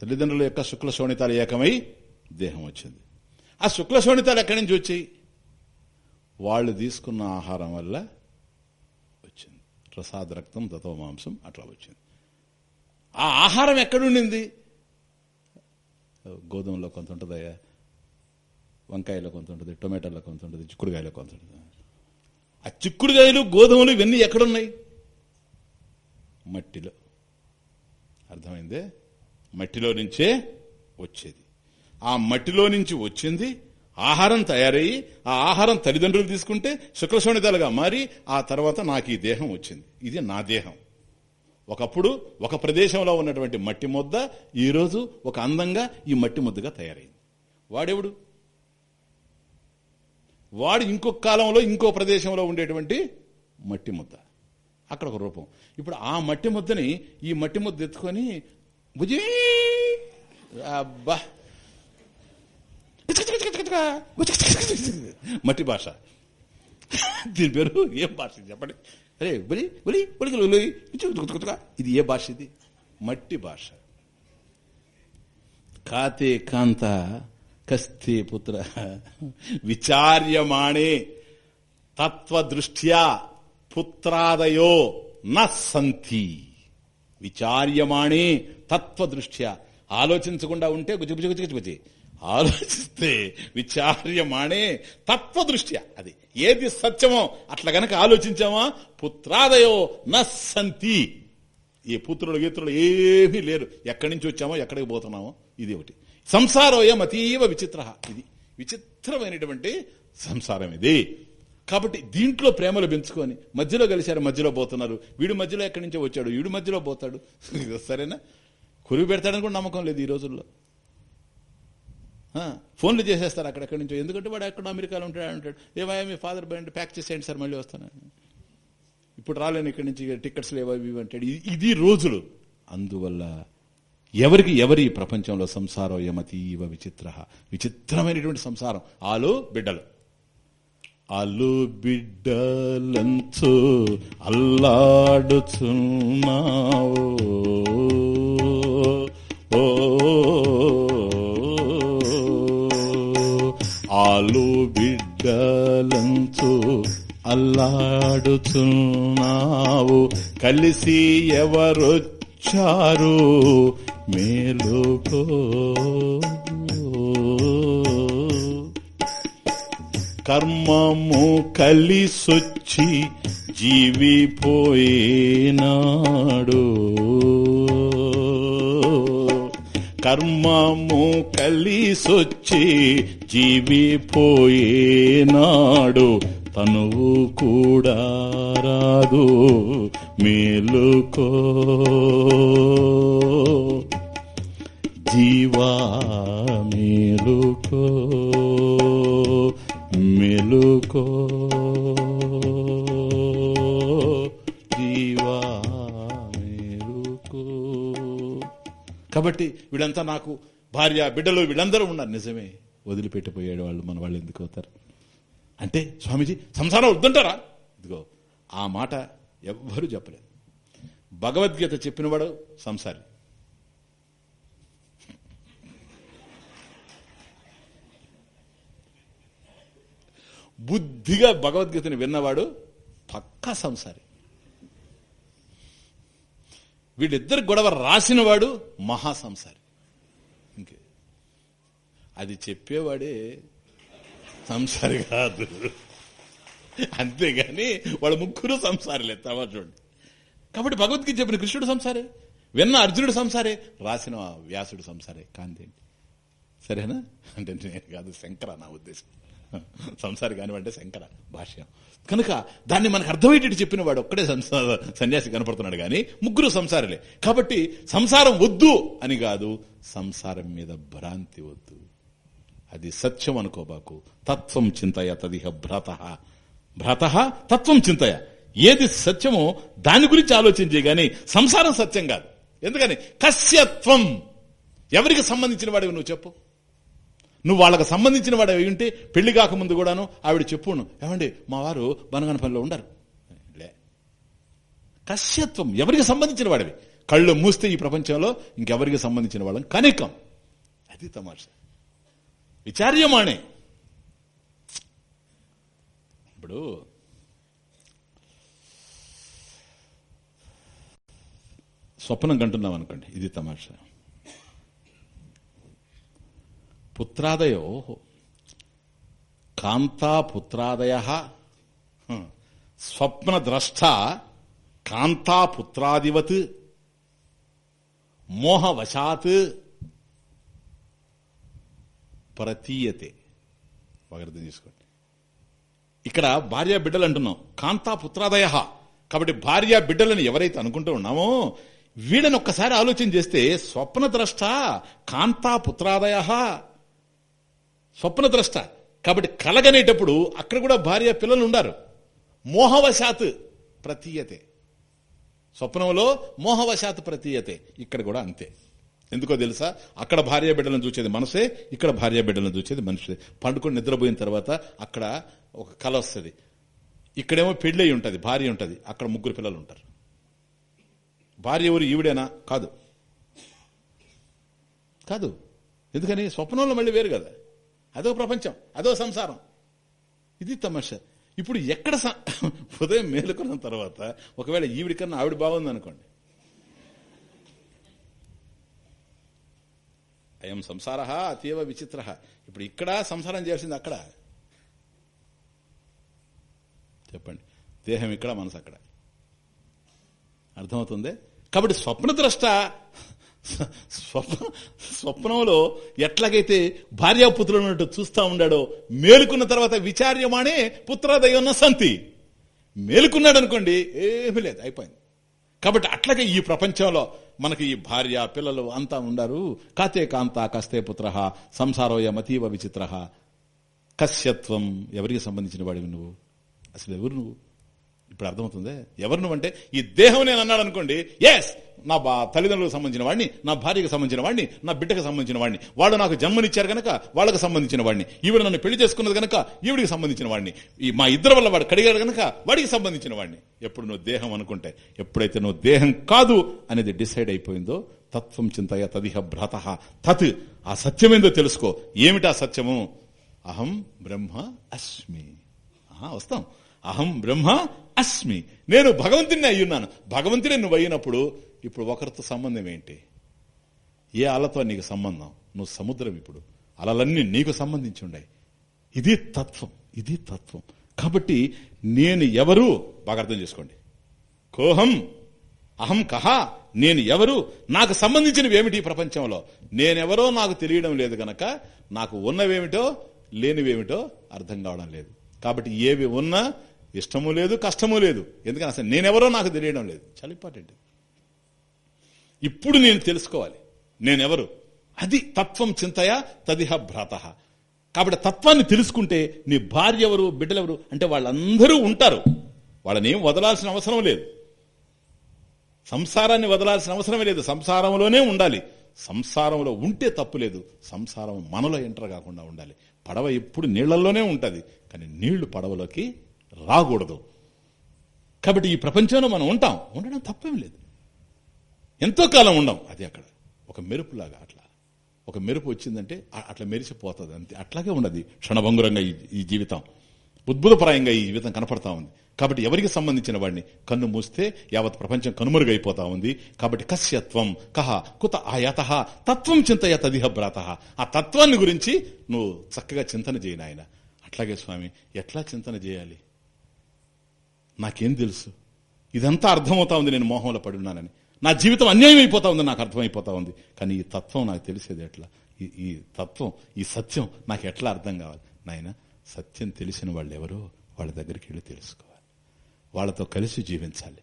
తల్లిదండ్రుల యొక్క శుక్ల శోణితాలు ఏకమై దేహం వచ్చింది. ఆ శుక్ల శోణితాలు ఎక్కడి నుంచి వచ్చాయి? వాళ్ళు తీసుకున్న ఆహారం వల్ల వచ్చింది. ప్రసాద రక్తం తత్వ మాంసం అట్లా వచ్చింది. ఆ ఆహారం ఎక్కడుండింది గోధుమలో కొంత ఉంటుందయ్యా వంకాయలో కొంత ఉంటుంది టొమాటోలో కొంత ఉంటుంది చిక్కుడుకాయలో కొంత ఉంటుంది. ఆ చిక్కుడుకాయలు గోధుమలు ఇవన్నీ ఎక్కడున్నాయి? మట్టిలో. అర్థమైందే? మట్టిలో నుంచే వచ్చేది. ఆ మట్టిలో నుంచి వచ్చింది ఆహారం తయారయ్యి ఆ ఆహారం తల్లిదండ్రులు తీసుకుంటే శుక్లశోణితాలుగా మారి ఆ తర్వాత నాకు ఈ దేహం వచ్చింది. ఇది నా దేహం. ఒకప్పుడు ఒక ప్రదేశంలో ఉన్నటువంటి మట్టి ముద్ద ఈరోజు ఒక అందంగా ఈ మట్టి ముద్దగా తయారైంది. వాడెవడు? వాడు ఇంకొక కాలంలో ఇంకో ప్రదేశంలో ఉండేటువంటి మట్టి ముద్ద. అక్కడ ఒక రూపం. ఇప్పుడు ఆ మట్టి ముద్దని ఈ మట్టి ముద్ద ఎత్తుకొని బుజి అబ్బా మట్టి భాష. దీని పేరు ఏం భాష చెప్పండి. అరే బలి బలి బలి ఇది ఏ భాష ఇది? మట్టి భాష. కాతే కాంత కస్తే పుత్ర. విచార్యమాణే. తత్వదృష్ట్యా పుత్రాదయో న సంతి. విచార్యమాణే తత్వదృష్ట్యా. ఆలోచించకుండా ఉంటే గుజి ఆలోచిస్తే విచార్యమాణే తత్వదృష్ట్యా. అది ఏది సత్యమో అట్లా గనక ఆలోచించామా? పుత్రాదయో న ఈ పుత్రులు గీత్రులు ఏమీ లేరు. ఎక్కడి నుంచి వచ్చామో ఎక్కడికి పోతున్నామో ఇది ఒకటి. సంసారోయం అతీవ విచిత్ర. ఇది విచిత్రమైనటువంటి సంసారం ఇది. కాబట్టి దీంట్లో ప్రేమలు పెంచుకొని మధ్యలో కలిశారు మధ్యలో పోతున్నారు. వీడు మధ్యలో ఎక్కడి నుంచో వచ్చాడు వీడు మధ్యలో పోతాడు. సరేనా? కురివి పెడతాడని కూడా నమ్మకం లేదు ఈ రోజుల్లో. ఫోన్లు చేసేస్తారు అక్కడెక్కడి నుంచో. ఎందుకంటే వాడు ఎక్కడ అమెరికాలో ఉంటాడు అంటాడు ఏమయ్యా మీ ఫాదర్ బండి ప్యాక్ చేసేయండి సార్ మళ్ళీ వస్తాను. ఇప్పుడు రాలేను ఇక్కడి నుంచి టికెట్స్ లేవా ఇవి అంటాడు. ఇది రోజులు. అందువల్ల ఎవరికి ఎవరి ప్రపంచంలో సంసారం యమతీవ విచిత్ర. విచిత్రమైనటువంటి సంసారం. ఆలు బిడ్డలు. అలు బిడ్డలంతో అల్లాడుచున్నావు. ఓ ఆలు బిడ్డలంచు అల్లాడుచున్నావు. కలిసి ఎవరొచ్చారు? మేలుకో. కర్మము కలిసొచ్చి జీవిపోయినాడు కర్మము కలిసొచ్చి జీవిపోయేనాడు తనువు కూడా రాదు మేలుకో. జీవా మేలుకో. మెలుకో జీవా మెలుకో కాబట్టి వీళ్ళంతా నాకు భార్య బిడ్డలు వీళ్ళందరూ ఉన్నారు. నిజమే వదిలిపెట్టిపోయాడు వాళ్ళు మన వాళ్ళు ఎందుకు అవుతారు? అంటే స్వామీజీ సంసారం వద్దంటారా? ఇదిగో ఆ మాట ఎవ్వరూ చెప్పలేదు. భగవద్గీత చెప్పినవాడు సంసారి. బుద్ధిగా భగవద్గీతని విన్నవాడు పక్కా సంసారి. వీళ్ళిద్దరు గొడవ రాసినవాడు మహా సంసారి. ఇంకే. అది చెప్పేవాడే సంసారి కాదు. అంతేగాని వాళ్ళ ముగ్గురు సంసారులే తమ చూడండి. కాబట్టి భగవద్గీత చెప్పిన కృష్ణుడు సంసారే విన్న అర్జునుడు సంసారే రాసిన వ్యాసుడు సంసారే. కాంతేంటి సరేనా? అంటే నేను కాదు శంకర నా ఉద్దేశం. సంసారి కానివంటే శంకర భాష్యం. కనుక దాన్ని మనకు అర్థమయ్యేటట్టు చెప్పిన వాడు ఒక్కడే సన్యాసి కనపడుతున్నాడు కానీ ముగ్గురు సంసారులే. కాబట్టి సంసారం వద్దు అని కాదు సంసారం మీద భ్రాంతి వద్దు. అది సత్యం అనుకోబాకు తత్వం చింతయ తదిహ భ్రత. భ్రత తత్వం చింతయ. ఏది సత్యమో దాని గురించి ఆలోచించే గాని సంసారం సత్యం కాదు. ఎందుకని? కస్యత్వం. ఎవరికి సంబంధించిన వాడివి నువ్వు చెప్పు? నువ్వు వాళ్ళకి సంబంధించిన వాడు అయి ఉంటే పెళ్ళి కాకముందు కూడాను ఆవిడ చెప్పును ఏమండి మా వారు బనగనపల్లిలో ఉండరు. లే. కశ్యత్వం ఎవరికి సంబంధించిన వాడివి? కళ్ళు మూస్తే ఈ ప్రపంచంలో ఇంకెవరికి సంబంధించిన వాళ్ళం? కనికం. అది తమాష. విచార్యమాణే ఇప్పుడు స్వప్నం కంటున్నాం అనుకోండి. ఇది తమాషా. పుత్రాదయో. కాంతా పుత్రాదయ. స్వప్నద్రష్ట కాంతా పుత్రాదివత్. మోహవశాత్. ప్రతీయతే. అర్థం చేసుకోండి. ఇక్కడ భార్య బిడ్డలు అంటున్నాం. కాంతా పుత్రాదయ. కాబట్టి భార్య బిడ్డలను ఎవరైతే అనుకుంటూ ఉన్నామో వీళ్ళని ఒక్కసారి ఆలోచన చేస్తే స్వప్నద్రష్ట కాంతా పుత్రాదయ. స్వప్నద్రష్ట. కాబట్టి కలగనేటప్పుడు అక్కడ కూడా భార్య పిల్లలు ఉండారు మోహవశాత్ ప్రతీయతే. స్వప్నంలో మోహవశాత్ ప్రతీయతే. ఇక్కడ కూడా అంతే. ఎందుకో తెలుసా? అక్కడ భార్య బిడ్డలను చూసేది మనసే ఇక్కడ భార్య బిడ్డలను చూసేది మనిషి. పండుకొని నిద్రపోయిన తర్వాత అక్కడ ఒక కళ వస్తుంది. ఇక్కడేమో పెళ్ళి ఉంటుంది భార్య ఉంటుంది అక్కడ ముగ్గురు పిల్లలు ఉంటారు భార్య ఎవరు ఈవిడేనా? కాదు. కాదు. ఎందుకని? స్వప్నంలో మళ్ళీ వేరు కదా. అదో ప్రపంచం అదో సంసారం. ఇది తమాష. ఇప్పుడు ఎక్కడ ఉదయం మేలుకున్న తర్వాత ఒకవేళ ఈవిడికన్నా ఆవిడ బాగుంది అనుకోండి అయం సంసార అతీవ విచిత్ర. ఇప్పుడు ఇక్కడ సంసారం చేయాల్సింది అక్కడ. చెప్పండి. దేహం ఇక్కడ మనసు అక్కడ. అర్థమవుతుంది? కాబట్టి స్వప్నద్రష్ట స్వప్న స్వప్నంలో ఎట్లాగైతే భార్యాపుత్రులు ఉన్నట్టు చూస్తా ఉండాడో మేలుకున్న తర్వాత విచార్యమానే పుత్రదయ్యన్న సంతి మేలుకున్నాడు అనుకోండి ఏమీ లేదు అయిపోయింది. కాబట్టి అట్లాగే ఈ ప్రపంచంలో మనకి ఈ భార్య పిల్లలు అంతా ఉండారు. కాతే కాంత కస్తే పుత్ర సంసారోయమతీవ విచిత్ర. కశ్యత్వం ఎవరికి సంబంధించిన వాడివి నువ్వు? అసలు ఎవరు నువ్వు? ఇప్పుడు అర్థమవుతుంది? ఎవరు నువ్వంటే? ఈ దేహం నేను అన్నాడు అనుకోండి ఎస్ నా బా తల్లిదండ్రులకు సంబంధించిన వాడిని నా భార్యకు సంబంధించిన వాడిని నా బిడ్డకు సంబంధించిన వాడిని. వాళ్ళు నాకు జన్మనిచ్చారు కనుక వాళ్ళకి సంబంధించిన వాడిని. ఈవిడ నన్ను పెళ్ళి చేసుకున్నది కనుక ఈవిడికి సంబంధించిన వాడిని. ఈ మా ఇద్దరు వల్ల వాడు కడిగాడు కనుక వాడికి సంబంధించిన వాడిని. ఎప్పుడు నువ్వు దేహం అనుకుంటే ఎప్పుడైతే నువ్వు దేహం కాదు అనేది డిసైడ్ అయిపోయిందో తత్వం చింతయ తదిహ భ్రత. తత్ ఆ సత్యమేందో తెలుసుకో. ఏమిటా సత్యము? అహం బ్రహ్మ అస్మి. వస్తాం. అహం బ్రహ్మ అస్మి. నేను భగవంతుని అయ్యున్నాను భగవంతుని నువ్వు అయినప్పుడు ఇప్పుడు ఒకరితో సంబంధం ఏంటి? ఏ అలతో నీకు సంబంధం? నువ్వు సముద్రం ఇప్పుడు. అలలన్నీ నీకు సంబంధించి ఉన్నాయి. ఇది తత్వం ఇది తత్వం. కాబట్టి నేను ఎవరు? బాగా అర్థం చేసుకోండి. కోహం అహం కహ నేను ఎవరు? నాకు సంబంధించినవి ఏమిటి ఈ ప్రపంచంలో? నేనెవరో నాకు తెలియడం లేదు గనక నాకు ఉన్నవేమిటో లేనివేమిటో అర్థం కావడం లేదు. కాబట్టి ఏవి ఉన్నా ఇష్టము లేదు కష్టము లేదు. ఎందుకని అసలు నేనెవరో నాకు తెలియడం లేదు. చాలా ఇంపార్టెంట్ ఇప్పుడు నేను తెలుసుకోవాలి. నేనెవరు? అది తత్వం చింతయ తదిహ భ్రాత. కాబట్టి తత్వాన్ని తెలుసుకుంటే నీ భార్య ఎవరు బిడ్డలెవరు అంటే వాళ్ళందరూ ఉంటారు. వాళ్ళని ఏం వదలాల్సిన అవసరం లేదు. సంసారాన్ని వదలాల్సిన అవసరమే లేదు. సంసారంలోనే ఉండాలి. సంసారంలో ఉంటే తప్పు లేదు. సంసారం మనలో ఎంటర్ కాకుండా ఉండాలి. పడవ ఎప్పుడు నీళ్ళలోనే ఉంటుంది. కానీ నీళ్ళు పడవలోకి రాకూడదు. కాబట్టి ఈ ప్రపంచంలో మనం ఉంటాం. ఉండడం తప్పేం లేదు. ఎంతో కాలం ఉండం. అది అక్కడ. ఒక మెరుపులాగా అట్లా. ఒక మెరుపు వచ్చిందంటే అట్లా మెరిసిపోతుంది. అంతే. అట్లాగే ఉండదు క్షణభంగురంగా ఈ- ఈ జీవితం. ఉద్భుతపరాయంగా ఈ జీవితం కనపడతా ఉంది. కాబట్టి ఎవరికి సంబంధించిన వాడిని? కన్ను మూస్తే యావత్ ప్రపంచం కనుమరుగైపోతా ఉంది. కాబట్టి కస్యత్వం కహ కుత ఆయత తత్వం చింతయ తదిహ భ్రాత. ఆ తత్వాన్ని గురించి నువ్వు చక్కగా చింతన చేయను ఆయన అట్లాగే స్వామి ఎట్లా చింతన చేయాలి? నాకేం తెలుసు. ఇదంతా అర్థమవుతా ఉంది నేను మోహంలో పడి ఉన్నానని. నా జీవితం అన్యాయం అయిపోతా ఉంది నాకు అర్థమైపోతా ఉంది. కానీ ఈ తత్వం నాకు తెలిసేది ఎట్లా? ఈ ఈ తత్వం ఈ సత్యం నాకు ఎట్లా అర్థం కావాలి? నాయన సత్యం తెలిసిన వాళ్ళు ఎవరో వాళ్ళ దగ్గరికి వెళ్ళి తెలుసుకోవాలి. వాళ్ళతో కలిసి జీవించాలి.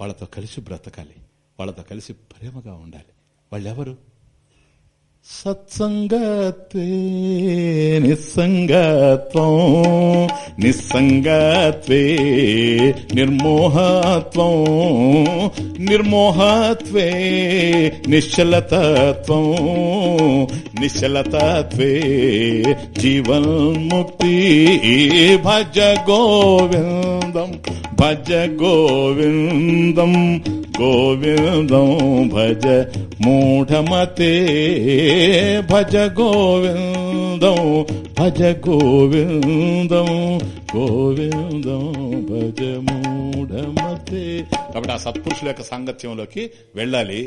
వాళ్ళతో కలిసి బ్రతకాలి. వాళ్ళతో కలిసి ప్రేమగా ఉండాలి. వాళ్ళెవరు? सत्सङ्गते निस्सङ्गत्वं निस्सङ्गत्वे निर्मोहत्व निर्मोहत्वे निश्चलतत्व निश्चलतत्वे जीवन्मुक्ति भज गोविंदम भज गोविंदम గోవిందం భజ మూఢమతే భజ గోవిందం భజ గోవిందం గోవిందం భజ మూఢమతే కాబట్టి ఆ సత్పురుషుల యొక్క సాంగత్యంలోకి వెళ్ళాలి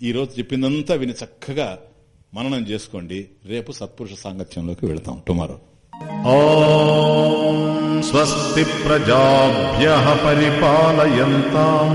ఈ రోజు చెప్పిందంతా విని చక్కగా మననం చేసుకోండి రేపు సత్పురుష సాంగత్యంలోకి వెళతాం టుమారో ॐ स्वस्ति प्रजाभ्यः परिपालयन्ताम्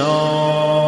Oh.